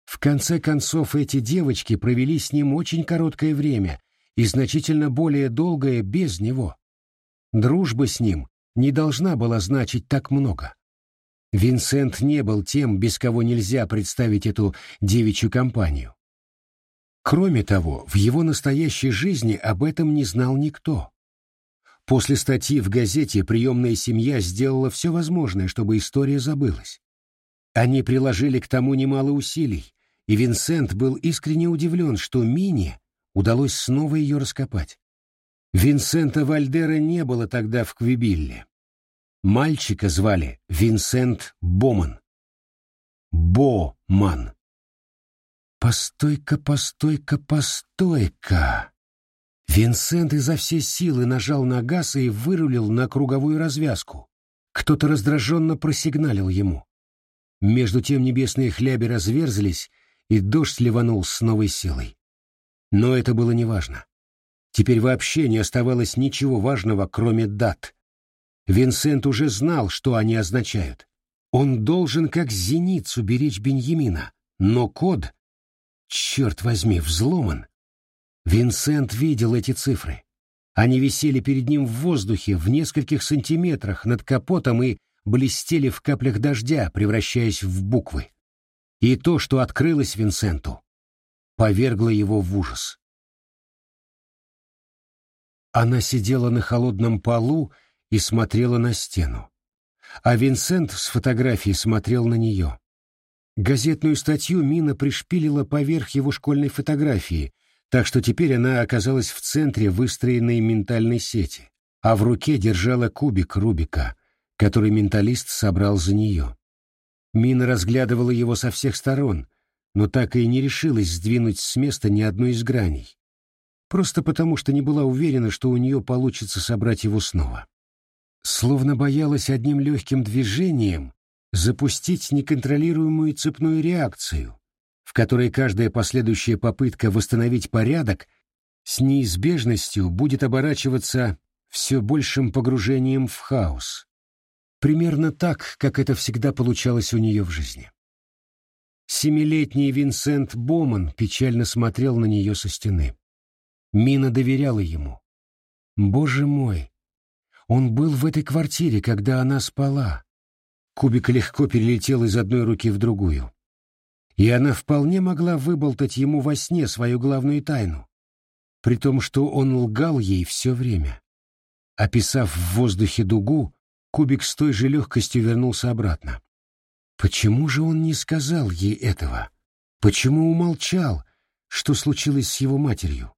В конце концов, эти девочки провели с ним очень короткое время и значительно более долгое без него. Дружба с ним не должна была значить так много. Винсент не был тем, без кого нельзя представить эту девичью компанию. Кроме того, в его настоящей жизни об этом не знал никто. После статьи в газете приемная семья сделала все возможное, чтобы история забылась. Они приложили к тому немало усилий, и Винсент был искренне удивлен, что Мине удалось снова ее раскопать. Винсента Вальдера не было тогда в Квибилле. Мальчика звали Винсент Боман. Боман. Постой-ка, постой-ка, постой-ка. Винсент изо всей силы нажал на газ и вырулил на круговую развязку. Кто-то раздраженно просигналил ему. Между тем небесные хляби разверзлись, и дождь ливанул с новой силой. Но это было неважно. Теперь вообще не оставалось ничего важного, кроме дат — Винсент уже знал, что они означают. Он должен как зеницу беречь Беньямина, но код, черт возьми, взломан. Винсент видел эти цифры. Они висели перед ним в воздухе в нескольких сантиметрах над капотом и блестели в каплях дождя, превращаясь в буквы. И то, что открылось Винсенту, повергло его в ужас. Она сидела на холодном полу и смотрела на стену. А Винсент с фотографией смотрел на нее. Газетную статью Мина пришпилила поверх его школьной фотографии, так что теперь она оказалась в центре выстроенной ментальной сети, а в руке держала кубик Рубика, который менталист собрал за нее. Мина разглядывала его со всех сторон, но так и не решилась сдвинуть с места ни одной из граней, просто потому что не была уверена, что у нее получится собрать его снова словно боялась одним легким движением запустить неконтролируемую цепную реакцию, в которой каждая последующая попытка восстановить порядок с неизбежностью будет оборачиваться все большим погружением в хаос. Примерно так, как это всегда получалось у нее в жизни. Семилетний Винсент Боман печально смотрел на нее со стены. Мина доверяла ему. Боже мой! Он был в этой квартире, когда она спала. Кубик легко перелетел из одной руки в другую. И она вполне могла выболтать ему во сне свою главную тайну, при том, что он лгал ей все время. Описав в воздухе дугу, Кубик с той же легкостью вернулся обратно. Почему же он не сказал ей этого? Почему умолчал, что случилось с его матерью?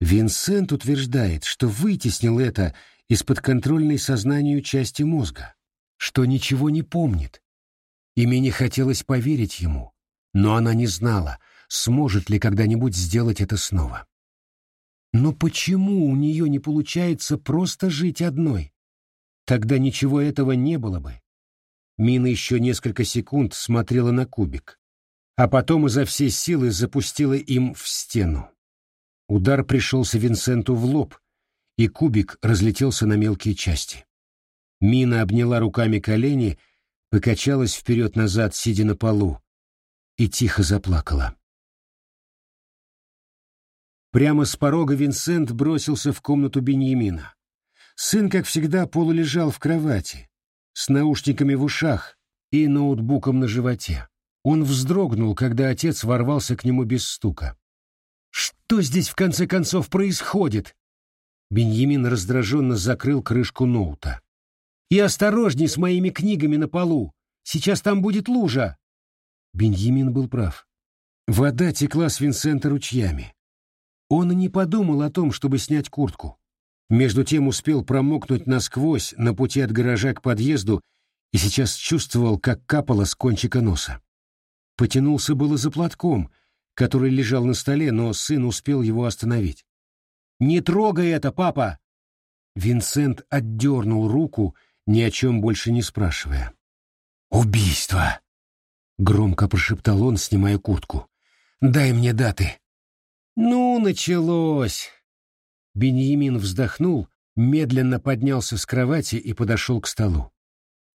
Винсент утверждает, что вытеснил это из подконтрольной сознанию части мозга, что ничего не помнит. И мне хотелось поверить ему, но она не знала, сможет ли когда-нибудь сделать это снова. Но почему у нее не получается просто жить одной? Тогда ничего этого не было бы. Мина еще несколько секунд смотрела на кубик, а потом изо всей силы запустила им в стену. Удар пришелся Винсенту в лоб, и кубик разлетелся на мелкие части. Мина обняла руками колени, покачалась вперед-назад, сидя на полу, и тихо заплакала. Прямо с порога Винсент бросился в комнату Беньямина. Сын, как всегда, полулежал в кровати, с наушниками в ушах и ноутбуком на животе. Он вздрогнул, когда отец ворвался к нему без стука. «Что здесь, в конце концов, происходит?» Беньямин раздраженно закрыл крышку ноута. «И осторожней с моими книгами на полу! Сейчас там будет лужа!» Беньямин был прав. Вода текла с Винсента ручьями. Он не подумал о том, чтобы снять куртку. Между тем успел промокнуть насквозь на пути от гаража к подъезду и сейчас чувствовал, как капало с кончика носа. Потянулся было за платком, который лежал на столе, но сын успел его остановить. «Не трогай это, папа!» Винсент отдернул руку, ни о чем больше не спрашивая. «Убийство!» — громко прошептал он, снимая куртку. «Дай мне даты». «Ну, началось!» Беньямин вздохнул, медленно поднялся с кровати и подошел к столу.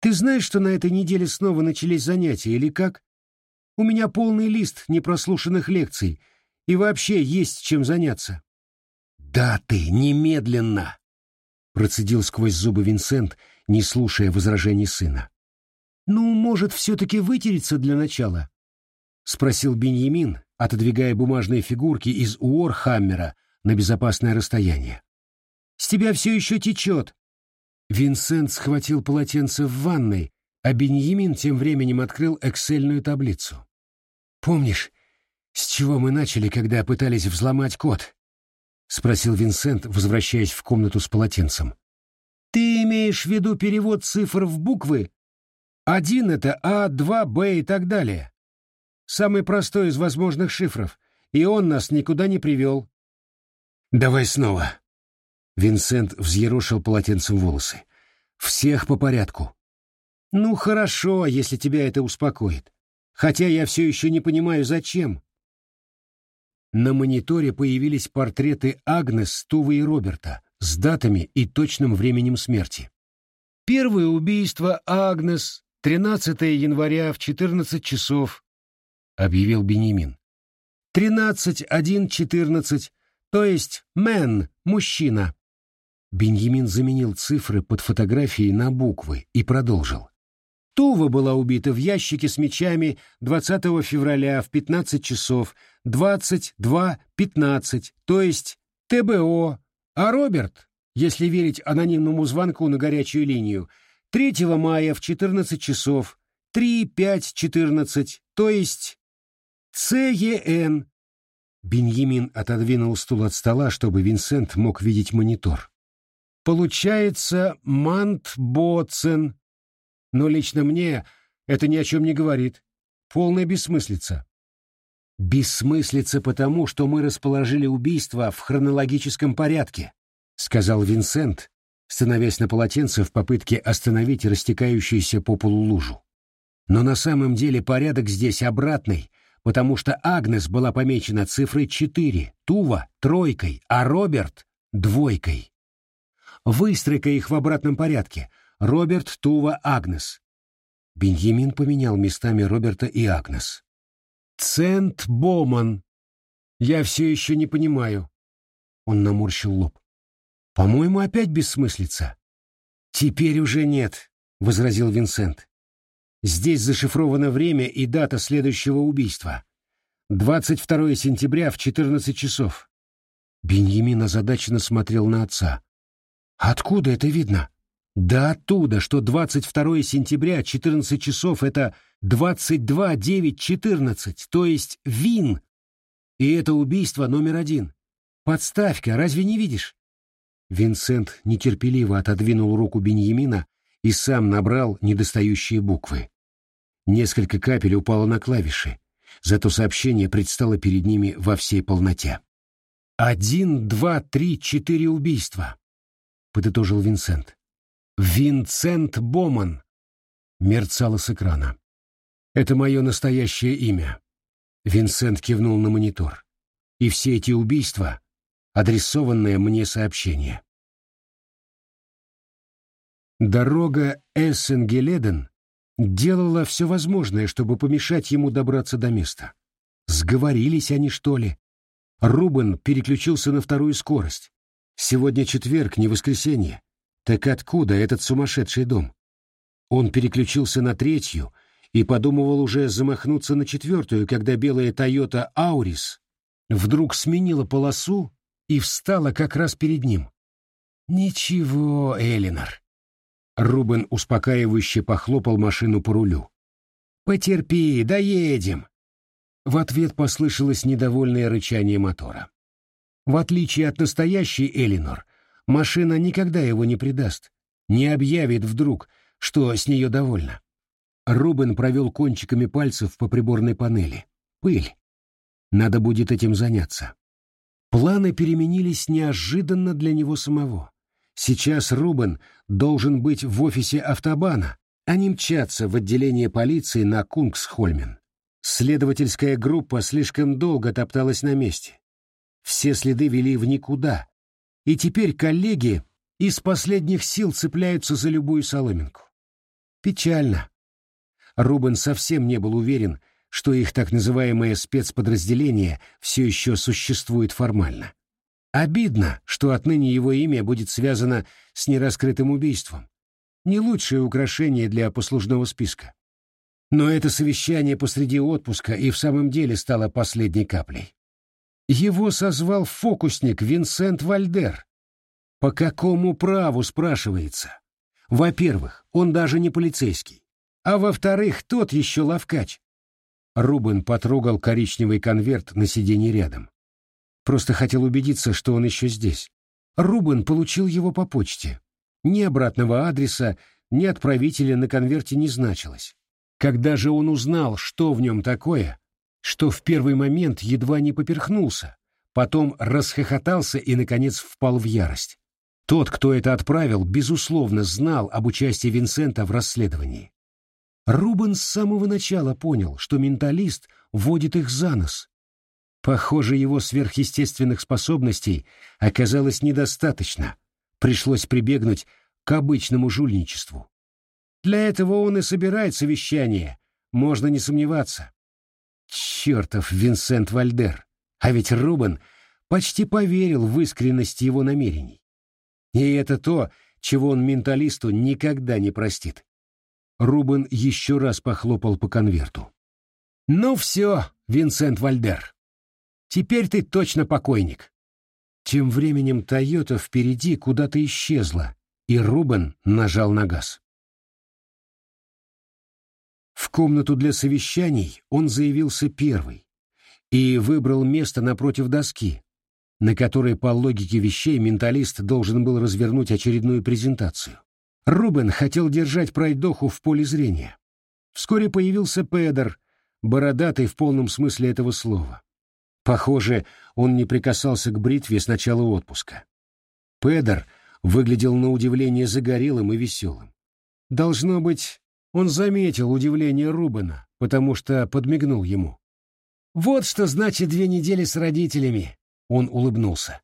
«Ты знаешь, что на этой неделе снова начались занятия, или как? У меня полный лист непрослушанных лекций, и вообще есть чем заняться». «Да ты, немедленно!» Процедил сквозь зубы Винсент, не слушая возражений сына. «Ну, может, все-таки вытереться для начала?» — спросил Беньямин, отодвигая бумажные фигурки из Уорхаммера на безопасное расстояние. «С тебя все еще течет!» Винсент схватил полотенце в ванной, а Беньямин тем временем открыл эксельную таблицу. «Помнишь, с чего мы начали, когда пытались взломать код?» — спросил Винсент, возвращаясь в комнату с полотенцем. «Ты имеешь в виду перевод цифр в буквы? Один — это А, два, Б и так далее. Самый простой из возможных шифров, и он нас никуда не привел. «Давай снова». Винсент взъерошил полотенцем волосы. «Всех по порядку». «Ну, хорошо, если тебя это успокоит. Хотя я все еще не понимаю, зачем». На мониторе появились портреты Агнес, Тувы и Роберта с датами и точным временем смерти. Первое убийство Агнес, 13 января в 14 часов, объявил Бенемин. 13.1.14 то есть «мен» — мужчина. Беньямин заменил цифры под фотографией на буквы и продолжил. Тува была убита в ящике с мечами 20 февраля в 15 часов 22.15, то есть ТБО, а Роберт, если верить анонимному звонку на горячую линию, 3 мая в 14 часов 3.5.14, то есть ЦЕН, Беньямин отодвинул стул от стола, чтобы Винсент мог видеть монитор. Получается Мант Боцен. Но лично мне это ни о чем не говорит. Полная бессмыслица. Бессмыслица потому, что мы расположили убийство в хронологическом порядке, сказал Винсент, становясь на полотенце в попытке остановить растекающуюся по полу лужу. Но на самом деле порядок здесь обратный, потому что Агнес была помечена цифрой 4, Тува — тройкой, а Роберт — двойкой. Выстройка их в обратном порядке. Роберт, Тува, Агнес. Беньямин поменял местами Роберта и Агнес. «Цент Боман. Я все еще не понимаю». Он наморщил лоб. «По-моему, опять бессмыслица». «Теперь уже нет», — возразил Винсент. «Здесь зашифровано время и дата следующего убийства. 22 сентября в 14 часов». Беньямин озадаченно смотрел на отца. «Откуда это видно?» «Да оттуда, что 22 сентября, 14 часов — это 22 9 14, то есть ВИН. И это убийство номер один. Подставка, разве не видишь?» Винсент нетерпеливо отодвинул руку Беньямина и сам набрал недостающие буквы. Несколько капель упало на клавиши, зато сообщение предстало перед ними во всей полноте. «Один, два, три, четыре убийства», — подытожил Винсент. «Винсент Боман», — мерцало с экрана. «Это мое настоящее имя». Винсент кивнул на монитор. «И все эти убийства — адресованное мне сообщение». Дорога Эссен-Геледен делала все возможное, чтобы помешать ему добраться до места. Сговорились они, что ли? Рубен переключился на вторую скорость. Сегодня четверг, не воскресенье. Так откуда этот сумасшедший дом? Он переключился на третью и подумывал уже замахнуться на четвертую, когда белая Тойота Аурис вдруг сменила полосу и встала как раз перед ним. «Ничего, Элинор», Рубен успокаивающе похлопал машину по рулю. «Потерпи, доедем!» В ответ послышалось недовольное рычание мотора. В отличие от настоящей Элинор, машина никогда его не предаст, не объявит вдруг, что с нее довольна. Рубен провел кончиками пальцев по приборной панели. Пыль. Надо будет этим заняться. Планы переменились неожиданно для него самого. Сейчас Рубен должен быть в офисе автобана, а не мчаться в отделение полиции на Кунгсхольмен. Следовательская группа слишком долго топталась на месте. Все следы вели в никуда, и теперь коллеги из последних сил цепляются за любую соломинку. Печально. Рубен совсем не был уверен, что их так называемое спецподразделение все еще существует формально. Обидно, что отныне его имя будет связано с нераскрытым убийством. Не лучшее украшение для послужного списка. Но это совещание посреди отпуска и в самом деле стало последней каплей. Его созвал фокусник Винсент Вальдер. По какому праву, спрашивается? Во-первых, он даже не полицейский. А во-вторых, тот еще ловкач. Рубен потрогал коричневый конверт на сиденье рядом. Просто хотел убедиться, что он еще здесь. Рубен получил его по почте. Ни обратного адреса, ни отправителя на конверте не значилось. Когда же он узнал, что в нем такое, что в первый момент едва не поперхнулся, потом расхохотался и, наконец, впал в ярость. Тот, кто это отправил, безусловно, знал об участии Винсента в расследовании. Рубен с самого начала понял, что менталист водит их за нос, Похоже, его сверхъестественных способностей оказалось недостаточно. Пришлось прибегнуть к обычному жульничеству. Для этого он и собирает совещание, можно не сомневаться. Чертов Винсент Вальдер! А ведь Рубен почти поверил в искренность его намерений. И это то, чего он менталисту никогда не простит. Рубен еще раз похлопал по конверту. «Ну все, Винсент Вальдер, Теперь ты точно покойник. Тем временем Тойота впереди куда-то исчезла, и Рубен нажал на газ. Комнату для совещаний он заявился первый и выбрал место напротив доски, на которой по логике вещей менталист должен был развернуть очередную презентацию. Рубен хотел держать пройдоху в поле зрения. Вскоре появился Педер, бородатый в полном смысле этого слова. Похоже, он не прикасался к бритве с начала отпуска. Педер выглядел на удивление загорелым и веселым. Должно быть, Он заметил удивление Рубена, потому что подмигнул ему. «Вот что значит две недели с родителями!» Он улыбнулся.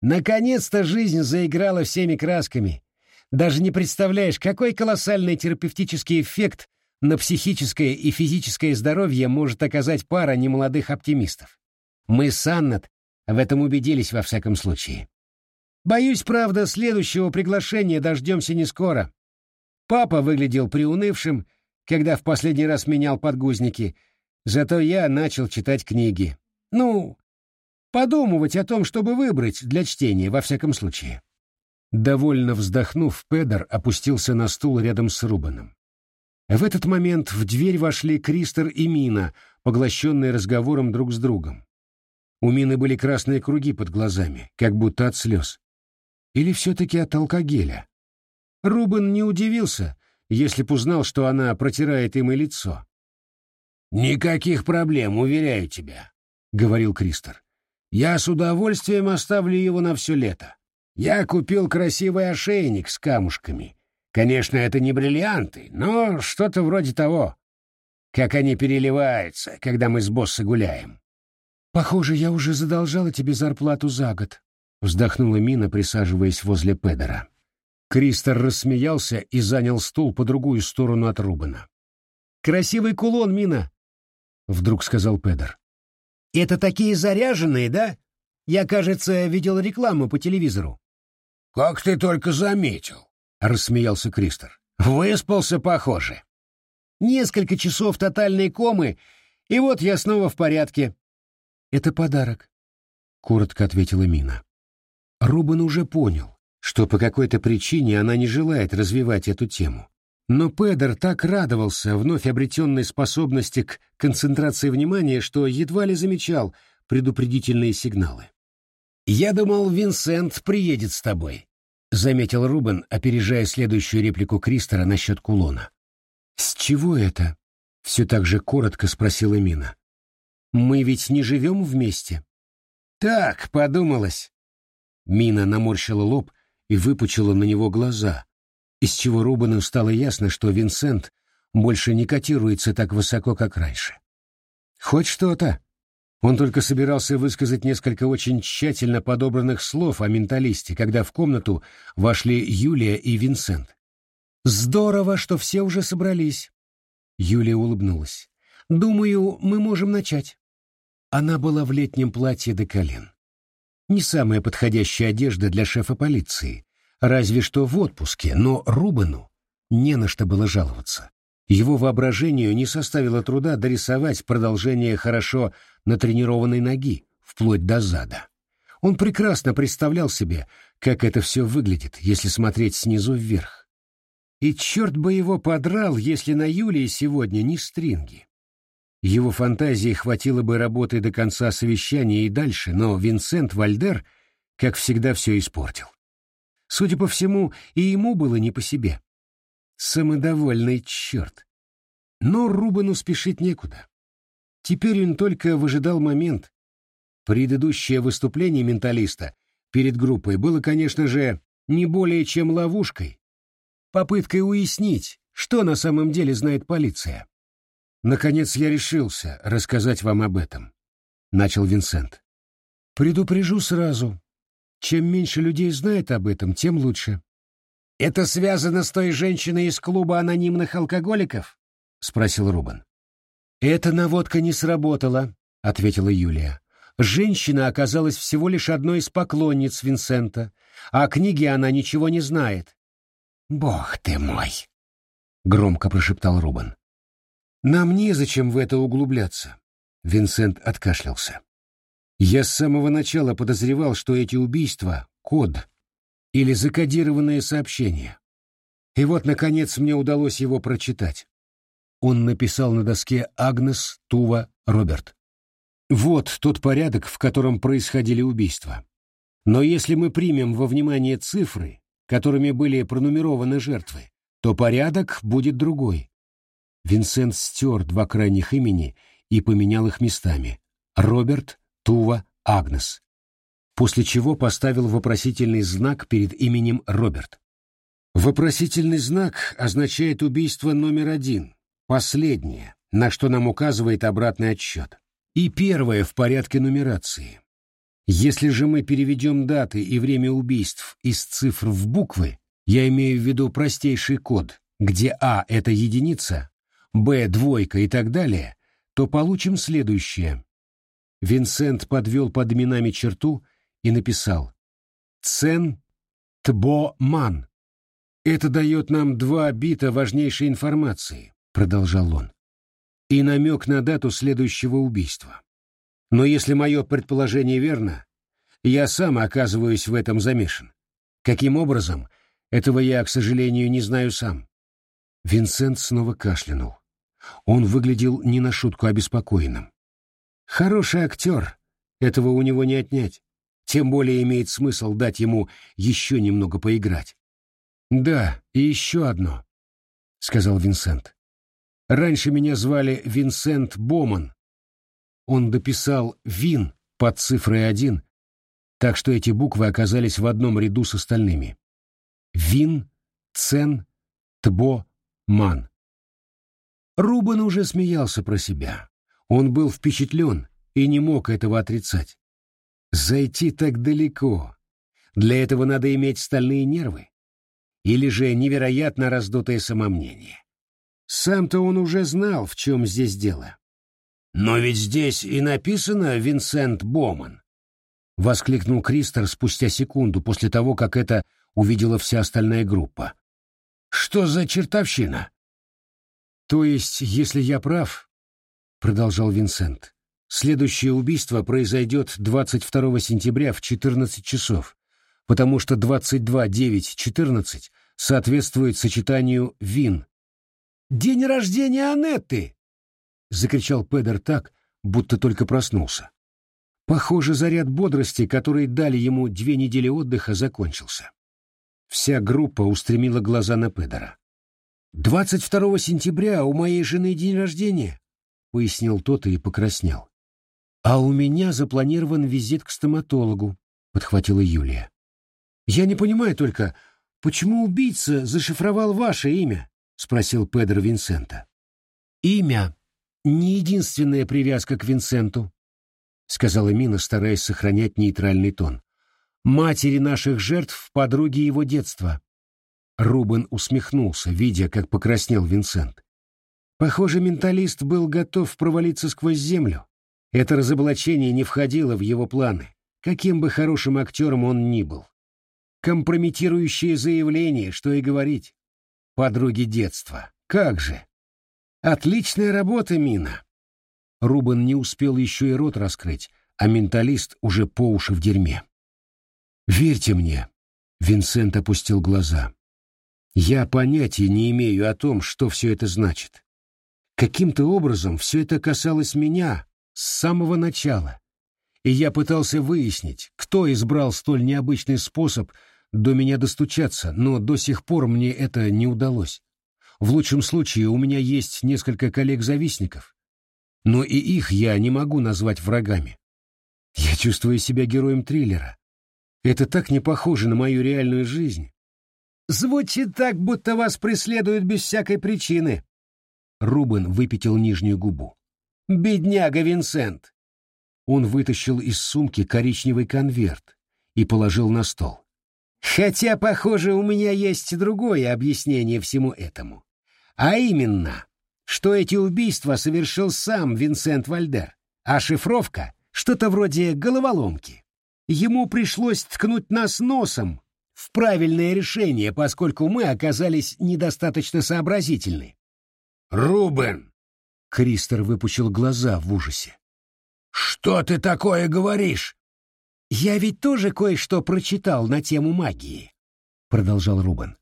«Наконец-то жизнь заиграла всеми красками. Даже не представляешь, какой колоссальный терапевтический эффект на психическое и физическое здоровье может оказать пара немолодых оптимистов. Мы с Аннет в этом убедились во всяком случае. Боюсь, правда, следующего приглашения дождемся не скоро. Папа выглядел приунывшим, когда в последний раз менял подгузники, зато я начал читать книги. Ну, подумывать о том, чтобы выбрать для чтения, во всяком случае. Довольно вздохнув, Педер опустился на стул рядом с Рубаном. В этот момент в дверь вошли Кристер и Мина, поглощенные разговором друг с другом. У Мины были красные круги под глазами, как будто от слез. Или все-таки от алкогеля. Рубен не удивился, если б узнал, что она протирает им и лицо. «Никаких проблем, уверяю тебя», — говорил Кристор. «Я с удовольствием оставлю его на все лето. Я купил красивый ошейник с камушками. Конечно, это не бриллианты, но что-то вроде того. Как они переливаются, когда мы с босса гуляем». «Похоже, я уже задолжала тебе зарплату за год», — вздохнула Мина, присаживаясь возле Педера. Кристор рассмеялся и занял стул по другую сторону от Рубена. «Красивый кулон, Мина!» — вдруг сказал Педер. «Это такие заряженные, да? Я, кажется, видел рекламу по телевизору». «Как ты только заметил!» — рассмеялся Кристор. «Выспался, похоже». «Несколько часов тотальной комы, и вот я снова в порядке». «Это подарок», — коротко ответила Мина. Рубен уже понял, что по какой-то причине она не желает развивать эту тему. Но Педер так радовался вновь обретенной способности к концентрации внимания, что едва ли замечал предупредительные сигналы. «Я думал, Винсент приедет с тобой», — заметил Рубен, опережая следующую реплику Кристера насчет кулона. «С чего это?» — все так же коротко спросила Мина. «Мы ведь не живем вместе». «Так, подумалось». Мина наморщила лоб и выпучила на него глаза, из чего Рубану стало ясно, что Винсент больше не котируется так высоко, как раньше. Хоть что-то. Он только собирался высказать несколько очень тщательно подобранных слов о менталисте, когда в комнату вошли Юлия и Винсент. «Здорово, что все уже собрались». Юлия улыбнулась. «Думаю, мы можем начать». Она была в летнем платье до колен. Не самая подходящая одежда для шефа полиции, разве что в отпуске, но Рубану не на что было жаловаться. Его воображению не составило труда дорисовать продолжение хорошо натренированной ноги, вплоть до зада. Он прекрасно представлял себе, как это все выглядит, если смотреть снизу вверх. И черт бы его подрал, если на Юлии сегодня не стринги. Его фантазии хватило бы работы до конца совещания и дальше, но Винсент Вальдер, как всегда, все испортил. Судя по всему, и ему было не по себе. Самодовольный черт. Но Рубану спешить некуда. Теперь он только выжидал момент. Предыдущее выступление менталиста перед группой было, конечно же, не более чем ловушкой, попыткой уяснить, что на самом деле знает полиция. Наконец я решился рассказать вам об этом, начал Винсент. Предупрежу сразу. Чем меньше людей знает об этом, тем лучше. Это связано с той женщиной из клуба анонимных алкоголиков? спросил Рубан. Эта наводка не сработала, ответила Юлия. Женщина оказалась всего лишь одной из поклонниц Винсента, а о книге она ничего не знает. «Бог ты мой!» — громко прошептал Рубан. Нам незачем в это углубляться. Винсент откашлялся. Я с самого начала подозревал, что эти убийства — код или закодированное сообщение. И вот, наконец, мне удалось его прочитать. Он написал на доске «Агнес, Тува, Роберт». Вот тот порядок, в котором происходили убийства. Но если мы примем во внимание цифры, которыми были пронумерованы жертвы, то порядок будет другой. Винсент стер два крайних имени и поменял их местами. Роберт, Тува, Агнес. После чего поставил вопросительный знак перед именем Роберт. Вопросительный знак означает убийство номер один, последнее, на что нам указывает обратный отсчет, и первое в порядке нумерации. Если же мы переведем даты и время убийств из цифр в буквы, я имею в виду простейший код, где А — это единица, Б — двойка и так далее, то получим следующее. Винсент подвел под именами черту и написал «Цен Тбо Ман». «Это дает нам два бита важнейшей информации», — продолжал он, «и намек на дату следующего убийства. Но если мое предположение верно, я сам оказываюсь в этом замешан. Каким образом, этого я, к сожалению, не знаю сам». Винсент снова кашлянул. Он выглядел не на шутку обеспокоенным. Хороший актер, этого у него не отнять. Тем более имеет смысл дать ему еще немного поиграть. «Да, и еще одно», — сказал Винсент. «Раньше меня звали Винсент Боман. Он дописал «Вин» под цифрой один, так что эти буквы оказались в одном ряду с остальными. Вин, Цен, Тбо, Ман. Рубан уже смеялся про себя. Он был впечатлен и не мог этого отрицать. Зайти так далеко. Для этого надо иметь стальные нервы. Или же невероятно раздутое самомнение. Сам-то он уже знал, в чем здесь дело. «Но ведь здесь и написано Винсент Боман», — воскликнул Кристер спустя секунду после того, как это увидела вся остальная группа. «Что за чертовщина?» «То есть, если я прав, — продолжал Винсент, — следующее убийство произойдет 22 сентября в 14 часов, потому что 22-9-14 соответствует сочетанию «вин». «День рождения Анетты!» — закричал Педер так, будто только проснулся. Похоже, заряд бодрости, который дали ему две недели отдыха, закончился. Вся группа устремила глаза на Педера. «Двадцать второго сентября у моей жены день рождения», — пояснил тот и покраснел. «А у меня запланирован визит к стоматологу», — подхватила Юлия. «Я не понимаю только, почему убийца зашифровал ваше имя?» — спросил Педро Винсента. «Имя — не единственная привязка к Винсенту», — сказала Мина, стараясь сохранять нейтральный тон. «Матери наших жертв — подруги его детства. Рубен усмехнулся, видя, как покраснел Винсент. Похоже, менталист был готов провалиться сквозь землю. Это разоблачение не входило в его планы, каким бы хорошим актером он ни был. Компрометирующее заявление, что и говорить. Подруги детства. Как же! Отличная работа, Мина. Рубен не успел еще и рот раскрыть, а менталист уже по уши в дерьме. «Верьте мне», — Винсент опустил глаза. Я понятия не имею о том, что все это значит. Каким-то образом все это касалось меня с самого начала, и я пытался выяснить, кто избрал столь необычный способ до меня достучаться, но до сих пор мне это не удалось. В лучшем случае у меня есть несколько коллег-завистников, но и их я не могу назвать врагами. Я чувствую себя героем триллера. Это так не похоже на мою реальную жизнь. Звучит так, будто вас преследуют без всякой причины. Рубен выпятил нижнюю губу. Бедняга Винсент. Он вытащил из сумки коричневый конверт и положил на стол. Хотя, похоже, у меня есть другое объяснение всему этому. А именно, что эти убийства совершил сам Винсент Вальдер, а шифровка — что-то вроде головоломки. Ему пришлось ткнуть нас носом в правильное решение, поскольку мы оказались недостаточно сообразительны. «Рубен!» — Кристер выпучил глаза в ужасе. «Что ты такое говоришь?» «Я ведь тоже кое-что прочитал на тему магии», — продолжал Рубен.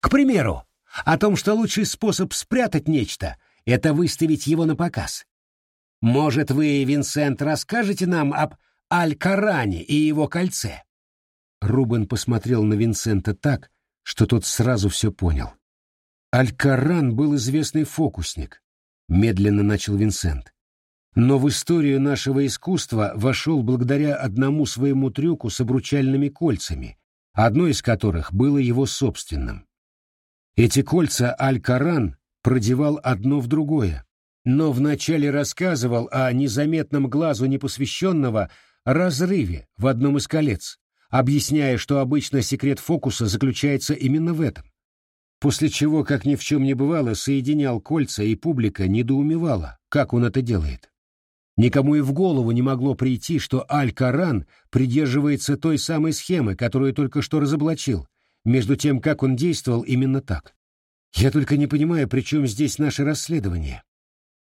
«К примеру, о том, что лучший способ спрятать нечто — это выставить его на показ. Может, вы, Винсент, расскажете нам об Аль-Каране и его кольце?» Рубен посмотрел на Винсента так, что тот сразу все понял. Алькаран был известный фокусник, медленно начал Винсент. Но в историю нашего искусства вошел благодаря одному своему трюку с обручальными кольцами, одно из которых было его собственным. Эти кольца Аль-Каран продевал одно в другое, но вначале рассказывал о незаметном глазу непосвященного разрыве в одном из колец, объясняя, что обычно секрет фокуса заключается именно в этом. После чего, как ни в чем не бывало, соединял кольца, и публика недоумевала, как он это делает. Никому и в голову не могло прийти, что Аль-Каран придерживается той самой схемы, которую только что разоблачил, между тем, как он действовал именно так. Я только не понимаю, при чем здесь наше расследование.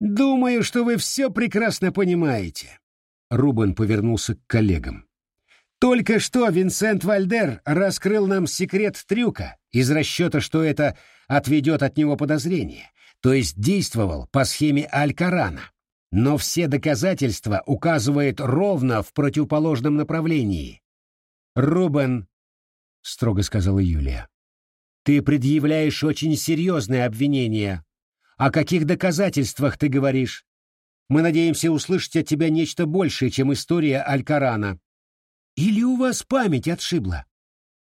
«Думаю, что вы все прекрасно понимаете», — Рубен повернулся к коллегам. «Только что Винсент Вальдер раскрыл нам секрет трюка из расчета, что это отведет от него подозрение, то есть действовал по схеме Аль-Карана. Но все доказательства указывают ровно в противоположном направлении. Рубен, — строго сказала Юлия, — ты предъявляешь очень серьезные обвинения, о каких доказательствах ты говоришь? Мы надеемся услышать от тебя нечто большее, чем история Аль-Карана. Или у вас память отшибла?»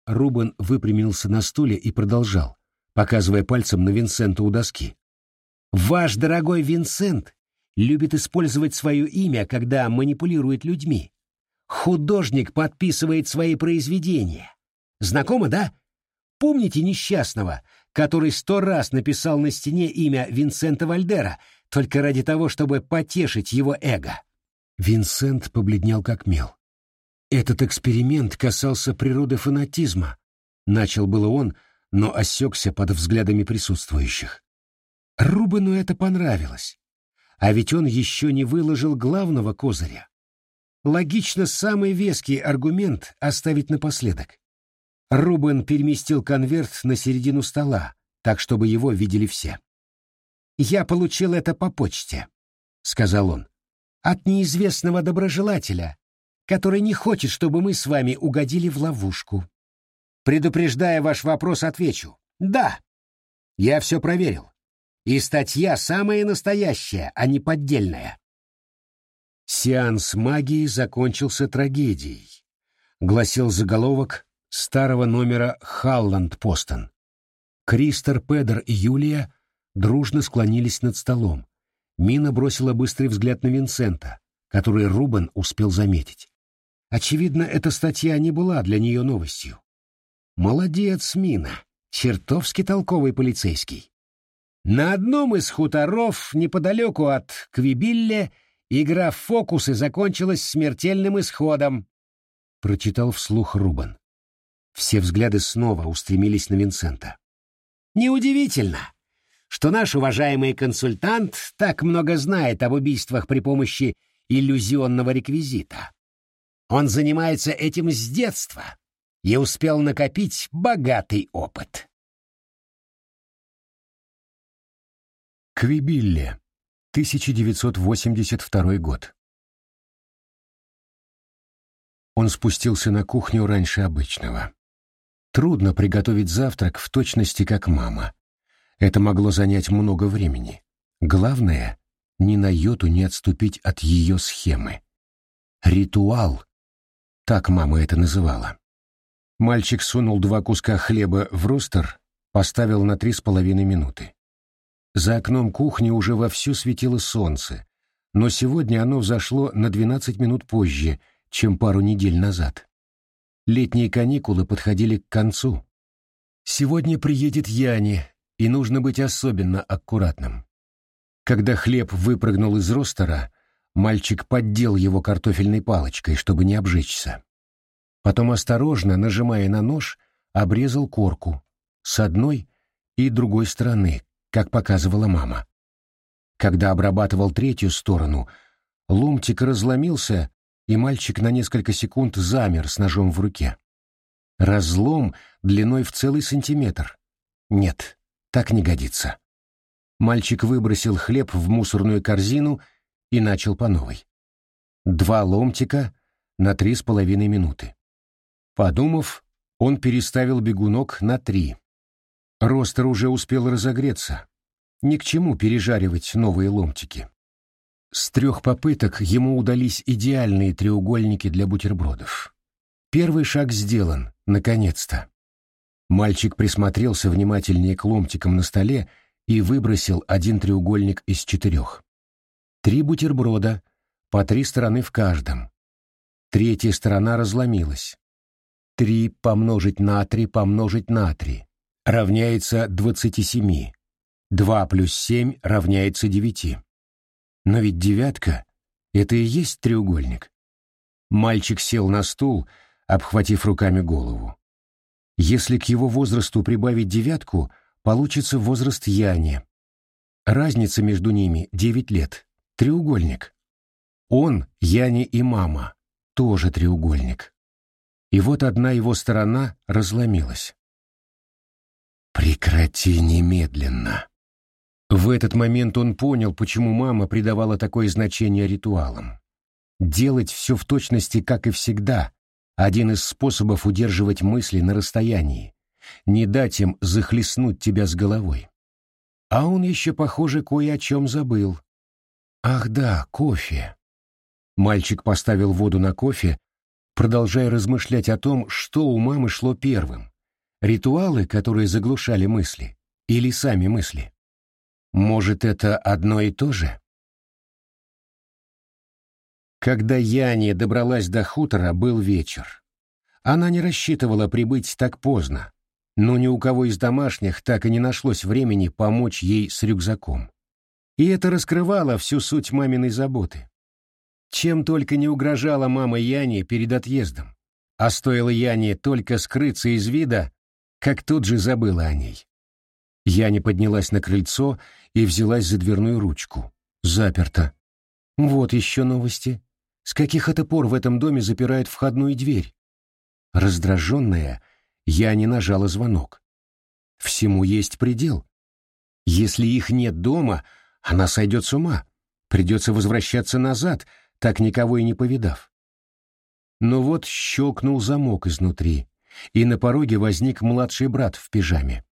Рубен выпрямился на стуле и продолжал, показывая пальцем на Винсента у доски. «Ваш дорогой Винсент любит использовать свое имя, когда манипулирует людьми. Художник подписывает свои произведения. Знакомо, да? Помните несчастного, который сто раз написал на стене имя Винсента Вальдера, только ради того, чтобы потешить его эго. Винсент побледнел как мел. Этот эксперимент касался природы фанатизма. Начал было он, но осекся под взглядами присутствующих. Рубену это понравилось. А ведь он еще не выложил главного козыря. Логично самый веский аргумент оставить напоследок. Рубен переместил конверт на середину стола, так, чтобы его видели все. «Я получил это по почте», — сказал он, — «от неизвестного доброжелателя, который не хочет, чтобы мы с вами угодили в ловушку. Предупреждая ваш вопрос, отвечу. Да, я все проверил. И статья самая настоящая, а не поддельная». Сеанс магии закончился трагедией, гласил заголовок старого номера «Халланд-Постон». Кристер, Педер и Юлия дружно склонились над столом. Мина бросила быстрый взгляд на Винсента, который Рубен успел заметить. Очевидно, эта статья не была для нее новостью. Молодец, Мина, чертовски толковый полицейский. На одном из хуторов неподалеку от Квибилле игра в фокусы закончилась смертельным исходом, прочитал вслух Рубен. Все взгляды снова устремились на Винсента. «Неудивительно, что наш уважаемый консультант так много знает об убийствах при помощи иллюзионного реквизита. Он занимается этим с детства и успел накопить богатый опыт». Квибилле, 1982 год. Он спустился на кухню раньше обычного. Трудно приготовить завтрак в точности, как мама. Это могло занять много времени. Главное — ни на йоту не отступить от ее схемы. Ритуал — так мама это называла. Мальчик сунул два куска хлеба в ростер, поставил на три с половиной минуты. За окном кухни уже вовсю светило солнце, но сегодня оно взошло на двенадцать минут позже, чем пару недель назад. Летние каникулы подходили к концу. Сегодня приедет Яни, и нужно быть особенно аккуратным. Когда хлеб выпрыгнул из ростера, мальчик поддел его картофельной палочкой, чтобы не обжечься. Потом осторожно, нажимая на нож, обрезал корку с одной и другой стороны, как показывала мама. Когда обрабатывал третью сторону, ломтик разломился и мальчик на несколько секунд замер с ножом в руке. Разлом длиной в целый сантиметр. Нет, так не годится. Мальчик выбросил хлеб в мусорную корзину и начал по новой. Два ломтика на три с половиной минуты. Подумав, он переставил бегунок на три. Ростер уже успел разогреться. Ни к чему пережаривать новые ломтики. С трех попыток ему удались идеальные треугольники для бутербродов. Первый шаг сделан, наконец-то. Мальчик присмотрелся внимательнее к ломтикам на столе и выбросил один треугольник из четырех. Три бутерброда, по три стороны в каждом. Третья сторона разломилась. Три помножить на три помножить на три равняется двадцати семи. Два плюс семь равняется девяти. Но ведь девятка — это и есть треугольник. Мальчик сел на стул, обхватив руками голову. Если к его возрасту прибавить девятку, получится возраст Яни. Разница между ними девять лет. Треугольник. Он, Яни и мама, тоже треугольник. И вот одна его сторона разломилась. «Прекрати немедленно!» В этот момент он понял, почему мама придавала такое значение ритуалам. Делать все в точности, как и всегда, один из способов удерживать мысли на расстоянии, не дать им захлестнуть тебя с головой. А он еще, похоже, кое о чем забыл. Ах да, кофе. Мальчик поставил воду на кофе, продолжая размышлять о том, что у мамы шло первым. Ритуалы, которые заглушали мысли, или сами мысли. Может, это одно и то же? Когда Яне добралась до хутора, был вечер. Она не рассчитывала прибыть так поздно, но ни у кого из домашних так и не нашлось времени помочь ей с рюкзаком. И это раскрывало всю суть маминой заботы. Чем только не угрожала мама Яне перед отъездом, а стоило Яне только скрыться из вида, как тут же забыла о ней. Яня поднялась на крыльцо и взялась за дверную ручку. Заперто. Вот еще новости. С каких это пор в этом доме запирают входную дверь? Раздраженная, я не нажала звонок. Всему есть предел. Если их нет дома, она сойдет с ума. Придется возвращаться назад, так никого и не повидав. Но вот щелкнул замок изнутри, и на пороге возник младший брат в пижаме.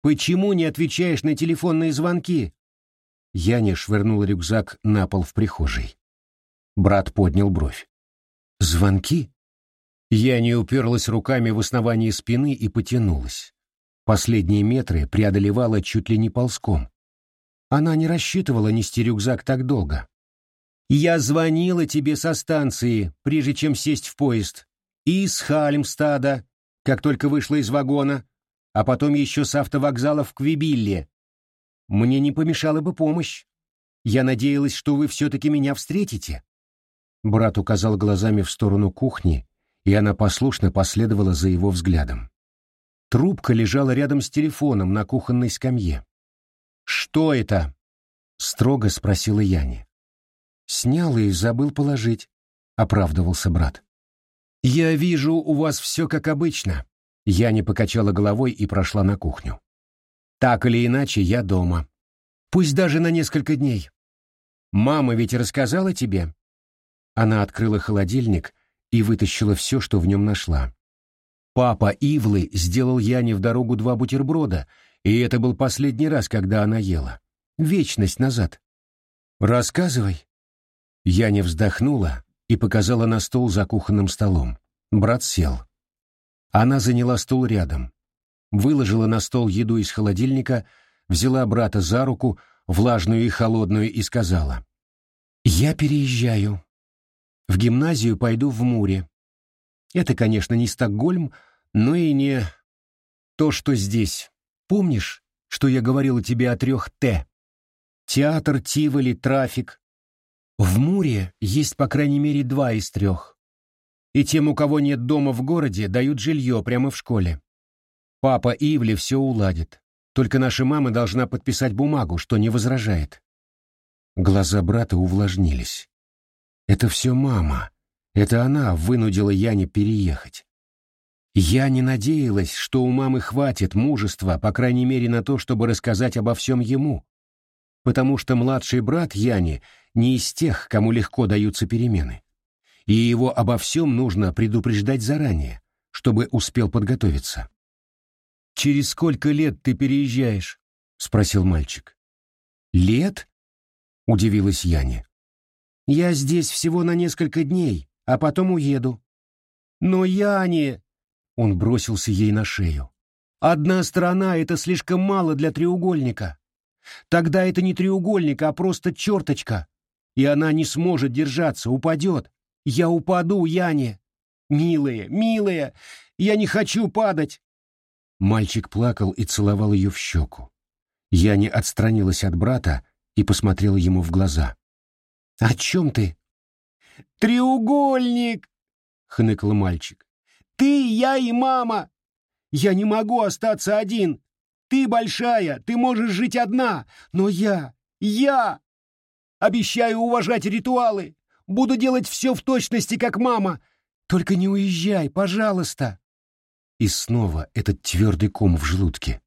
«Почему не отвечаешь на телефонные звонки?» Яня швырнул рюкзак на пол в прихожей. Брат поднял бровь. «Звонки?» Я не уперлась руками в основание спины и потянулась. Последние метры преодолевала чуть ли не ползком. Она не рассчитывала нести рюкзак так долго. «Я звонила тебе со станции, прежде чем сесть в поезд. И из Хальмстада, как только вышла из вагона, а потом еще с автовокзала в Квибилле. Мне не помешала бы помощь. Я надеялась, что вы все-таки меня встретите». Брат указал глазами в сторону кухни, и она послушно последовала за его взглядом. Трубка лежала рядом с телефоном на кухонной скамье. «Что это?» — строго спросила Яне. «Снял и забыл положить», — оправдывался брат. «Я вижу, у вас все как обычно». Яня покачала головой и прошла на кухню. «Так или иначе, я дома. Пусть даже на несколько дней. Мама ведь рассказала тебе?» Она открыла холодильник и вытащила все, что в нем нашла. Папа Ивлы сделал Яне в дорогу два бутерброда, и это был последний раз, когда она ела. Вечность назад. «Рассказывай». Яня вздохнула и показала на стол за кухонным столом. Брат сел. Она заняла стул рядом. Выложила на стол еду из холодильника, взяла брата за руку, влажную и холодную, и сказала. «Я переезжаю. В гимназию пойду в Муре. Это, конечно, не Стокгольм, но и не то, что здесь. Помнишь, что я говорила тебе о трех «Т»? Театр, Тиволи, трафик. В Муре есть, по крайней мере, два из трех. И тем, у кого нет дома в городе, дают жилье прямо в школе. Папа Ивли все уладит. Только наша мама должна подписать бумагу, что не возражает. Глаза брата увлажнились. Это все мама. Это она вынудила Яне переехать. Я не надеялась, что у мамы хватит мужества, по крайней мере, на то, чтобы рассказать обо всем ему. Потому что младший брат Яни не из тех, кому легко даются перемены. И его обо всем нужно предупреждать заранее, чтобы успел подготовиться. «Через сколько лет ты переезжаешь?» — спросил мальчик. «Лет?» — удивилась Яня. Я здесь всего на несколько дней, а потом уеду. Но я не...» Он бросился ей на шею. Одна сторона — это слишком мало для треугольника. Тогда это не треугольник, а просто черточка. И она не сможет держаться, упадет. Я упаду, Яне. Милая, милая, я не хочу падать. Мальчик плакал и целовал ее в щеку. Яне отстранилась от брата и посмотрела ему в глаза. «О чем ты?» «Треугольник!» — хныкал мальчик. «Ты, я и мама! Я не могу остаться один! Ты большая, ты можешь жить одна, но я, я! Обещаю уважать ритуалы, буду делать все в точности, как мама. Только не уезжай, пожалуйста!» И снова этот твердый ком в желудке.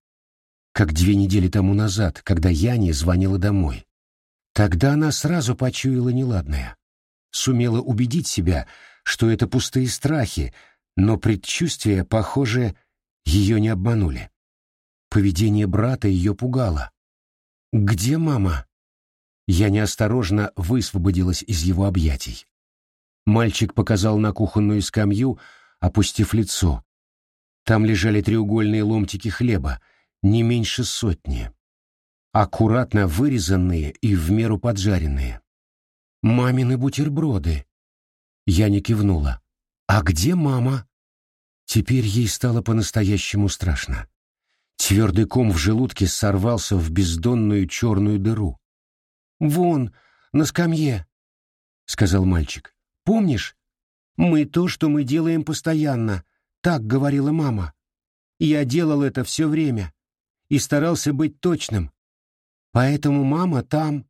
Как две недели тому назад, когда Яне звонила домой. Тогда она сразу почуяла неладное. Сумела убедить себя, что это пустые страхи, но предчувствия, похоже, ее не обманули. Поведение брата ее пугало. «Где мама?» Я неосторожно высвободилась из его объятий. Мальчик показал на кухонную скамью, опустив лицо. Там лежали треугольные ломтики хлеба, не меньше сотни аккуратно вырезанные и в меру поджаренные. «Мамины бутерброды!» Я не кивнула. «А где мама?» Теперь ей стало по-настоящему страшно. Твердый ком в желудке сорвался в бездонную черную дыру. «Вон, на скамье», — сказал мальчик. «Помнишь? Мы то, что мы делаем постоянно», — так говорила мама. Я делал это все время и старался быть точным. Поэтому мама там...»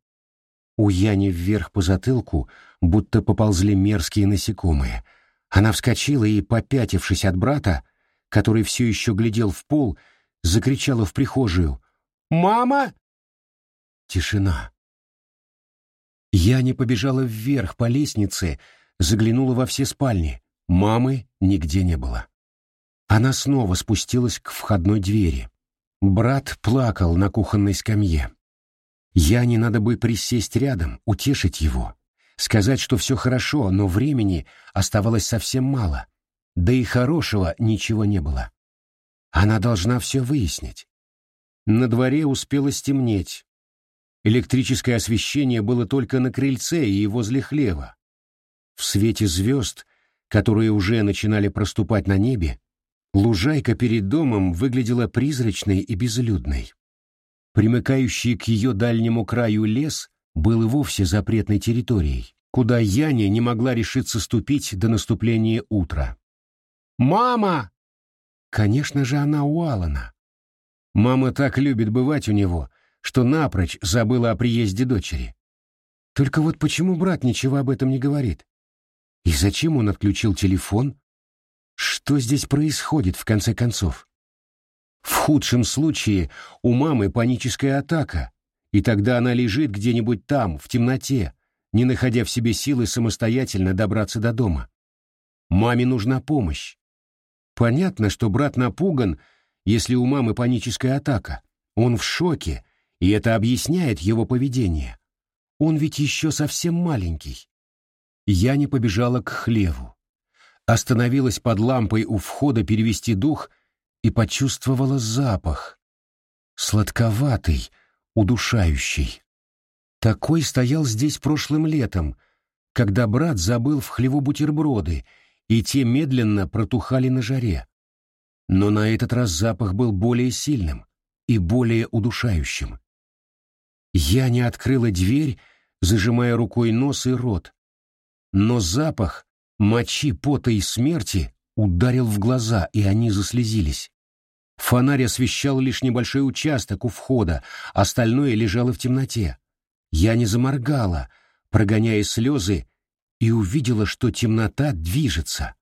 У Яни вверх по затылку будто поползли мерзкие насекомые. Она вскочила и, попятившись от брата, который все еще глядел в пол, закричала в прихожую «Мама!» Тишина. Яня побежала вверх по лестнице, заглянула во все спальни. Мамы нигде не было. Она снова спустилась к входной двери. Брат плакал на кухонной скамье. Я не надо бы присесть рядом, утешить его, сказать, что все хорошо, но времени оставалось совсем мало, да и хорошего ничего не было. Она должна все выяснить. На дворе успело стемнеть. Электрическое освещение было только на крыльце и возле хлева. В свете звезд, которые уже начинали проступать на небе, лужайка перед домом выглядела призрачной и безлюдной. Примыкающий к ее дальнему краю лес был и вовсе запретной территорией, куда Яня не могла решиться ступить до наступления утра. «Мама!» Конечно же, она у Алана. Мама так любит бывать у него, что напрочь забыла о приезде дочери. Только вот почему брат ничего об этом не говорит? И зачем он отключил телефон? Что здесь происходит, в конце концов? В худшем случае у мамы паническая атака, и тогда она лежит где-нибудь там, в темноте, не находя в себе силы самостоятельно добраться до дома. Маме нужна помощь. Понятно, что брат напуган, если у мамы паническая атака. Он в шоке, и это объясняет его поведение. Он ведь еще совсем маленький. Я не побежала к хлеву. Остановилась под лампой у входа перевести дух — и почувствовала запах. Сладковатый, удушающий. Такой стоял здесь прошлым летом, когда брат забыл в хлеву бутерброды, и те медленно протухали на жаре. Но на этот раз запах был более сильным и более удушающим. Я не открыла дверь, зажимая рукой нос и рот. Но запах мочи, пота и смерти ударил в глаза, и они заслезились. Фонарь освещал лишь небольшой участок у входа, остальное лежало в темноте. Я не заморгала, прогоняя слезы, и увидела, что темнота движется.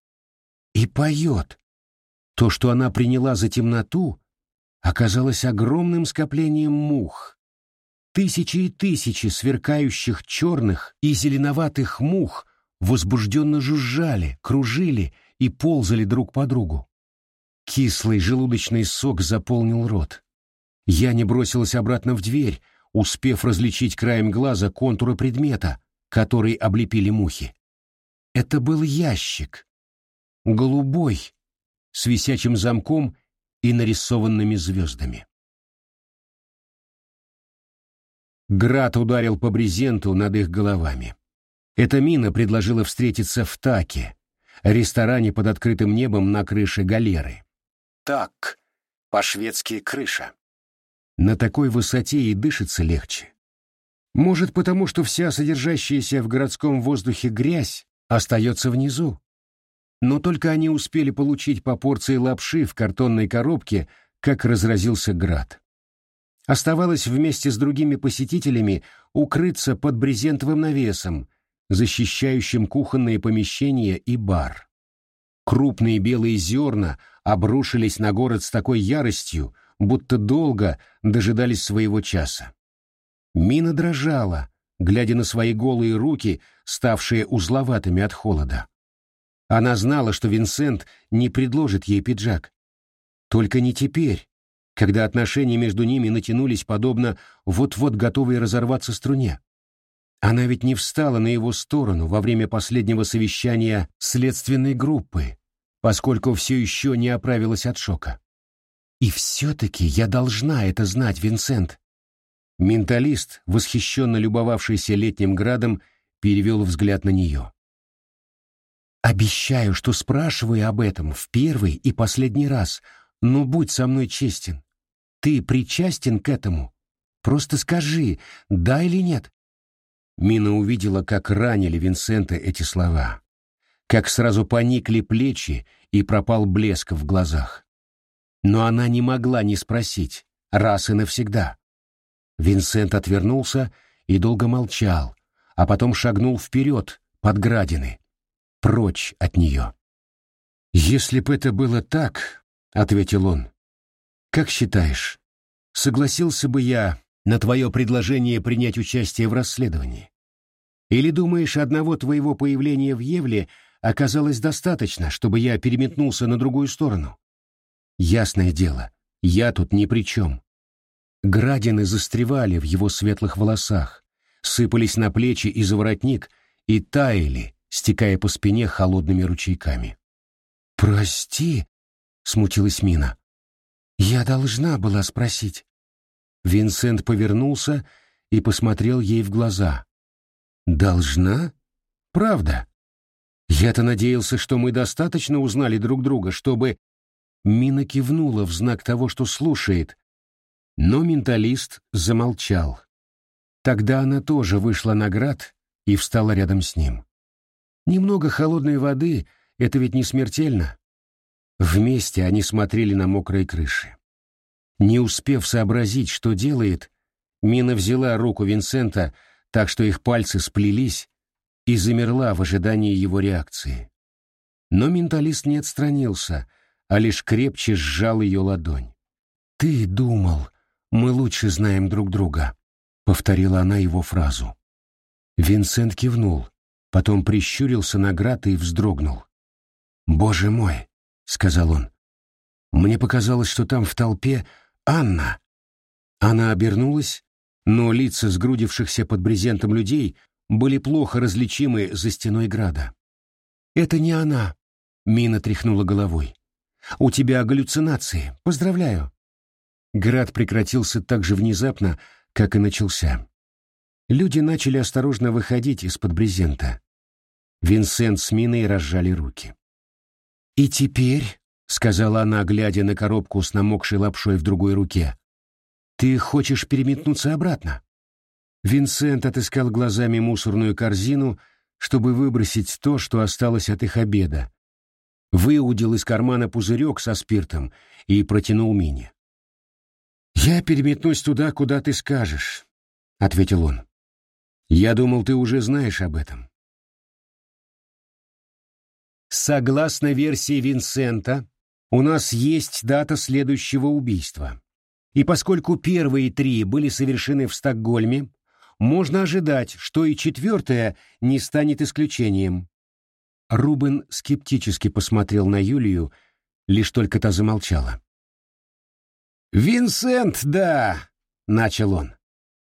И поет. То, что она приняла за темноту, оказалось огромным скоплением мух. Тысячи и тысячи сверкающих черных и зеленоватых мух возбужденно жужжали, кружили и ползали друг по другу. Кислый желудочный сок заполнил рот. Я не бросилась обратно в дверь, успев различить краем глаза контуры предмета, который облепили мухи. Это был ящик. Голубой, с висячим замком и нарисованными звездами. Град ударил по брезенту над их головами. Эта мина предложила встретиться в Таке, ресторане под открытым небом на крыше галеры. Так, по-шведски крыша. На такой высоте и дышится легче. Может, потому что вся содержащаяся в городском воздухе грязь остается внизу. Но только они успели получить по порции лапши в картонной коробке, как разразился град. Оставалось вместе с другими посетителями укрыться под брезентовым навесом, защищающим кухонные помещения и бар. Крупные белые зерна обрушились на город с такой яростью, будто долго дожидались своего часа. Мина дрожала, глядя на свои голые руки, ставшие узловатыми от холода. Она знала, что Винсент не предложит ей пиджак. Только не теперь, когда отношения между ними натянулись подобно вот-вот готовой разорваться струне. Она ведь не встала на его сторону во время последнего совещания следственной группы, поскольку все еще не оправилась от шока. И все-таки я должна это знать, Винсент. Менталист, восхищенно любовавшийся летним градом, перевел взгляд на нее. «Обещаю, что спрашиваю об этом в первый и последний раз, но будь со мной честен. Ты причастен к этому? Просто скажи, да или нет?» Мина увидела, как ранили Винсента эти слова, как сразу поникли плечи и пропал блеск в глазах. Но она не могла не спросить, раз и навсегда. Винсент отвернулся и долго молчал, а потом шагнул вперед, под градины, прочь от нее. «Если бы это было так, — ответил он, — как считаешь, согласился бы я на твое предложение принять участие в расследовании? Или думаешь, одного твоего появления в Евле оказалось достаточно, чтобы я переметнулся на другую сторону? Ясное дело, я тут ни при чем. Градины застревали в его светлых волосах, сыпались на плечи и за воротник и таяли, стекая по спине холодными ручейками. «Прости», — смутилась Мина. «Я должна была спросить». Винсент повернулся и посмотрел ей в глаза. «Должна? Правда? Я-то надеялся, что мы достаточно узнали друг друга, чтобы...» Мина кивнула в знак того, что слушает, но менталист замолчал. Тогда она тоже вышла на град и встала рядом с ним. Немного холодной воды — это ведь не смертельно. Вместе они смотрели на мокрые крыши. Не успев сообразить, что делает, Мина взяла руку Винсента, так что их пальцы сплелись, и замерла в ожидании его реакции. Но менталист не отстранился, а лишь крепче сжал ее ладонь. «Ты думал, мы лучше знаем друг друга», — повторила она его фразу. Винсент кивнул, потом прищурился на Грата и вздрогнул. «Боже мой!» — сказал он. «Мне показалось, что там в толпе Анна!» Она обернулась, но лица сгрудившихся под брезентом людей были плохо различимы за стеной града. «Это не она», — Мина тряхнула головой. «У тебя галлюцинации. Поздравляю». Град прекратился так же внезапно, как и начался. Люди начали осторожно выходить из-под брезента. Винсент с Миной разжали руки. «И теперь», — сказала она, глядя на коробку с намокшей лапшой в другой руке, — «ты хочешь переметнуться обратно?» Винсент отыскал глазами мусорную корзину, чтобы выбросить то, что осталось от их обеда. Выудил из кармана пузырек со спиртом и протянул Мине. «Я переметнусь туда, куда ты скажешь», — ответил он. Я думал, ты уже знаешь об этом. Согласно версии Винсента, у нас есть дата следующего убийства. И поскольку первые три были совершены в Стокгольме, можно ожидать, что и четвертое не станет исключением. Рубен скептически посмотрел на Юлию, лишь только та замолчала. «Винсент, да!» — начал он.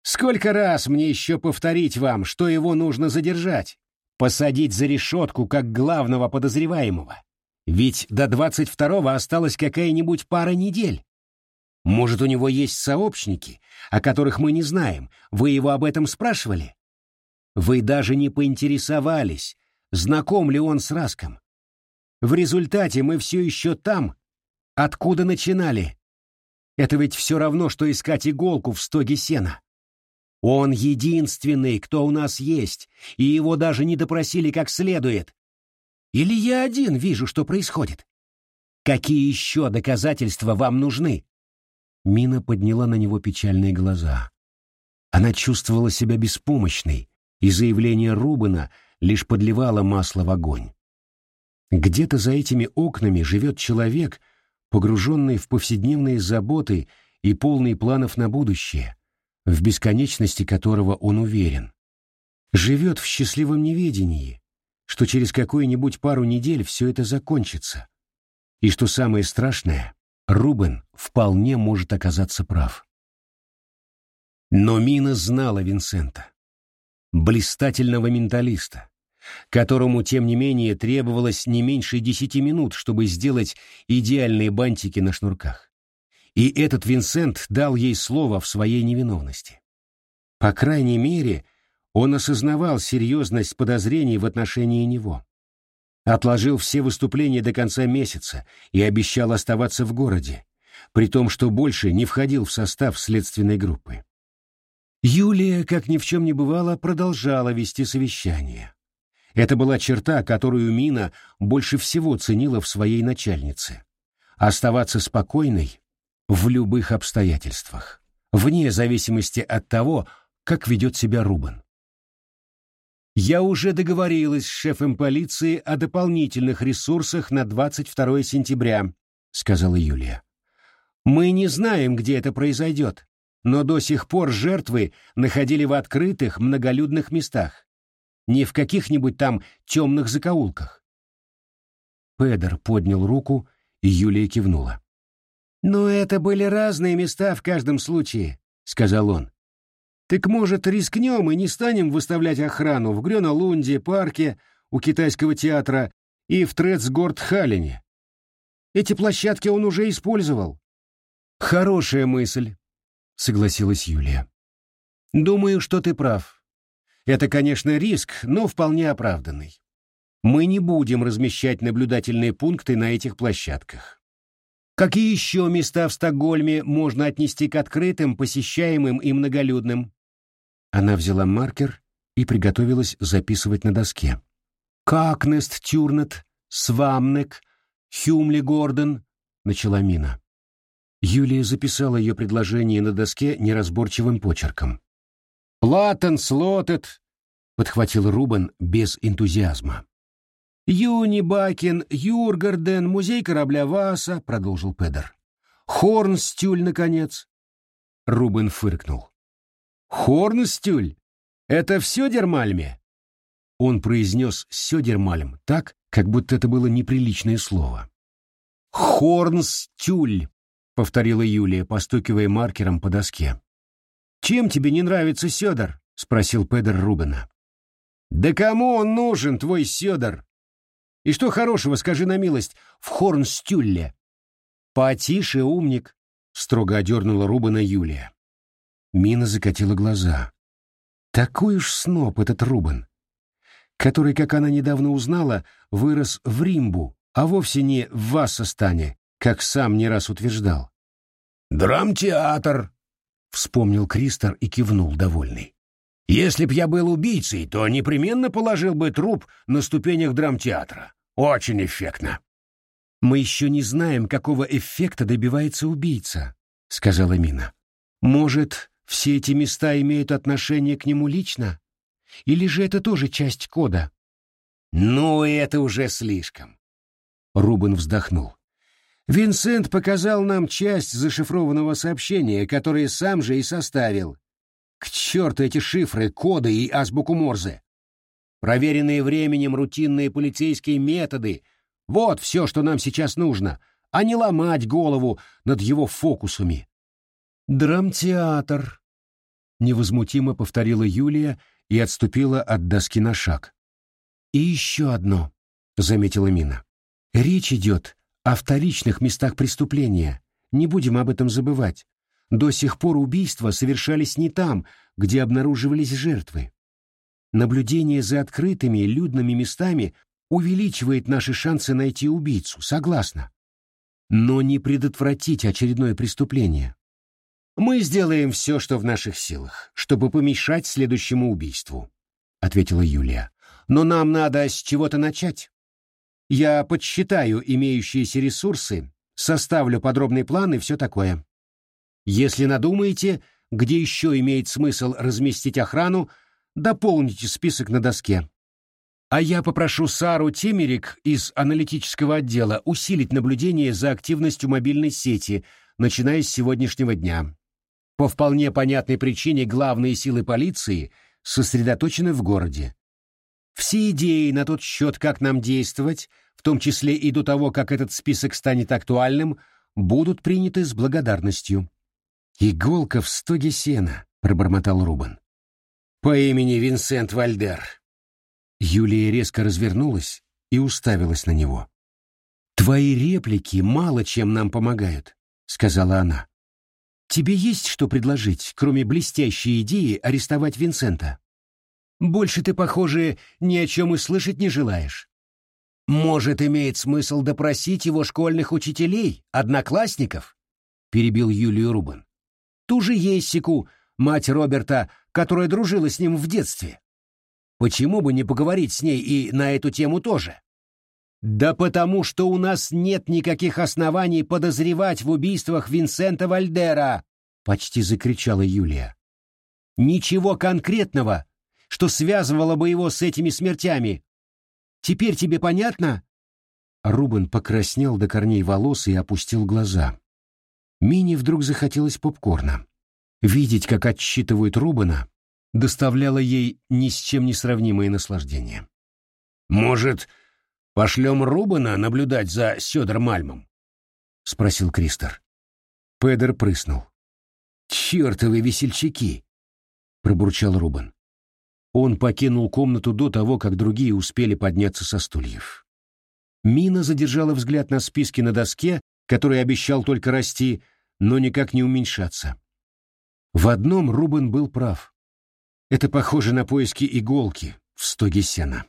Сколько раз мне еще повторить вам, что его нужно задержать? Посадить за решетку как главного подозреваемого? Ведь до двадцать второго осталась какая-нибудь пара недель. Может, у него есть сообщники, о которых мы не знаем. Вы его об этом спрашивали? Вы даже не поинтересовались, знаком ли он с Раском. В результате мы все еще там, откуда начинали. Это ведь все равно, что искать иголку в стоге сена. Он единственный, кто у нас есть, и его даже не допросили как следует. Или я один вижу, что происходит? Какие еще доказательства вам нужны? Мина подняла на него печальные глаза. Она чувствовала себя беспомощной, и заявление Рубена лишь подливало масло в огонь. Где-то за этими окнами живет человек, погруженный в повседневные заботы и полный планов на будущее, в бесконечности которого он уверен. Живет в счастливом неведении, что через какую-нибудь пару недель все это закончится. И что самое страшное, Рубен вполне может оказаться прав. Но Мина знала Винсента, блистательного менталиста, которому, тем не менее, требовалось не меньше десяти минут, чтобы сделать идеальные бантики на шнурках. И этот Винсент дал ей слово в своей невиновности. По крайней мере, он осознавал серьезность подозрений в отношении него. Отложил все выступления до конца месяца и обещал оставаться в городе, при том, что больше не входил в состав следственной группы. Юлия, как ни в чем не бывало, продолжала вести совещание. Это была черта, которую Мина больше всего ценила в своей начальнице. Оставаться спокойной в любых обстоятельствах, вне зависимости от того, как ведет себя Рубан. Я уже договорилась с шефом полиции о дополнительных ресурсах на 22 сентября, сказала Юлия. Мы не знаем, где это произойдет, но до сих пор жертвы находили в открытых многолюдных местах, не в каких-нибудь там темных закоулках. Педер поднял руку, и Юлия кивнула. «Но это были разные места в каждом случае», — сказал он. «Так, может, рискнем и не станем выставлять охрану в Грёна-Лунде, парке, у китайского театра и в Трецгорд-Халлене? Эти площадки он уже использовал». «Хорошая мысль», — согласилась Юлия. «Думаю, что ты прав. Это, конечно, риск, но вполне оправданный. Мы не будем размещать наблюдательные пункты на этих площадках. Какие еще места в Стокгольме можно отнести к открытым, посещаемым и многолюдным? Она взяла маркер и приготовилась записывать на доске. «Какнест Тюрнет, Свамнек, Хюмли Гордон», — начала Мина. Юлия записала ее предложение на доске неразборчивым почерком. «Платон, Слотет», — подхватил Рубен без энтузиазма. «Юни Бакин, Юргарден, музей корабля Васа», — продолжил Педер. «Хорнстюль, наконец». Рубен фыркнул. «Хорнстюль? Это Сёдермальме?» Он произнес «Сёдермальм» так, как будто это было неприличное слово. «Хорнстюль», — повторила Юлия, постукивая маркером по доске. «Чем тебе не нравится Сёдор?» — спросил Педер Рубена. «Да кому он нужен, твой Сёдор?» И что хорошего, скажи на милость, в Хорнстюлле? Потише, умник, строго одернула Рубана Юлия. Мина закатила глаза. Такой уж сноб этот Рубан, который, как она недавно узнала, вырос в Римбу, а вовсе не в Вассостане, как сам не раз утверждал. «Драмтеатр», — вспомнил Кристор и кивнул, довольный. «Если б я был убийцей, то непременно положил бы труп на ступенях драмтеатра. Очень эффектно. Мы еще не знаем, какого эффекта добивается убийца, сказала Мина. Может, все эти места имеют отношение к нему лично? Или же это тоже часть кода? Ну, это уже слишком. Рубен вздохнул. Винсент показал нам часть зашифрованного сообщения, которое сам же и составил. К черту эти шифры, коды и азбуку Морзе. Проверенные временем рутинные полицейские методы — вот все, что нам сейчас нужно, а не ломать голову над его фокусами. «Драмтеатр», — невозмутимо повторила Юлия и отступила от доски на шаг. «И еще одно», — заметила Мина. Речь идет о вторичных местах преступления. Не будем об этом забывать. До сих пор убийства совершались не там, где обнаруживались жертвы. Наблюдение за открытыми людными местами увеличивает наши шансы найти убийцу, согласна. Но не предотвратить очередное преступление. Мы сделаем все, что в наших силах, чтобы помешать следующему убийству, ответила Юлия. Но нам надо с чего-то начать. Я подсчитаю имеющиеся ресурсы, составлю подробный план и все такое. Если надумаете, где еще имеет смысл разместить охрану, дополните список на доске. А я попрошу Сару Темерик из аналитического отдела усилить наблюдение за активностью мобильной сети, начиная с сегодняшнего дня. По вполне понятной причине главные силы полиции сосредоточены в городе. Все идеи на тот счет, как нам действовать, в том числе и до того, как этот список станет актуальным, будут приняты с благодарностью. «Иголка в стоге сена», — пробормотал Рубан. «По имени Винсент Вальдер». Юлия резко развернулась и уставилась на него. «Твои реплики мало чем нам помогают», — сказала она. «Тебе есть что предложить, кроме блестящей идеи арестовать Винсента? Больше ты, похоже, ни о чем и слышать не желаешь. Может, имеет смысл допросить его школьных учителей, одноклассников?» — перебил Юлию Рубан ту же Ессику, мать Роберта, которая дружила с ним в детстве. Почему бы не поговорить с ней и на эту тему тоже? Да потому что у нас нет никаких оснований подозревать в убийствах Винсента Вальдера, почти закричала Юлия. Ничего конкретного, что связывало бы его с этими смертями. Теперь тебе понятно? Рубен покраснел до корней волос и опустил глаза. Мине вдруг захотелось попкорна. Видеть, как отсчитывают Рубана, доставляло ей ни с чем не сравнимое наслаждение. «Может, пошлем Рубана наблюдать за Сёдор Мальмом?» — спросил Кристер. Педер прыснул. «Чёртовы весельчаки!» — пробурчал Рубан. Он покинул комнату до того, как другие успели подняться со стульев. Мина задержала взгляд на списке на доске который обещал только расти, но никак не уменьшаться. В одном Рубен был прав. Это похоже на поиски иголки в стоге сена.